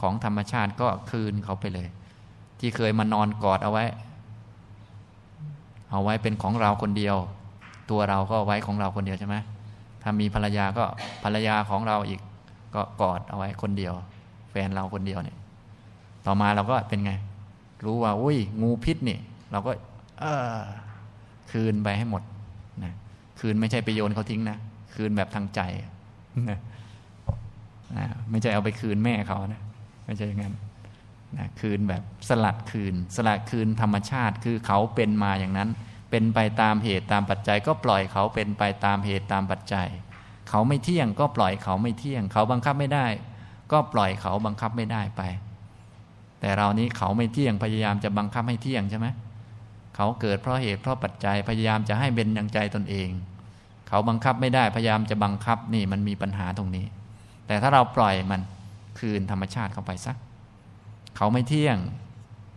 ของธรรมชาติก็คืนเขาไปเลย ที่เคยมานอนกอดเอาไว้ เอาไว้เป็นของเราคนเดียว ตัวเราก็ไว้ของเราคนเดียวใช่ไหมถ้ามีภรรยาก็ภรรยาของเราอีกก็กอดเอาไว้คนเดียว แฟนเราคนเดียวเนี่ย ต่อมาเราก็เป็นไง รู้ว่า อุ้ยงูพิษนี่ เราก็ เออ คืนไปให้หมด นะคืนไม่ใช่ไปโยนเขาทิ้งนะ คืนแบบทางใจนะนะไม่ใช่เอาไปคืนแม่เขานะ ไม่ใช่อย่างนั้นนะคืนแบบสลัดคืน สลัดคืนธรรมชาติ คือเขาเป็นมาอย่างนั้น เป็นไปตามเหตุตามปัจจัย ก็ปล่อยเขาเป็นไปตามเหตุตามปัจจัย เขาไม่เที่ยงก็ปล่อยเขาไม่เที่ยง เขาบังคับไม่ได้ ก็ปล่อยเขาบังคับไม่ได้ไป แต่เรานี้เขาไม่เที่ยงพยายามจะบังคับให้เที่ยงใช่ไหม เขาเกิดเพราะเหตุเพราะปัจจัยพยายามจะให้เป็นอย่างใจตนเอง เขาบังคับไม่ได้พยายามจะบังคับนี่มันมีปัญหาตรงนี้ แต่ถ้าเราปล่อยมันคืนธรรมชาติเข้าไปสักเขาไม่เที่ยง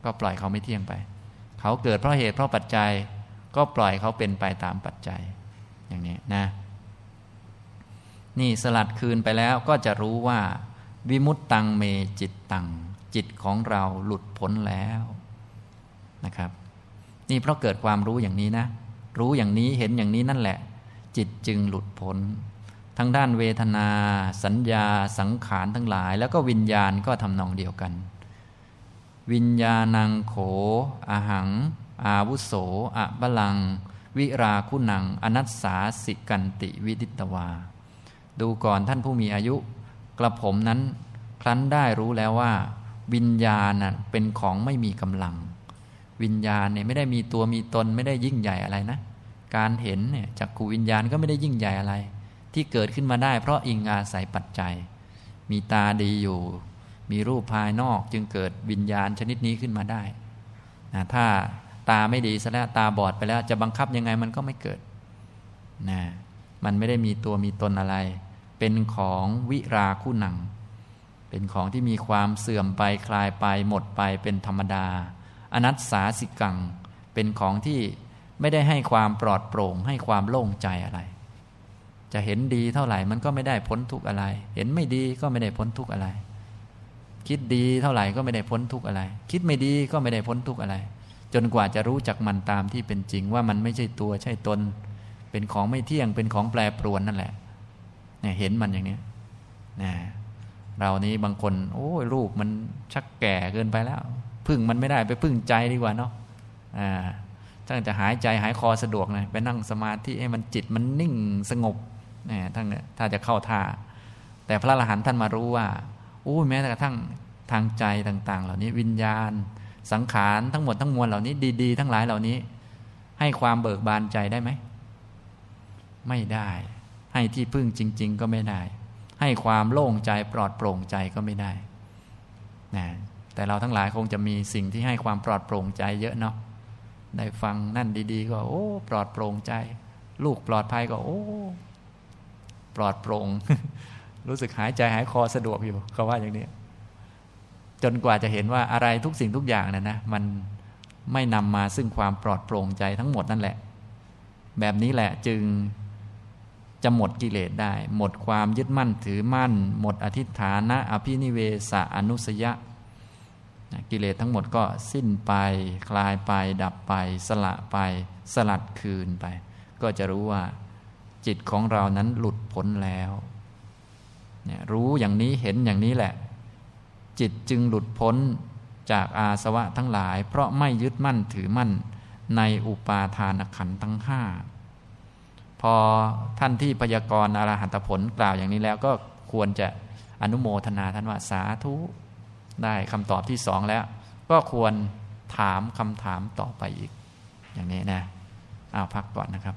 ก็ปล่อยเขาไม่เที่ยงไป เขาเกิดเพราะเหตุเพราะปัจจัย ก็ปล่อยเขาเป็นไปตามปัจจัย อย่างนี้นะ นี่สลัดคืนไปแล้วก็จะรู้ว่า วิมุตตังเมจิตตังจิตของเราหลุดพ้นแล้วนะครับ นี่เพราะเกิดความรู้อย่างนี้นะ รู้อย่างนี้เห็นอย่างนี้นั่นแหละ จิตจึงหลุดพ้นทั้งด้านเวทนา สัญญา สังขารทั้งหลาย แล้วก็วิญญาณก็ทำนองเดียวกัน วิญญาณังโขอาหัง อาวุโสอะบลัง วิราคุณัง อนัสสาสิกันติวิดิตวา ดูก่อนท่านผู้มีอายุ กระผมนั้น ครั้นได้รู้แล้วว่า วิญญาณเป็นของไม่มีกำลัง วิญญาณเนี่ยไม่ได้มีตัวมีตนไม่ได้ยิ่งใหญ่อะไรนะ การเห็นเนี่ยจากขูวิญญาณก็ไม่ได้ยิ่งใหญ่อะไร ที่เกิดขึ้นมาได้ เพราะอิงอาศัยปัจจัย มีตาดีอยู่ มีรูปภายนอกจึงเกิดวิญญาณชนิดนี้ขึ้นมาได้นะถ้าตาไม่ดีซะแล้วตาบอดไปแล้วจะบังคับยังไงมันก็ไม่เกิดนะมันไม่ได้มีตัวมีตนอะไร เป็นของวิราคู่หนัง เป็นของที่มีความเสื่อมไปคลายไปหมดไปเป็นธรรมดา อนัตสาสิกัง เป็นของที่ไม่ได้ให้ความปลอดโปร่ง ให้ความโล่งใจอะไร จะเห็นดีเท่าไหร่มันก็ไม่ได้พ้นทุกอะไร เห็นไม่ดีก็ไม่ได้พ้นทุกอะไร คิดดีเท่าไหร่ก็ไม่ได้พ้นทุกอะไร คิดไม่ดีก็ไม่ได้พ้นทุกอะไร จนกว่าจะรู้จักมันตามที่เป็นจริงว่ามันไม่ใช่ตัวใช่ตน เป็นของไม่เที่ยงเป็นของแปรปรวนนั่นแหละเนี่ยเห็นมันอย่างนี้นะเรานี้บางคน โอ้ยรูปมันชักแก่เกินไปแล้ว พึ่งมันไม่ได้ไปพึ่งใจดีกว่าเนาะอ่าถ้าจะหายใจหายคอสะดวกนะไปนั่งสมาธิให้มันจิตมันนิ่งสงบนี่ทั้งเนี่ยถ้าจะเข้าท่า แต่พระอรหันต์ท่านมารู้ว่าอู้แม้แต่กระทั่งทางใจต่าง ๆ เหล่านี้วิญญาณ สังขารทั้งหมดทั้งมวลเหล่านี้ดี ๆ ทั้งหลายเหล่านี้ ให้ความเบิกบานใจได้ไหมไม่ได้ ให้ที่พึ่งจริง ๆ ก็ไม่ได้ ให้ความโล่งใจปลอดโปร่งใจก็ไม่ได้นะ แต่เราทั้งหลายคงจะมีสิ่งที่ให้ความปลอดโปร่งใจเยอะเนาะได้ฟังนั่นดี ๆ ก็ โอ้ ปลอดโปร่งใจ ลูกปลอดภัยก็ โอ้ ปลอดโปร่งรู้สึกหายใจหายคอสะดวกอยู่เขาว่าอย่างนี้ จนกว่าจะเห็นว่าอะไรทุกสิ่งทุกอย่างเนะนะ มันไม่นำมาซึ่งความปลอดโปร่งใจทั้งหมดนั่นแหละ แบบนี้แหละจึงจะหมดกิเลสได้ หมดความยึดมั่นถือมั่น หมดอธิฐานะ อภินิเวสอนุสยะะกิเลสทั้งหมดก็สิ้นไป คลายไป ดับไป สละไป สลัดคืนไป ก็จะรู้ว่า จิตของเรานั้นหลุดพ้นแล้วเนี่ยรู้อย่างนี้เห็นอย่างนี้แหละ จิตจึงหลุดพ้นจากอาสวะทั้งหลาย เพราะไม่ยึดมั่นถือมั่นในอุปาทานขันทั้งห้าพอท่านที่พยากรณ์อรหัตผลกล่าวอย่างนี้แล้วก็ควรจะอนุโมทนาท่านว่าสาธุ ได้คำตอบที่สองแล้ว ก็ควรถามคำถามต่อไปอีก อย่างนี้นะอ้าวพักก่อนนะครับ